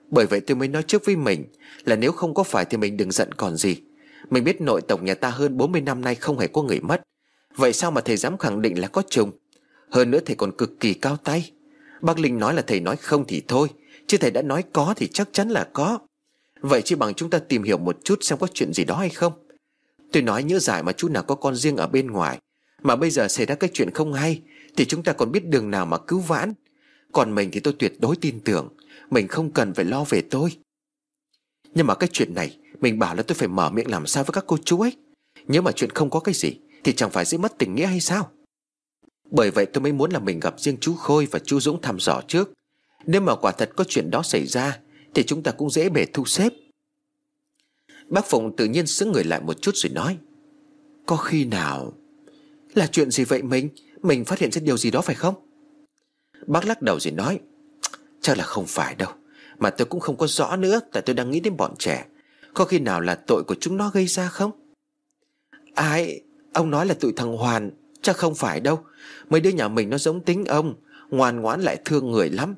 Bởi vậy tôi mới nói trước với mình Là nếu không có phải thì mình đừng giận còn gì. Mình biết nội tổng nhà ta hơn 40 năm nay không hề có người mất. Vậy sao mà thầy dám khẳng định là có trùng Hơn nữa thầy còn cực kỳ cao tay. Bác Linh nói là thầy nói không thì thôi, Chứ thầy đã nói có thì chắc chắn là có. Vậy chỉ bằng chúng ta tìm hiểu một chút xem có chuyện gì đó hay không. Tôi nói nhớ giải mà chú nào có con riêng ở bên ngoài, mà bây giờ xảy ra cái chuyện không hay, Thì chúng ta còn biết đường nào mà cứu vãn. Còn mình thì tôi tuyệt đối tin tưởng, Mình không cần phải lo về tôi. Nhưng mà cái chuyện này, Mình bảo là tôi phải mở miệng làm sao với các cô chú ấy. Nếu mà chuyện không có cái gì, Thì chẳng phải dễ mất tình nghĩa hay sao? Bởi vậy tôi mới muốn là mình gặp riêng chú Khôi Và chú Dũng thăm dò trước. Nếu mà quả thật có chuyện đó xảy ra thì chúng ta cũng dễ bể thu xếp. Bác Phụng tự nhiên xứng người lại một chút rồi nói, Có khi nào là chuyện gì vậy mình? Mình phát hiện ra điều gì đó phải không? Bác lắc đầu rồi nói, Chắc là không phải đâu, Mà tôi cũng không có rõ nữa, Tại tôi đang nghĩ đến bọn trẻ. Có khi nào là tội của chúng nó gây ra không? Ai? Ông nói là tụi thằng Hoàn, Chắc không phải đâu. Mấy đứa nhà mình nó giống tính ông, Ngoan ngoãn lại thương người lắm.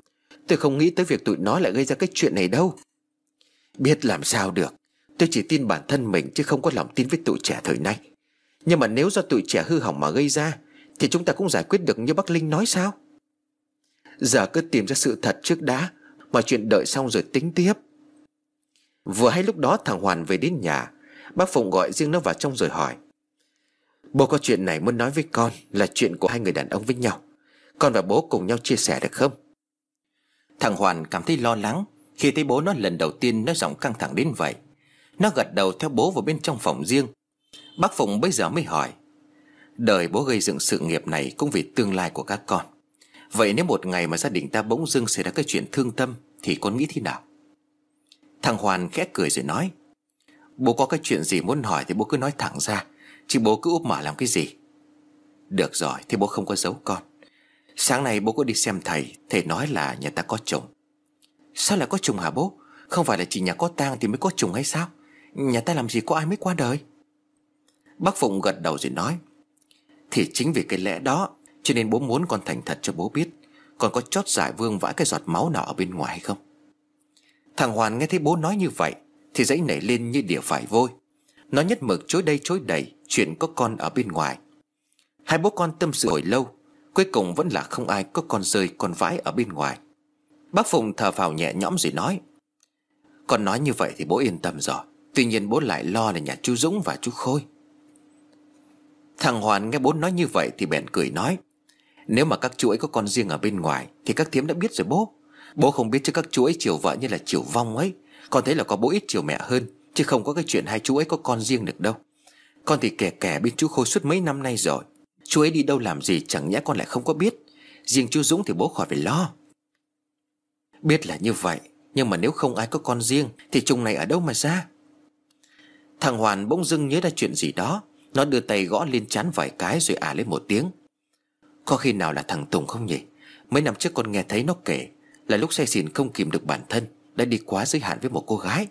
Tôi không nghĩ tới việc tụi nó lại gây ra cái chuyện này đâu. Biết làm sao được. Tôi chỉ tin bản thân mình Chứ không có lòng tin với tụi trẻ thời nay. Nhưng mà nếu do tụi trẻ hư hỏng mà gây ra, Thì chúng ta cũng giải quyết được như bác Linh nói sao? Giờ cứ tìm ra sự thật trước đã, Mà chuyện đợi xong rồi tính tiếp. Vừa hay lúc đó thằng Hoàn về đến nhà, Bác Phụng gọi riêng nó vào trong rồi hỏi. Bố có chuyện này muốn nói với con Là chuyện của hai người đàn ông với nhau. Con và bố cùng nhau chia sẻ được không? Thằng Hoàn cảm thấy lo lắng Khi thấy bố nó lần đầu tiên nó giọng căng thẳng đến vậy. Nó gật đầu theo bố vào bên trong phòng riêng. Bác Phụng bây giờ mới hỏi, Đời bố gây dựng sự nghiệp này cũng vì tương lai của các con. Vậy nếu một ngày mà gia đình ta bỗng dưng xảy ra cái chuyện thương tâm Thì con nghĩ thế nào? Thằng Hoàn khẽ cười rồi nói, Bố có cái chuyện gì muốn hỏi thì bố cứ nói thẳng ra, Chứ bố cứ úp mở làm cái gì. Được rồi thì bố không có giấu con. Sáng nay bố có đi xem thầy Thầy nói là nhà ta có trùng. Sao lại có trùng hả bố? Không phải là chỉ nhà có tang thì mới có trùng hay sao? Nhà ta làm gì có ai mới qua đời? Bác Phụng gật đầu rồi nói, Thì chính vì cái lẽ đó, Cho nên bố muốn con thành thật cho bố biết Còn có chót giải vương vãi cái giọt máu nào ở bên ngoài hay không? Thằng Hoàn nghe thấy bố nói như vậy, Thì dãy nảy lên như đỉa phải vôi. Nó nhất mực chối đây chối đẩy Chuyện có con ở bên ngoài. Hai bố con tâm sự hồi lâu Cuối cùng vẫn là không ai có con rơi, con vãi ở bên ngoài. Bác Phùng thở phào nhẹ nhõm rồi nói, Con nói như vậy thì bố yên tâm rồi. Tuy nhiên bố lại lo là nhà chú Dũng và chú Khôi. Thằng Hoàn nghe bố nói như vậy thì bèn cười nói, Nếu mà các chú ấy có con riêng ở bên ngoài Thì các thiếm đã biết rồi bố. Bố không biết chứ các chú ấy chiều vợ như là chiều vong ấy. Con thấy là có bố ít chiều mẹ hơn, Chứ không có cái chuyện hai chú ấy có con riêng được đâu. Con thì kẻ kẻ bên chú Khôi suốt mấy năm nay rồi. Chú ấy đi đâu làm gì chẳng nhẽ con lại không có biết. Riêng chú Dũng thì bố khỏi phải lo. Biết là như vậy, Nhưng mà nếu không ai có con riêng Thì chung này ở đâu mà ra? Thằng Hoàn bỗng dưng nhớ ra chuyện gì đó. Nó đưa tay gõ lên chán vài cái rồi ả lên một tiếng. Có khi nào là thằng Tùng không nhỉ? Mấy năm trước con nghe thấy nó kể Là lúc say xỉn không kìm được bản thân, Đã đi quá giới hạn với một cô gái.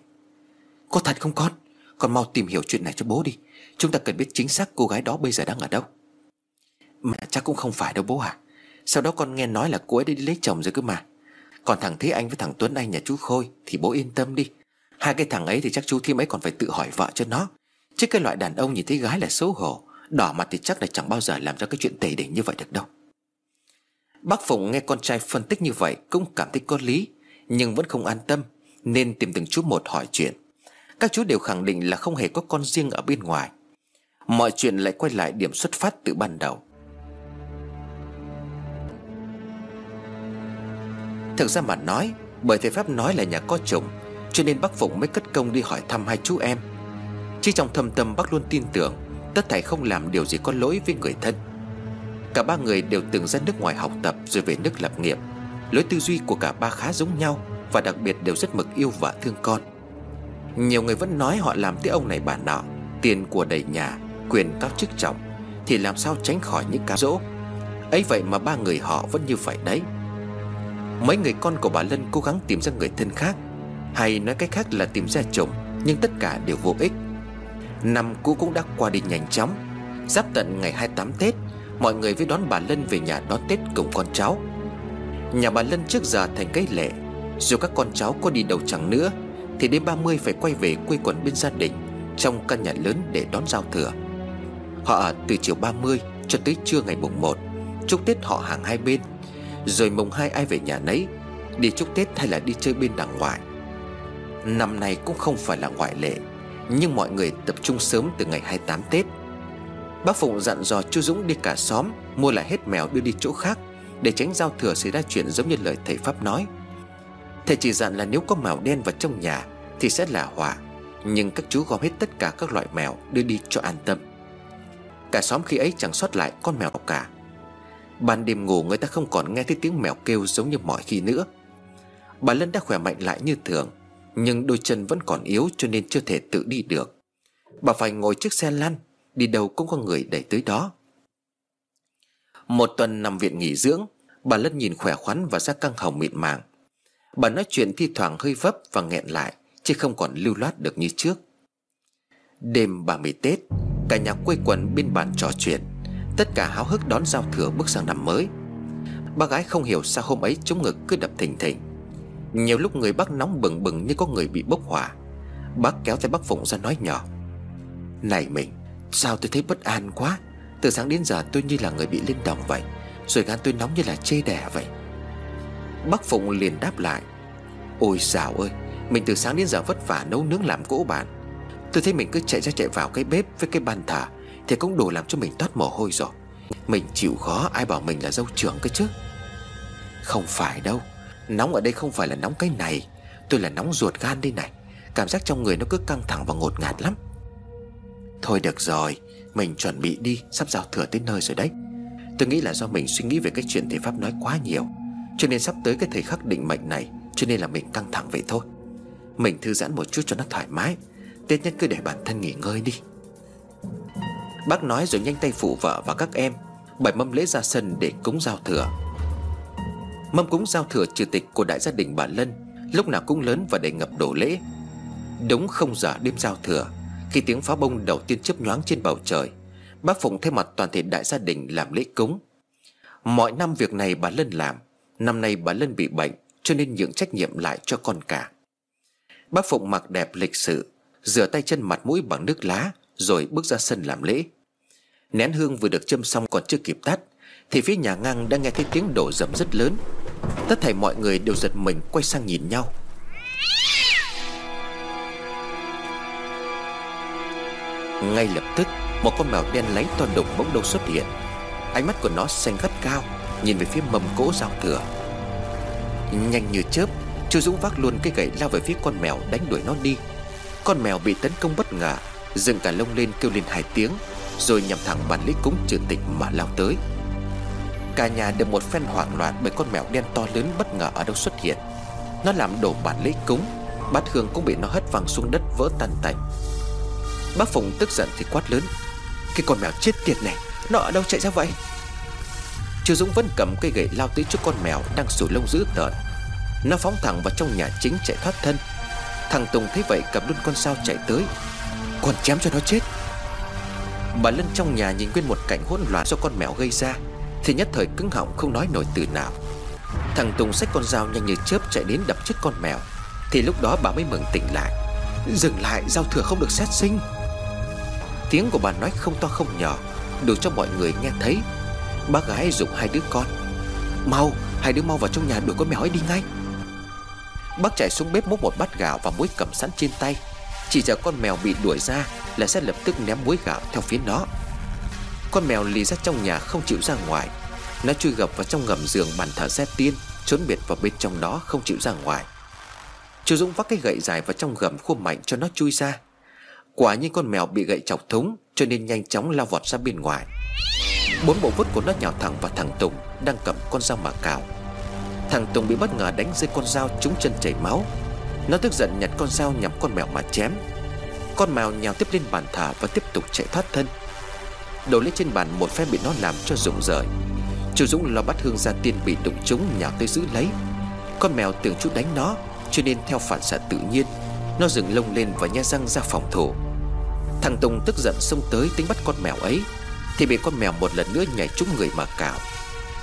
Có thật không con? Con mau tìm hiểu chuyện này cho bố đi. Chúng ta cần biết chính xác cô gái đó bây giờ đang ở đâu. Mà chắc cũng không phải đâu bố à Sau đó con nghe nói là cô ấy đi lấy chồng rồi cơ mà. Còn thằng Thế Anh với thằng Tuấn Anh nhà chú Khôi Thì bố yên tâm đi. Hai cái thằng ấy thì chắc chú Thiêm ấy còn phải tự hỏi vợ cho nó. Chứ cái loại đàn ông nhìn thấy gái là xấu hổ. Đỏ mặt thì chắc là chẳng bao giờ làm ra cái chuyện tề đỉnh như vậy được đâu. Bác Phụng nghe con trai phân tích như vậy Cũng cảm thấy có lý, Nhưng vẫn không an tâm, Nên tìm từng chú một hỏi chuyện. Các chú đều khẳng định là không hề có con riêng ở bên ngoài. Mọi chuyện lại quay lại điểm xuất phát từ ban đầu. Thực ra mà nói, Bởi thầy Pháp nói là nhà có chồng, Cho nên bác Phụng mới cất công đi hỏi thăm hai chú em. Chứ trong thâm tâm bác luôn tin tưởng, Tất thảy không làm điều gì có lỗi với người thân. Cả ba người đều từng ra nước ngoài học tập Rồi về nước lập nghiệp. Lối tư duy của cả ba khá giống nhau Và đặc biệt đều rất mực yêu và thương con. Nhiều người vẫn nói họ làm tới ông này bà nọ, Tiền của đầy nhà, Quyền cao chức trọng, Thì làm sao tránh khỏi những cám dỗ? Ấy vậy mà ba người họ vẫn như vậy đấy. Mấy người con của bà Lân cố gắng tìm ra người thân khác. Hay nói cách khác là tìm ra chồng, Nhưng tất cả đều vô ích. Năm cũ cũng đã qua đi nhanh chóng. Giáp tận ngày 28 Tết, Mọi người với đón bà Lân về nhà đón Tết cùng con cháu. Nhà bà Lân trước giờ thành cái lệ. Dù các con cháu có đi đâu chẳng nữa, Thì đến 30 phải quay về quê quần bên gia đình, Trong căn nhà lớn để đón giao thừa. Họ ở từ chiều 30 cho tới trưa ngày mùng 1 Chúc Tết họ hàng hai bên. Rồi mùng hai ai về nhà nấy, Đi chúc Tết hay là đi chơi bên đằng ngoại. Năm nay cũng không phải là ngoại lệ, Nhưng mọi người tập trung sớm từ ngày 28 Tết. Bác Phụng dặn dò chú Dũng đi cả xóm, Mua lại hết mèo đưa đi chỗ khác, Để tránh giao thừa xảy ra chuyện giống như lời thầy Pháp nói. Thầy chỉ dặn là nếu có mèo đen vào trong nhà Thì sẽ là họa, Nhưng các chú gom hết tất cả các loại mèo đưa đi cho an tâm. Cả xóm khi ấy chẳng sót lại con mèo cả. Ban đêm ngủ người ta không còn nghe thấy tiếng mèo kêu giống như mọi khi nữa. Bà Lân đã khỏe mạnh lại như thường, Nhưng đôi chân vẫn còn yếu cho nên chưa thể tự đi được. Bà phải ngồi chiếc xe lăn, Đi đâu cũng có người đẩy tới đó. Một tuần nằm viện nghỉ dưỡng, Bà Lân nhìn khỏe khoắn và da căng hồng mịn màng. Bà nói chuyện thi thoảng hơi vấp và nghẹn lại, Chứ không còn lưu loát được như trước. Đêm 30 Tết, Cả nhà quây quần bên bàn trò chuyện. Tất cả háo hức đón giao thừa bước sang năm mới. Bác gái không hiểu sao hôm ấy chống ngực cứ đập thình thình Nhiều lúc người bác nóng bừng bừng như có người bị bốc hỏa. Bác kéo tay bác Phụng ra nói nhỏ. Này mình, Sao tôi thấy bất an quá? Từ sáng đến giờ tôi như là người bị lên đồng vậy, Rồi gan tôi nóng như là chê đẻ vậy. Bác Phụng liền đáp lại. Ôi dào ơi, Mình từ sáng đến giờ vất vả nấu nướng làm cỗ bạn. Tôi thấy mình cứ chạy ra chạy vào cái bếp với cái bàn thờ thì cũng đủ làm cho mình toát mồ hôi rồi. Mình chịu khó, ai bảo mình là dâu trưởng cơ chứ? Không phải đâu. Nóng ở đây không phải là nóng cái này. Tôi là nóng ruột gan đây này. Cảm giác trong người nó cứ căng thẳng và ngột ngạt lắm. Thôi được rồi, Mình chuẩn bị đi. Sắp giao thừa tới nơi rồi đấy. Tôi nghĩ là do mình suy nghĩ về cái chuyện thầy Pháp nói quá nhiều, Cho nên sắp tới cái thời khắc định mệnh này, Cho nên là mình căng thẳng vậy thôi. Mình thư giãn một chút cho nó thoải mái. Tết nhất cứ để bản thân nghỉ ngơi đi. Bác nói rồi nhanh tay phụ vợ và các em, Bày mâm lễ ra sân để cúng giao thừa. Mâm cúng giao thừa trừ tịch của đại gia đình bà Lân, Lúc nào cũng lớn và đầy ngập đổ lễ. Đúng không giờ đêm giao thừa, Khi tiếng pháo bông đầu tiên chớp nhoáng trên bầu trời, Bác Phụng thay mặt toàn thể đại gia đình làm lễ cúng. Mọi năm việc này bà Lân làm, Năm nay bà Lân bị bệnh, Cho nên những trách nhiệm lại cho con cả. Bác Phụng mặc đẹp lịch sự, Rửa tay chân mặt mũi bằng nước lá rồi bước ra sân làm lễ. Nén hương vừa được châm xong còn chưa kịp tắt, Thì phía nhà ngang đã nghe thấy tiếng đổ rầm rất lớn. Tất thảy mọi người đều giật mình quay sang nhìn nhau. Ngay lập tức, Một con mèo đen láy to đùng bỗng đâu xuất hiện. Ánh mắt của nó xanh gắt cao, Nhìn về phía mầm cỗ giao thừa. Nhanh như chớp, Chu Dũng vác luôn cái gậy lao về phía con mèo đánh đuổi nó đi. Con mèo bị tấn công bất ngờ Dựng cả lông lên kêu lên hai tiếng, Rồi nhằm thẳng bàn lý cúng trừ tịch mà lao tới. Cả nhà được một phen hoảng loạn Bởi con mèo đen to lớn bất ngờ ở đâu xuất hiện. Nó làm đổ bản lễ cúng, Bát hương cũng bị nó hất văng xuống đất vỡ tan tành. Bác Phùng tức giận thì quát lớn, Cái con mèo chết tiệt này, Nó ở đâu chạy ra vậy? Chưa Dũng vẫn cầm cây gậy lao tới trước con mèo Đang sủi lông dữ tợn. Nó phóng thẳng vào trong nhà chính chạy thoát thân. Thằng Tùng thấy vậy cầm luôn con sao chạy tới còn chém cho nó chết. Bà Lân trong nhà nhìn quên một cảnh hỗn loạn do con mèo gây ra, Thì nhất thời cứng họng không nói nổi từ nào. Thằng Tùng xách con dao nhanh như chớp chạy đến đập chết con mèo, Thì lúc đó bà mới mừng tỉnh lại. Dừng lại, giao thừa không được xét sinh. Tiếng của bà nói không to không nhỏ, Đủ cho mọi người nghe thấy. Bác gái dùng hai đứa con. Mau, Hai đứa mau vào trong nhà đuổi con mèo ấy đi ngay. Bác chạy xuống bếp múc một bát gạo và muối cầm sẵn trên tay. Chỉ sợ con mèo bị đuổi ra Là sẽ lập tức ném muối gạo theo phía nó. Con mèo lì ra trong nhà không chịu ra ngoài. Nó chui gập vào trong ngầm giường bàn thờ xe tiên Trốn biệt vào bên trong đó không chịu ra ngoài. Chú Dũng vác cái gậy dài vào trong gầm khua mạnh cho nó chui ra. Quả nhiên con mèo bị gậy chọc thúng, Cho nên nhanh chóng lao vọt ra bên ngoài. Bốn bộ vút của nó nhào thẳng vào thằng Tùng, Đang cầm con dao mà cào. Thằng Tùng bị bất ngờ đánh rơi con dao trúng chân chảy máu. Nó tức giận nhặt con dao nhắm con mèo mà chém. Con mèo nhào tiếp lên bàn thả Và tiếp tục chạy thoát thân. Đổ lên trên bàn, một phen bị nó làm cho rụng rời. Chú Dũng lo bắt hương gia tiên bị đụng trúng, nhào tới giữ lấy. Con mèo tưởng chú đánh nó, Cho nên theo phản xạ tự nhiên, Nó dừng lông lên và nha răng ra phòng thủ Thằng Tùng tức giận xông tới tính bắt con mèo ấy, Thì bị con mèo một lần nữa nhảy trúng người mà cào.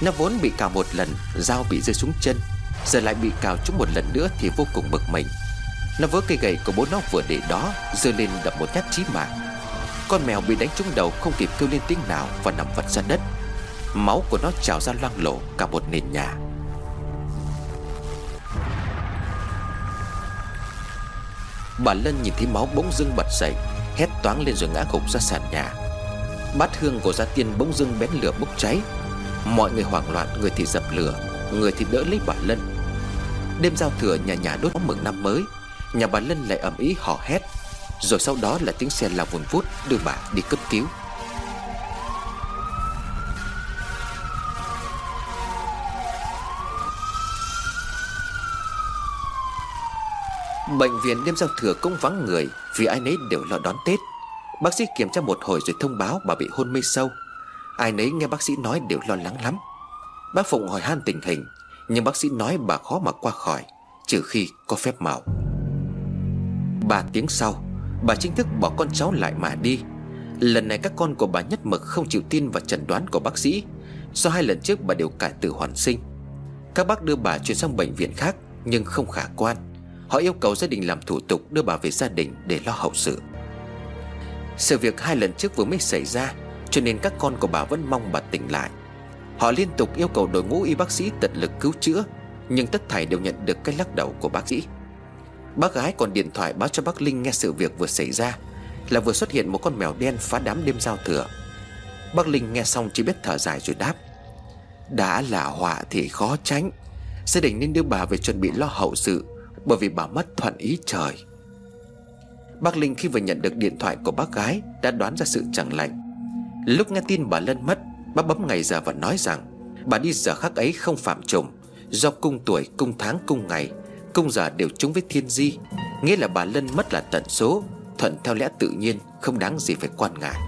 Nó vốn bị cào một lần, Dao bị rơi xuống chân. Giờ lại bị cào trúng một lần nữa thì vô cùng bực mình. Nó vớ cây gậy của bố nó vừa để đó, Giơ lên đập một nhát chí mạng. Con mèo bị đánh trúng đầu không kịp kêu lên tiếng nào Và nằm vật ra đất. Máu của nó trào ra loang lổ cả một nền nhà. Bà Lân nhìn thấy máu bỗng dưng bật dậy, Hét toáng lên rồi ngã gục ra sàn nhà. Bát hương của gia tiên bỗng dưng bén lửa bốc cháy. Mọi người hoảng loạn, Người thì dập lửa. Người thì đỡ lấy bà Lân. Đêm giao thừa nhà nhà đốt mừng năm mới, Nhà bà Lân lại ầm ĩ hò hét. Rồi sau đó là tiếng xe lao vùn vút Đưa bà đi cấp cứu. Bệnh viện đêm giao thừa cũng vắng người Vì ai nấy đều lo đón Tết. Bác sĩ kiểm tra một hồi rồi thông báo bà bị hôn mê sâu. Ai nấy nghe bác sĩ nói đều lo lắng lắm. Bác Phụng hỏi han tình hình, Nhưng bác sĩ nói bà khó mà qua khỏi, Trừ khi có phép màu. Ba tiếng sau, Bà chính thức bỏ con cháu lại mà đi. Lần này các con của bà nhất mực không chịu tin vào chẩn đoán của bác sĩ. Do hai lần trước bà đều cải tử hoàn sinh, Các bác đưa bà chuyển sang bệnh viện khác, Nhưng không khả quan. Họ yêu cầu gia đình làm thủ tục đưa bà về gia đình để lo hậu sự. Sự việc hai lần trước vừa mới xảy ra, Cho nên các con của bà vẫn mong bà tỉnh lại. Họ liên tục yêu cầu đội ngũ y bác sĩ tận lực cứu chữa, Nhưng tất thảy đều nhận được cái lắc đầu của bác sĩ. Bác gái còn điện thoại báo cho bác Linh nghe sự việc vừa xảy ra, Là vừa xuất hiện một con mèo đen phá đám đêm giao thừa. Bác Linh nghe xong chỉ biết thở dài rồi đáp, Đã là họa thì khó tránh Gia đình nên đưa bà về chuẩn bị lo hậu sự, bởi vì bà mất thuận ý trời. Bác Linh khi vừa nhận được điện thoại của bác gái Đã đoán ra sự chẳng lành. Lúc nghe tin bà Lân mất Bác bấm ngày giờ và nói rằng Bà đi giờ khắc ấy không phạm chồng. Do cung tuổi, cung tháng, cung ngày Cung giờ đều trúng với thiên di. Nghĩa là bà Lân mất là tận số Thuận theo lẽ tự nhiên Không đáng gì phải quan ngại.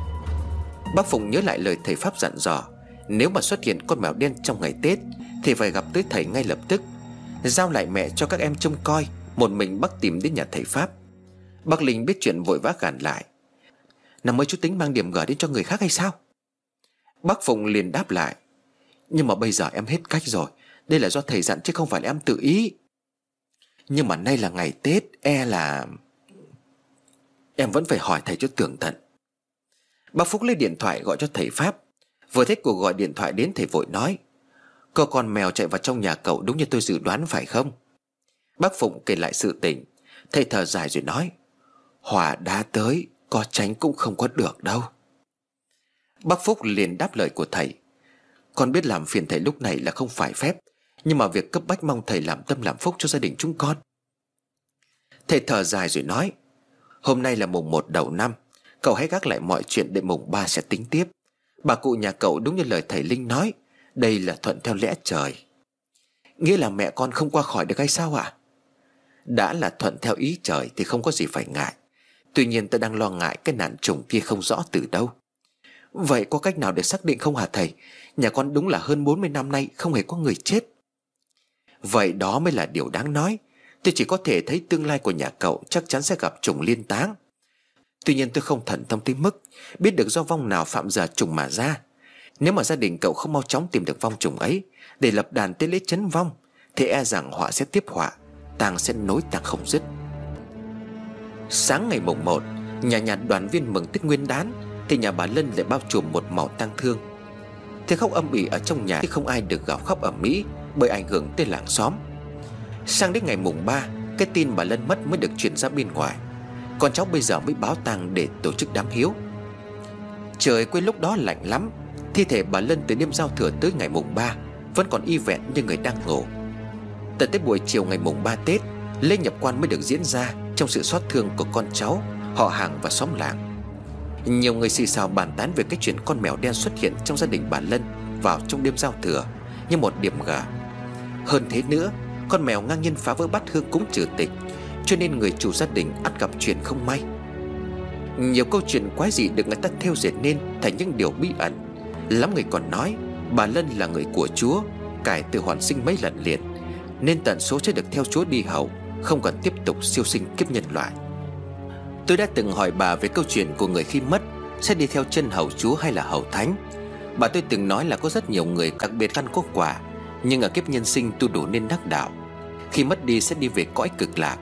Bác Phùng nhớ lại lời thầy Pháp dặn dò Nếu mà xuất hiện con mèo đen trong ngày Tết Thì phải gặp tới thầy ngay lập tức. Giao lại mẹ cho các em trông coi Một mình bác tìm đến nhà thầy Pháp. Bác Linh biết chuyện vội vã gàn lại. Năm mới chú tính mang điểm gở đến cho người khác hay sao? Bác Phụng liền đáp lại. Nhưng mà bây giờ em hết cách rồi. Đây là do thầy dặn chứ không phải là em tự ý. Nhưng mà nay là ngày Tết E là Em vẫn phải hỏi thầy cho tường tận. Bác Phúc lấy điện thoại gọi cho thầy Pháp. Vừa thấy cuộc gọi điện thoại đến, thầy vội nói Cô con mèo chạy vào trong nhà cậu đúng như tôi dự đoán phải không? Bác Phụng kể lại sự tình. Thầy thở dài rồi nói, Hỏa đã tới, Có tránh cũng không có được đâu. Bác Phúc liền đáp lời của thầy. Con biết làm phiền thầy lúc này là không phải phép, Nhưng mà việc cấp bách mong thầy làm tâm làm phúc cho gia đình chúng con. Thầy thở dài rồi nói, Hôm nay là mùng một đầu năm, Cậu hãy gác lại mọi chuyện để mùng ba sẽ tính tiếp. Bà cụ nhà cậu đúng như lời thầy Linh nói, Đây là thuận theo lẽ trời. Nghĩa là mẹ con không qua khỏi được hay sao ạ? Đã là thuận theo ý trời Thì không có gì phải ngại. Tuy nhiên tôi đang lo ngại cái nạn trùng kia không rõ từ đâu. Vậy có cách nào để xác định không hả thầy? Nhà con đúng là hơn 40 năm nay Không hề có người chết. Vậy đó mới là điều đáng nói. Tôi chỉ có thể thấy tương lai của nhà cậu Chắc chắn sẽ gặp trùng liên táng. Tuy nhiên tôi không thận tâm tới mức Biết được do vong nào phạm giờ trùng mà ra. Nếu mà gia đình cậu không mau chóng tìm được vong trùng ấy, Để lập đàn tế lễ chấn vong, Thì e rằng họa sẽ tiếp họa Tàng sẽ nối tàng không dứt. Sáng ngày mùng 1 Nhà nhà đoàn viên mừng Tết Nguyên đán thì nhà bà Lân lại bao trùm một màu tang thương. Thế khóc âm ỉ ở trong nhà Thì không ai được gào khóc ở Mỹ Bởi ảnh hưởng tới làng xóm. Sang đến ngày mùng 3 Cái tin bà Lân mất mới được chuyển ra bên ngoài. Con cháu bây giờ mới báo tang để tổ chức đám hiếu. Trời quên lúc đó lạnh lắm, Thi thể bà Lân từ đêm giao thừa tới ngày mùng 3 Vẫn còn y vẹn như người đang ngủ. Tận tới buổi chiều ngày mùng 3 Tết, Lễ nhập quan mới được diễn ra Trong sự xót thương của con cháu, Họ hàng và xóm làng. Nhiều người xì xào bàn tán về cái chuyện con mèo đen xuất hiện Trong gia đình bà Lân Vào trong đêm giao thừa, Như một điểm gà Hơn thế nữa, Con mèo ngang nhiên phá vỡ bát hương cúng trừ tịch, Cho nên người chủ gia đình ắt gặp chuyện không may. Nhiều câu chuyện quái dị được người ta theo dệt nên Thành những điều bí ẩn. Lắm người còn nói, Bà Lân là người của Chúa, Cải từ hoàn sinh mấy lần liền, Nên tận số sẽ được theo Chúa đi hậu Không cần tiếp tục siêu sinh kiếp nhân loại. Tôi đã từng hỏi bà về câu chuyện của người khi mất Sẽ đi theo chân hầu Chúa hay là hầu Thánh. Bà tôi từng nói là có rất nhiều người, đặc biệt căn có quả Nhưng ở kiếp nhân sinh tu đủ nên đắc đạo. Khi mất đi sẽ đi về cõi cực lạc.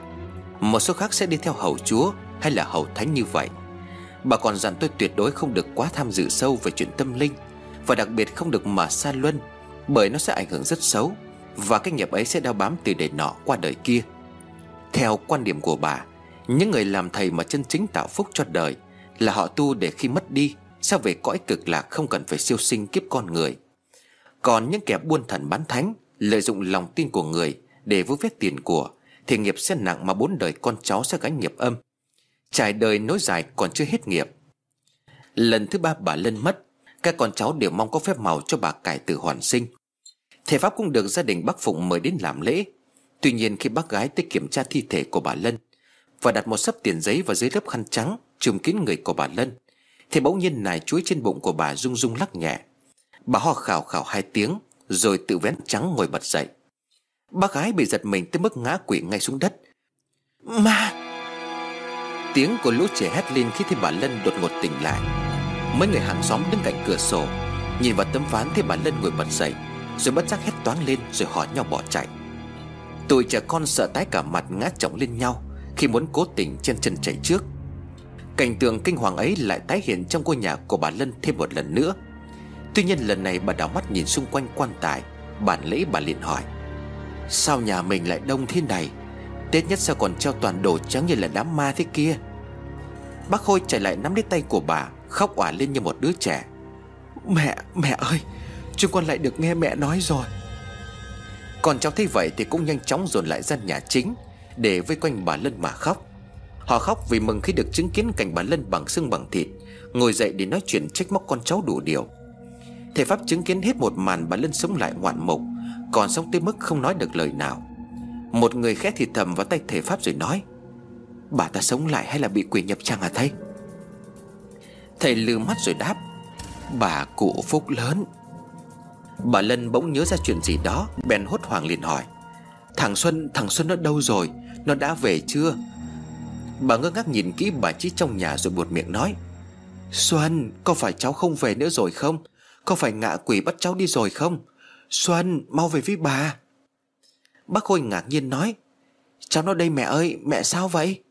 Một số khác sẽ đi theo hầu Chúa hay là hầu Thánh như vậy. Bà còn dặn tôi tuyệt đối không được quá tham dự sâu về chuyện tâm linh Và đặc biệt không được mà xa luân, Bởi nó sẽ ảnh hưởng rất xấu Và cái nghiệp ấy sẽ đeo bám từ đời nọ qua đời kia. Theo quan điểm của bà những người làm thầy mà chân chính tạo phúc cho đời Là họ tu để khi mất đi Sẽ về cõi cực lạc không cần phải siêu sinh kiếp con người? Còn những kẻ buôn thần bán thánh, Lợi dụng lòng tin của người Để vơ vét tiền của, Thì nghiệp sẽ nặng mà bốn đời con cháu sẽ gánh nghiệp âm. Trải đời nối dài còn chưa hết nghiệp. Lần thứ ba bà Lân mất, Các con cháu đều mong có phép màu cho bà cải tử hoàn sinh. Thầy Pháp cũng được gia đình bác Phụng mời đến làm lễ. Tuy nhiên khi bác gái tới kiểm tra thi thể của bà Lân và đặt một sấp tiền giấy vào dưới lớp khăn trắng Trùm kín người của bà Lân. Thì bỗng nhiên nài chuối trên bụng của bà rung rung lắc nhẹ. Bà ho khảo khảo hai tiếng, Rồi tự vén trắng ngồi bật dậy. Bác gái bị giật mình tới mức ngã quỵ ngay xuống đất. Ma! Tiếng của lũ trẻ hét lên khi thấy bà Lân đột ngột tỉnh lại. Mấy người hàng xóm đứng cạnh cửa sổ, Nhìn vào tấm ván thấy bà Lân ngồi bật dậy, Rồi bất giác hét toáng lên rồi hỏi nhau bỏ chạy. Tụi trẻ con sợ tái cả mặt ngã chồng lên nhau. Khi muốn cố tình chen chân chạy trước. Cảnh tượng kinh hoàng ấy lại tái hiện trong ngôi nhà của bà Lân thêm một lần nữa. Tuy nhiên lần này bà đảo mắt nhìn xung quanh quan tài Bản lễ bà liền hỏi Sao nhà mình lại đông thế này? Tết nhất sao còn treo toàn đồ trắng như là đám ma thế kia? Bác Khôi chạy lại nắm lấy tay của bà Khóc òa lên như một đứa trẻ. Mẹ, mẹ ơi Chúng con lại được nghe mẹ nói rồi. Còn cháu thấy vậy thì cũng nhanh chóng dồn lại ra nhà chính. Để vây quanh bà Lân mà khóc. Họ khóc vì mừng khi được chứng kiến cảnh bà Lân bằng xương bằng thịt Ngồi dậy để nói chuyện trách móc con cháu đủ điều. Thầy Pháp chứng kiến hết một màn bà Lân sống lại ngoạn mục Còn sống tới mức không nói được lời nào. Một người khẽ thì thầm vào tay thầy Pháp rồi nói Bà ta sống lại hay là bị quỷ nhập trang hả thầy? Thầy lừ mắt rồi đáp Bà cụ phúc lớn. Bà Lân bỗng nhớ ra chuyện gì đó Bèn hốt hoảng liền hỏi Thằng Xuân, thằng Xuân nó đâu rồi? Nó đã về chưa? Bà ngơ ngác nhìn kỹ bà Chí trong nhà rồi buột miệng nói. Xuân, có phải cháu không về nữa rồi không? Có phải ngạ quỷ bắt cháu đi rồi không? Xuân, mau về với bà. Bác Khôi ngạc nhiên nói. Cháu nó đây mẹ ơi, mẹ sao vậy?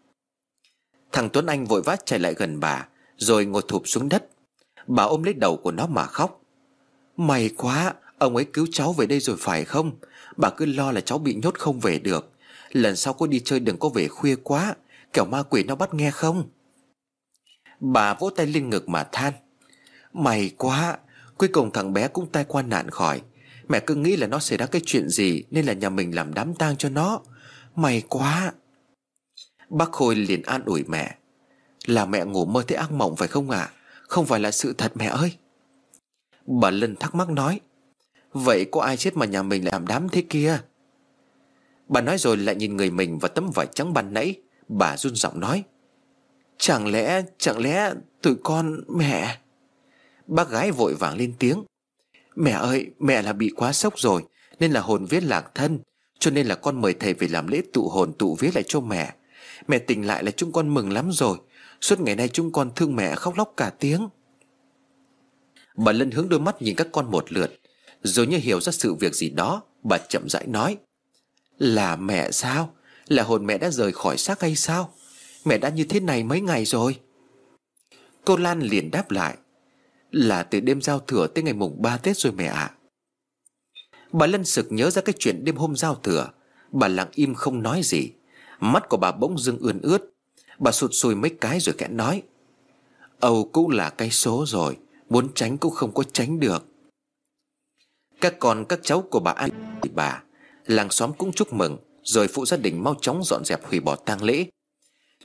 Thằng Tuấn Anh vội vã chạy lại gần bà Rồi ngồi thụp xuống đất. Bà ôm lấy đầu của nó mà khóc. May quá Ông ấy cứu cháu về đây rồi phải không? Bà cứ lo là cháu bị nhốt không về được. Lần sau cô đi chơi đừng có về khuya quá. Kẻo ma quỷ nó bắt nghe không? Bà vỗ tay lên ngực mà than. May quá, Cuối cùng thằng bé cũng tai qua nạn khỏi. Mẹ cứ nghĩ là nó xảy ra cái chuyện gì Nên là nhà mình làm đám tang cho nó. May quá. Bác Khôi liền an ủi mẹ. Là mẹ ngủ mơ thấy ác mộng phải không ạ? À? Không phải là sự thật mẹ ơi. Bà Lân thắc mắc nói. Vậy có ai chết mà nhà mình làm đám thế kia? Bà nói rồi lại nhìn người mình và tấm vải trắng ban nãy. Bà run giọng nói Chẳng lẽ, chẳng lẽ tụi con mẹ? Bác gái vội vàng lên tiếng Mẹ ơi, mẹ là bị quá sốc rồi Nên là hồn viết lạc thân Cho nên là con mời thầy về làm lễ tụ hồn tụ viết lại cho mẹ. Mẹ tỉnh lại là chúng con mừng lắm rồi. Suốt ngày nay chúng con thương mẹ khóc lóc cả tiếng. Bà Lân hướng đôi mắt nhìn các con một lượt Rồi như hiểu ra sự việc gì đó Bà chậm rãi nói là mẹ sao? Là hồn mẹ đã rời khỏi xác hay sao? Mẹ đã như thế này mấy ngày rồi? Cô Lan liền đáp lại. Là từ đêm giao thừa tới ngày mùng 3 Tết rồi mẹ ạ. Bà Lân sực nhớ ra cái chuyện đêm hôm giao thừa. Bà lặng im không nói gì. Mắt của bà bỗng dưng ươn ướt. Bà sụt sùi mấy cái rồi kẽ nói. Âu cũng là cái số rồi. Muốn tránh cũng không có tránh được. Các con, các cháu của bà thì bà. Làng xóm cũng chúc mừng, Rồi phụ gia đình mau chóng dọn dẹp hủy bỏ tang lễ.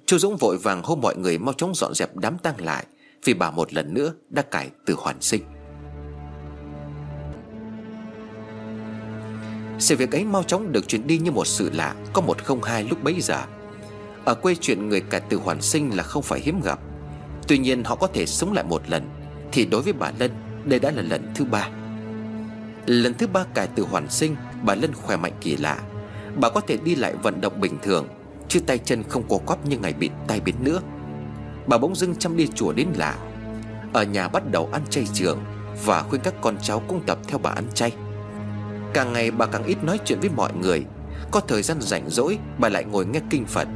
Chu Dũng vội vàng hô mọi người mau chóng dọn dẹp đám tang lại, Vì bà một lần nữa đã cải từ hoàn sinh. Sự việc ấy mau chóng được chuyển đi như một sự lạ, Có một không hai lúc bấy giờ. Ở quê chuyện người cải từ hoàn sinh là không phải hiếm gặp. Tuy nhiên họ có thể sống lại một lần, Thì đối với bà Lân, Đây đã là lần thứ ba. Lần thứ ba cải từ hoàn sinh, Bà Lân khỏe mạnh kỳ lạ. Bà có thể đi lại vận động bình thường, Chứ tay chân không có quắp như ngày bị tai biến nữa. Bà bỗng dưng chăm đi chùa đến lạ. Ở nhà bắt đầu ăn chay trường Và khuyên các con cháu cũng tập theo bà ăn chay. Càng ngày bà càng ít nói chuyện với mọi người. Có thời gian rảnh rỗi, Bà lại ngồi nghe kinh Phật.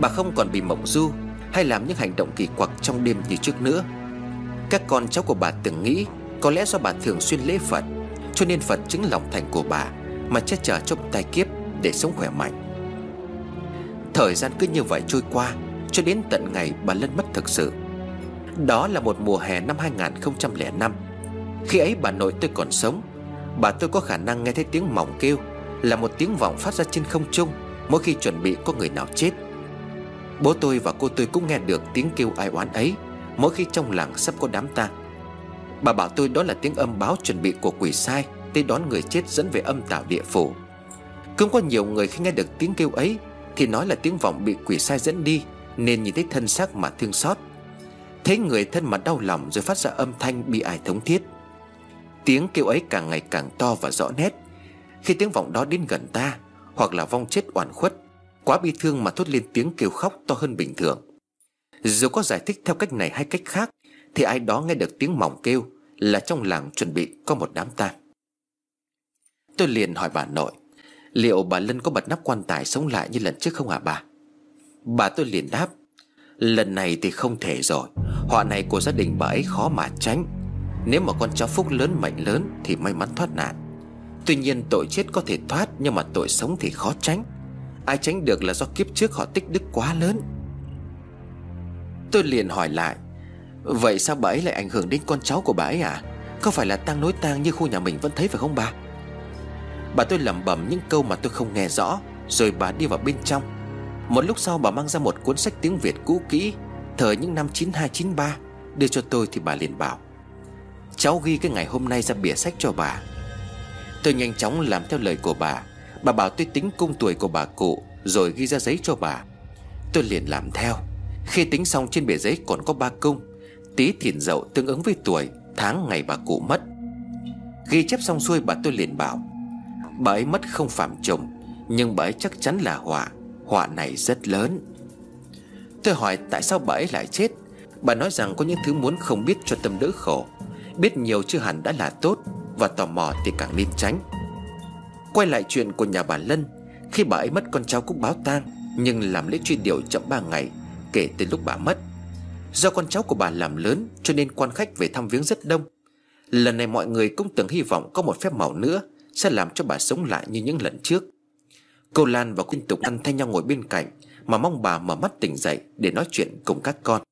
Bà không còn bị mộng du Hay làm những hành động kỳ quặc trong đêm như trước nữa. Các con cháu của bà từng nghĩ Có lẽ do bà thường xuyên lễ Phật cho nên Phật chứng lòng thành của bà, Mà che chở trong tai kiếp để sống khỏe mạnh. Thời gian cứ như vậy trôi qua, Cho đến tận ngày bà Lân mất thực sự. Đó là một mùa hè năm 2005 Khi ấy bà nội tôi còn sống, Bà tôi có khả năng nghe thấy tiếng mỏng kêu, Là một tiếng vọng phát ra trên không trung Mỗi khi chuẩn bị có người nào chết. Bố tôi và cô tôi cũng nghe được tiếng kêu ai oán ấy Mỗi khi trong làng sắp có đám tang. Bà bảo tôi đó là tiếng âm báo chuẩn bị của quỷ sai, Tới đón người chết dẫn về âm tảo địa phủ. Cũng có nhiều người khi nghe được tiếng kêu ấy, Thì nói là tiếng vọng bị quỷ sai dẫn đi, Nên nhìn thấy thân xác mà thương xót. Thấy người thân mà đau lòng rồi phát ra âm thanh bị ai thống thiết. Tiếng kêu ấy càng ngày càng to và rõ nét. Khi tiếng vọng đó đến gần ta, Hoặc là vong chết oan khuất, Quá bi thương mà thốt lên tiếng kêu khóc to hơn bình thường. Dù có giải thích theo cách này hay cách khác, Thì ai đó nghe được tiếng mỏng kêu là trong làng chuẩn bị có một đám tang. Tôi liền hỏi bà nội, Liệu bà Lân có bật nắp quan tài sống lại như lần trước không hả bà? Bà tôi liền đáp, Lần này thì không thể rồi, Họa này của gia đình bà ấy khó mà tránh. Nếu mà con cháu phúc lớn mạnh lớn Thì may mắn thoát nạn. Tuy nhiên tội chết có thể thoát Nhưng mà tội sống thì khó tránh. Ai tránh được là do kiếp trước họ tích đức quá lớn. Tôi liền hỏi lại Vậy sao bà ấy lại ảnh hưởng đến con cháu của bà ấy à? Có phải là tang nối tang như khu nhà mình vẫn thấy phải không bà? Bà tôi lẩm bẩm những câu mà tôi không nghe rõ, Rồi bà đi vào bên trong. Một lúc sau bà mang ra một cuốn sách tiếng Việt cũ kỹ Thời những năm 9293 Đưa cho tôi thì bà liền bảo, Cháu ghi cái ngày hôm nay ra bìa sách cho bà. Tôi nhanh chóng làm theo lời của bà. Bà bảo tôi tính cung tuổi của bà cụ, Rồi ghi ra giấy cho bà. Tôi liền làm theo. Khi tính xong trên bìa giấy còn có ba cung. Tí thìn dậu tương ứng với tuổi, Tháng ngày bà cụ mất. Ghi chép xong xuôi bà tôi liền bảo, Bà ấy mất không phạm chồng, Nhưng bà ấy chắc chắn là họa Họa này rất lớn. Tôi hỏi, tại sao bà ấy lại chết? Bà nói rằng có những thứ muốn không biết cho tâm đỡ khổ, Biết nhiều chưa hẳn đã là tốt Và tò mò thì càng nên tránh. Quay lại chuyện của nhà bà Lân, Khi bà ấy mất con cháu cũng báo tang, Nhưng làm lễ truy điệu chậm 3 ngày kể từ lúc bà mất. Do con cháu của bà làm lớn, Cho nên quan khách về thăm viếng rất đông. Lần này mọi người cũng từng hy vọng Có một phép màu nữa, Sẽ làm cho bà sống lại như những lần trước. Cô Lan và Quyên Tục ăn thay nhau ngồi bên cạnh, Mà mong bà mở mắt tỉnh dậy Để nói chuyện cùng các con.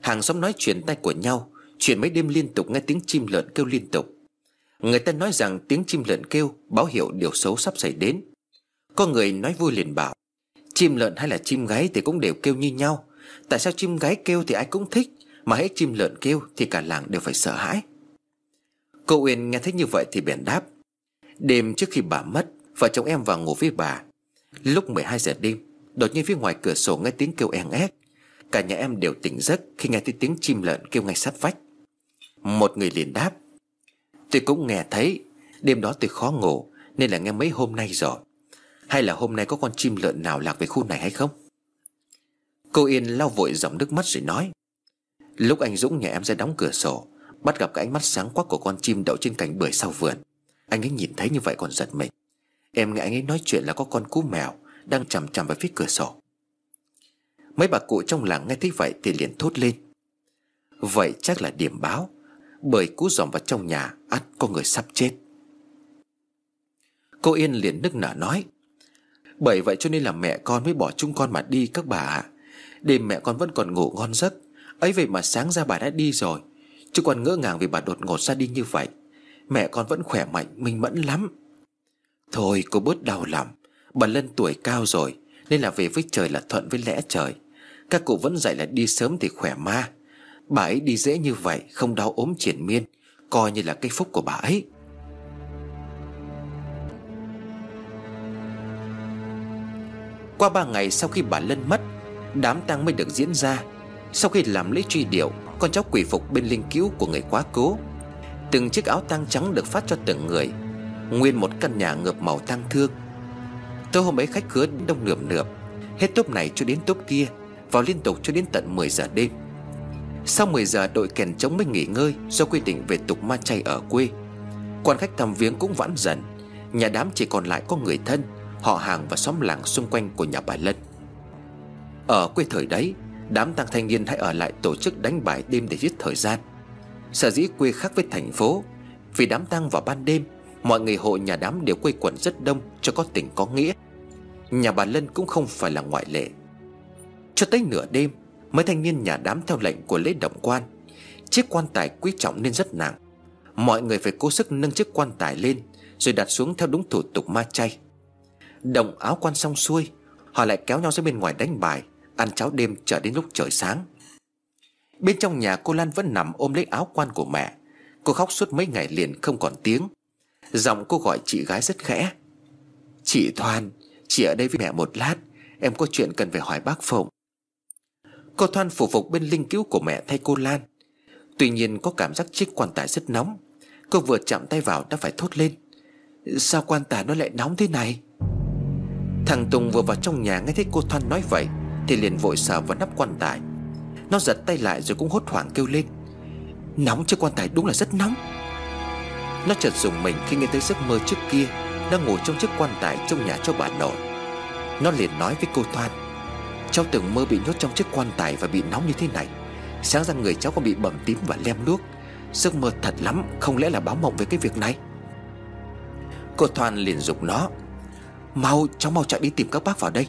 Hàng xóm nói chuyện tay của nhau, Chuyện mấy đêm liên tục nghe tiếng chim lợn kêu liên tục. Người ta nói rằng tiếng chim lợn kêu Báo hiệu điều xấu sắp xảy đến. Có người nói vui liền bảo, Chim lợn hay là chim gáy thì cũng đều kêu như nhau Tại sao chim gáy kêu thì ai cũng thích, Mà hết chim lợn kêu thì cả làng đều phải sợ hãi? Cô Uyên nghe thấy như vậy thì bèn đáp, Đêm trước khi bà mất, Vợ chồng em vào ngủ với bà. Lúc 12 giờ đêm, Đột nhiên phía ngoài cửa sổ nghe tiếng kêu en ép Cả nhà em đều tỉnh giấc Khi nghe thấy tiếng chim lợn kêu ngay sát vách. Một người liền đáp, Tôi cũng nghe thấy, Đêm đó tôi khó ngủ Nên là nghe mấy hôm nay rồi. Hay là hôm nay có con chim lợn nào lạc về khu này hay không? Cô Yên lau vội dòng nước mắt rồi nói. Lúc anh Dũng nhà em ra đóng cửa sổ, Bắt gặp cái ánh mắt sáng quắc của con chim đậu trên cành bưởi sau vườn. Anh ấy nhìn thấy như vậy còn giật mình. Em nghe anh ấy nói chuyện là có con cú mèo Đang chằm chằm vào phía cửa sổ. Mấy bà cụ trong làng nghe thấy vậy Thì liền thốt lên. Vậy chắc là điểm báo, Bởi cú dòm vào trong nhà ắt có người sắp chết. Cô Yên liền nức nở nói. Bởi vậy cho nên là mẹ con mới bỏ chung con mà đi các bà ạ. Đêm mẹ con vẫn còn ngủ ngon giấc. Ấy vậy mà sáng ra bà đã đi rồi. Chứ còn ngỡ ngàng vì bà đột ngột ra đi như vậy. Mẹ con vẫn khỏe mạnh, Minh mẫn lắm. Thôi, cô bớt đau lòng. Bà Lân tuổi cao rồi, Nên là về với trời là thuận với lẽ trời. Các cụ vẫn dạy là đi sớm thì khỏe ma. Bà ấy đi dễ như vậy, Không đau ốm triển miên. Coi như là cái phúc của bà ấy. Qua ba ngày sau khi bà Lân mất Đám tang mới được diễn ra. Sau khi làm lễ truy điệu, Con cháu quỳ phục bên linh cứu của người quá cố. Từng chiếc áo tang trắng được phát cho từng người, Nguyên một căn nhà ngập màu tang thương. Tối hôm ấy khách khứa đông nườm nượp. Hết tốp này cho đến tốp kia, Vào liên tục cho đến tận 10 giờ đêm. Sau 10 giờ, đội kèn trống mới nghỉ ngơi Do quy định về tục ma chay ở quê. Quan khách thăm viếng cũng vãn dần. Nhà đám chỉ còn lại có người thân, Họ hàng và xóm làng xung quanh của nhà bà Lân. Ở quê thời đấy, Đám tăng thanh niên hãy ở lại tổ chức đánh bài đêm để giết thời gian. Sở dĩ quê khác với thành phố, Vì đám tang vào ban đêm, Mọi người hộ nhà đám đều quây quần rất đông Cho có tình có nghĩa. Nhà bà Lân cũng không phải là ngoại lệ. Cho tới nửa đêm, Mấy thanh niên nhà đám theo lệnh của lễ động quan. Chiếc quan tài quý trọng nên rất nặng. Mọi người phải cố sức nâng chiếc quan tài lên, Rồi đặt xuống theo đúng thủ tục ma chay. Động áo quan xong xuôi, Họ lại kéo nhau ra bên ngoài đánh bài. Ăn cháo đêm chờ đến lúc trời sáng. Bên trong nhà cô Lan vẫn nằm ôm lấy áo quan của mẹ. Cô khóc suốt mấy ngày liền không còn tiếng. Giọng cô gọi chị gái rất khẽ. Chị Thoan, Chị ở đây với mẹ một lát, Em có chuyện cần phải hỏi bác Phụng. Cô Thoan phủ phục bên linh cứu của mẹ thay cô Lan. Tuy nhiên có cảm giác chiếc quan tài rất nóng. Cô vừa chạm tay vào đã phải thốt lên. Sao quan tài nó lại nóng thế này? Thằng Tùng vừa vào trong nhà nghe thấy cô Thoan nói vậy thì liền vội sờ vào nắp quan tài. Nó giật tay lại rồi cũng hốt hoảng kêu lên. Nóng chứ, quan tài đúng là rất nóng. Nó chợt dùng mình khi nghe tới giấc mơ trước kia Nó ngồi trong chiếc quan tài trong nhà cho bà nội. Nó liền nói với cô Thoan, Cháu từng mơ bị nhốt trong chiếc quan tài và bị nóng như thế này. Sáng ra người cháu còn bị bầm tím và lem luốc. Giấc mơ thật lắm, Không lẽ là báo mộng về cái việc này? Cô Thoan liền dục nó, Mau, cháu mau chạy đi tìm các bác vào đây.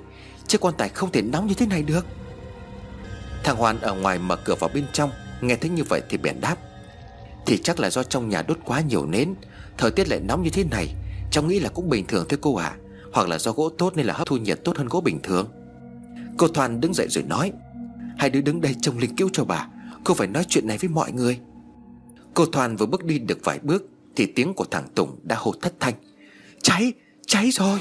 Chiếc quan tài không thể nóng như thế này được. Thằng Hoàn ở ngoài mở cửa vào bên trong Nghe thấy như vậy thì bèn đáp. Thì chắc là do trong nhà đốt quá nhiều nến Thời tiết lại nóng như thế này Cháu nghĩ là cũng bình thường thôi cô ạ. À. Hoặc là do gỗ tốt nên là hấp thu nhiệt tốt hơn gỗ bình thường. Cô Thoan đứng dậy rồi nói Hai đứa đứng đây trông linh cứu cho bà Cô phải nói chuyện này với mọi người. Cô Thoan vừa bước đi được vài bước Thì tiếng của thằng Tùng đã hô thất thanh. Cháy, cháy rồi.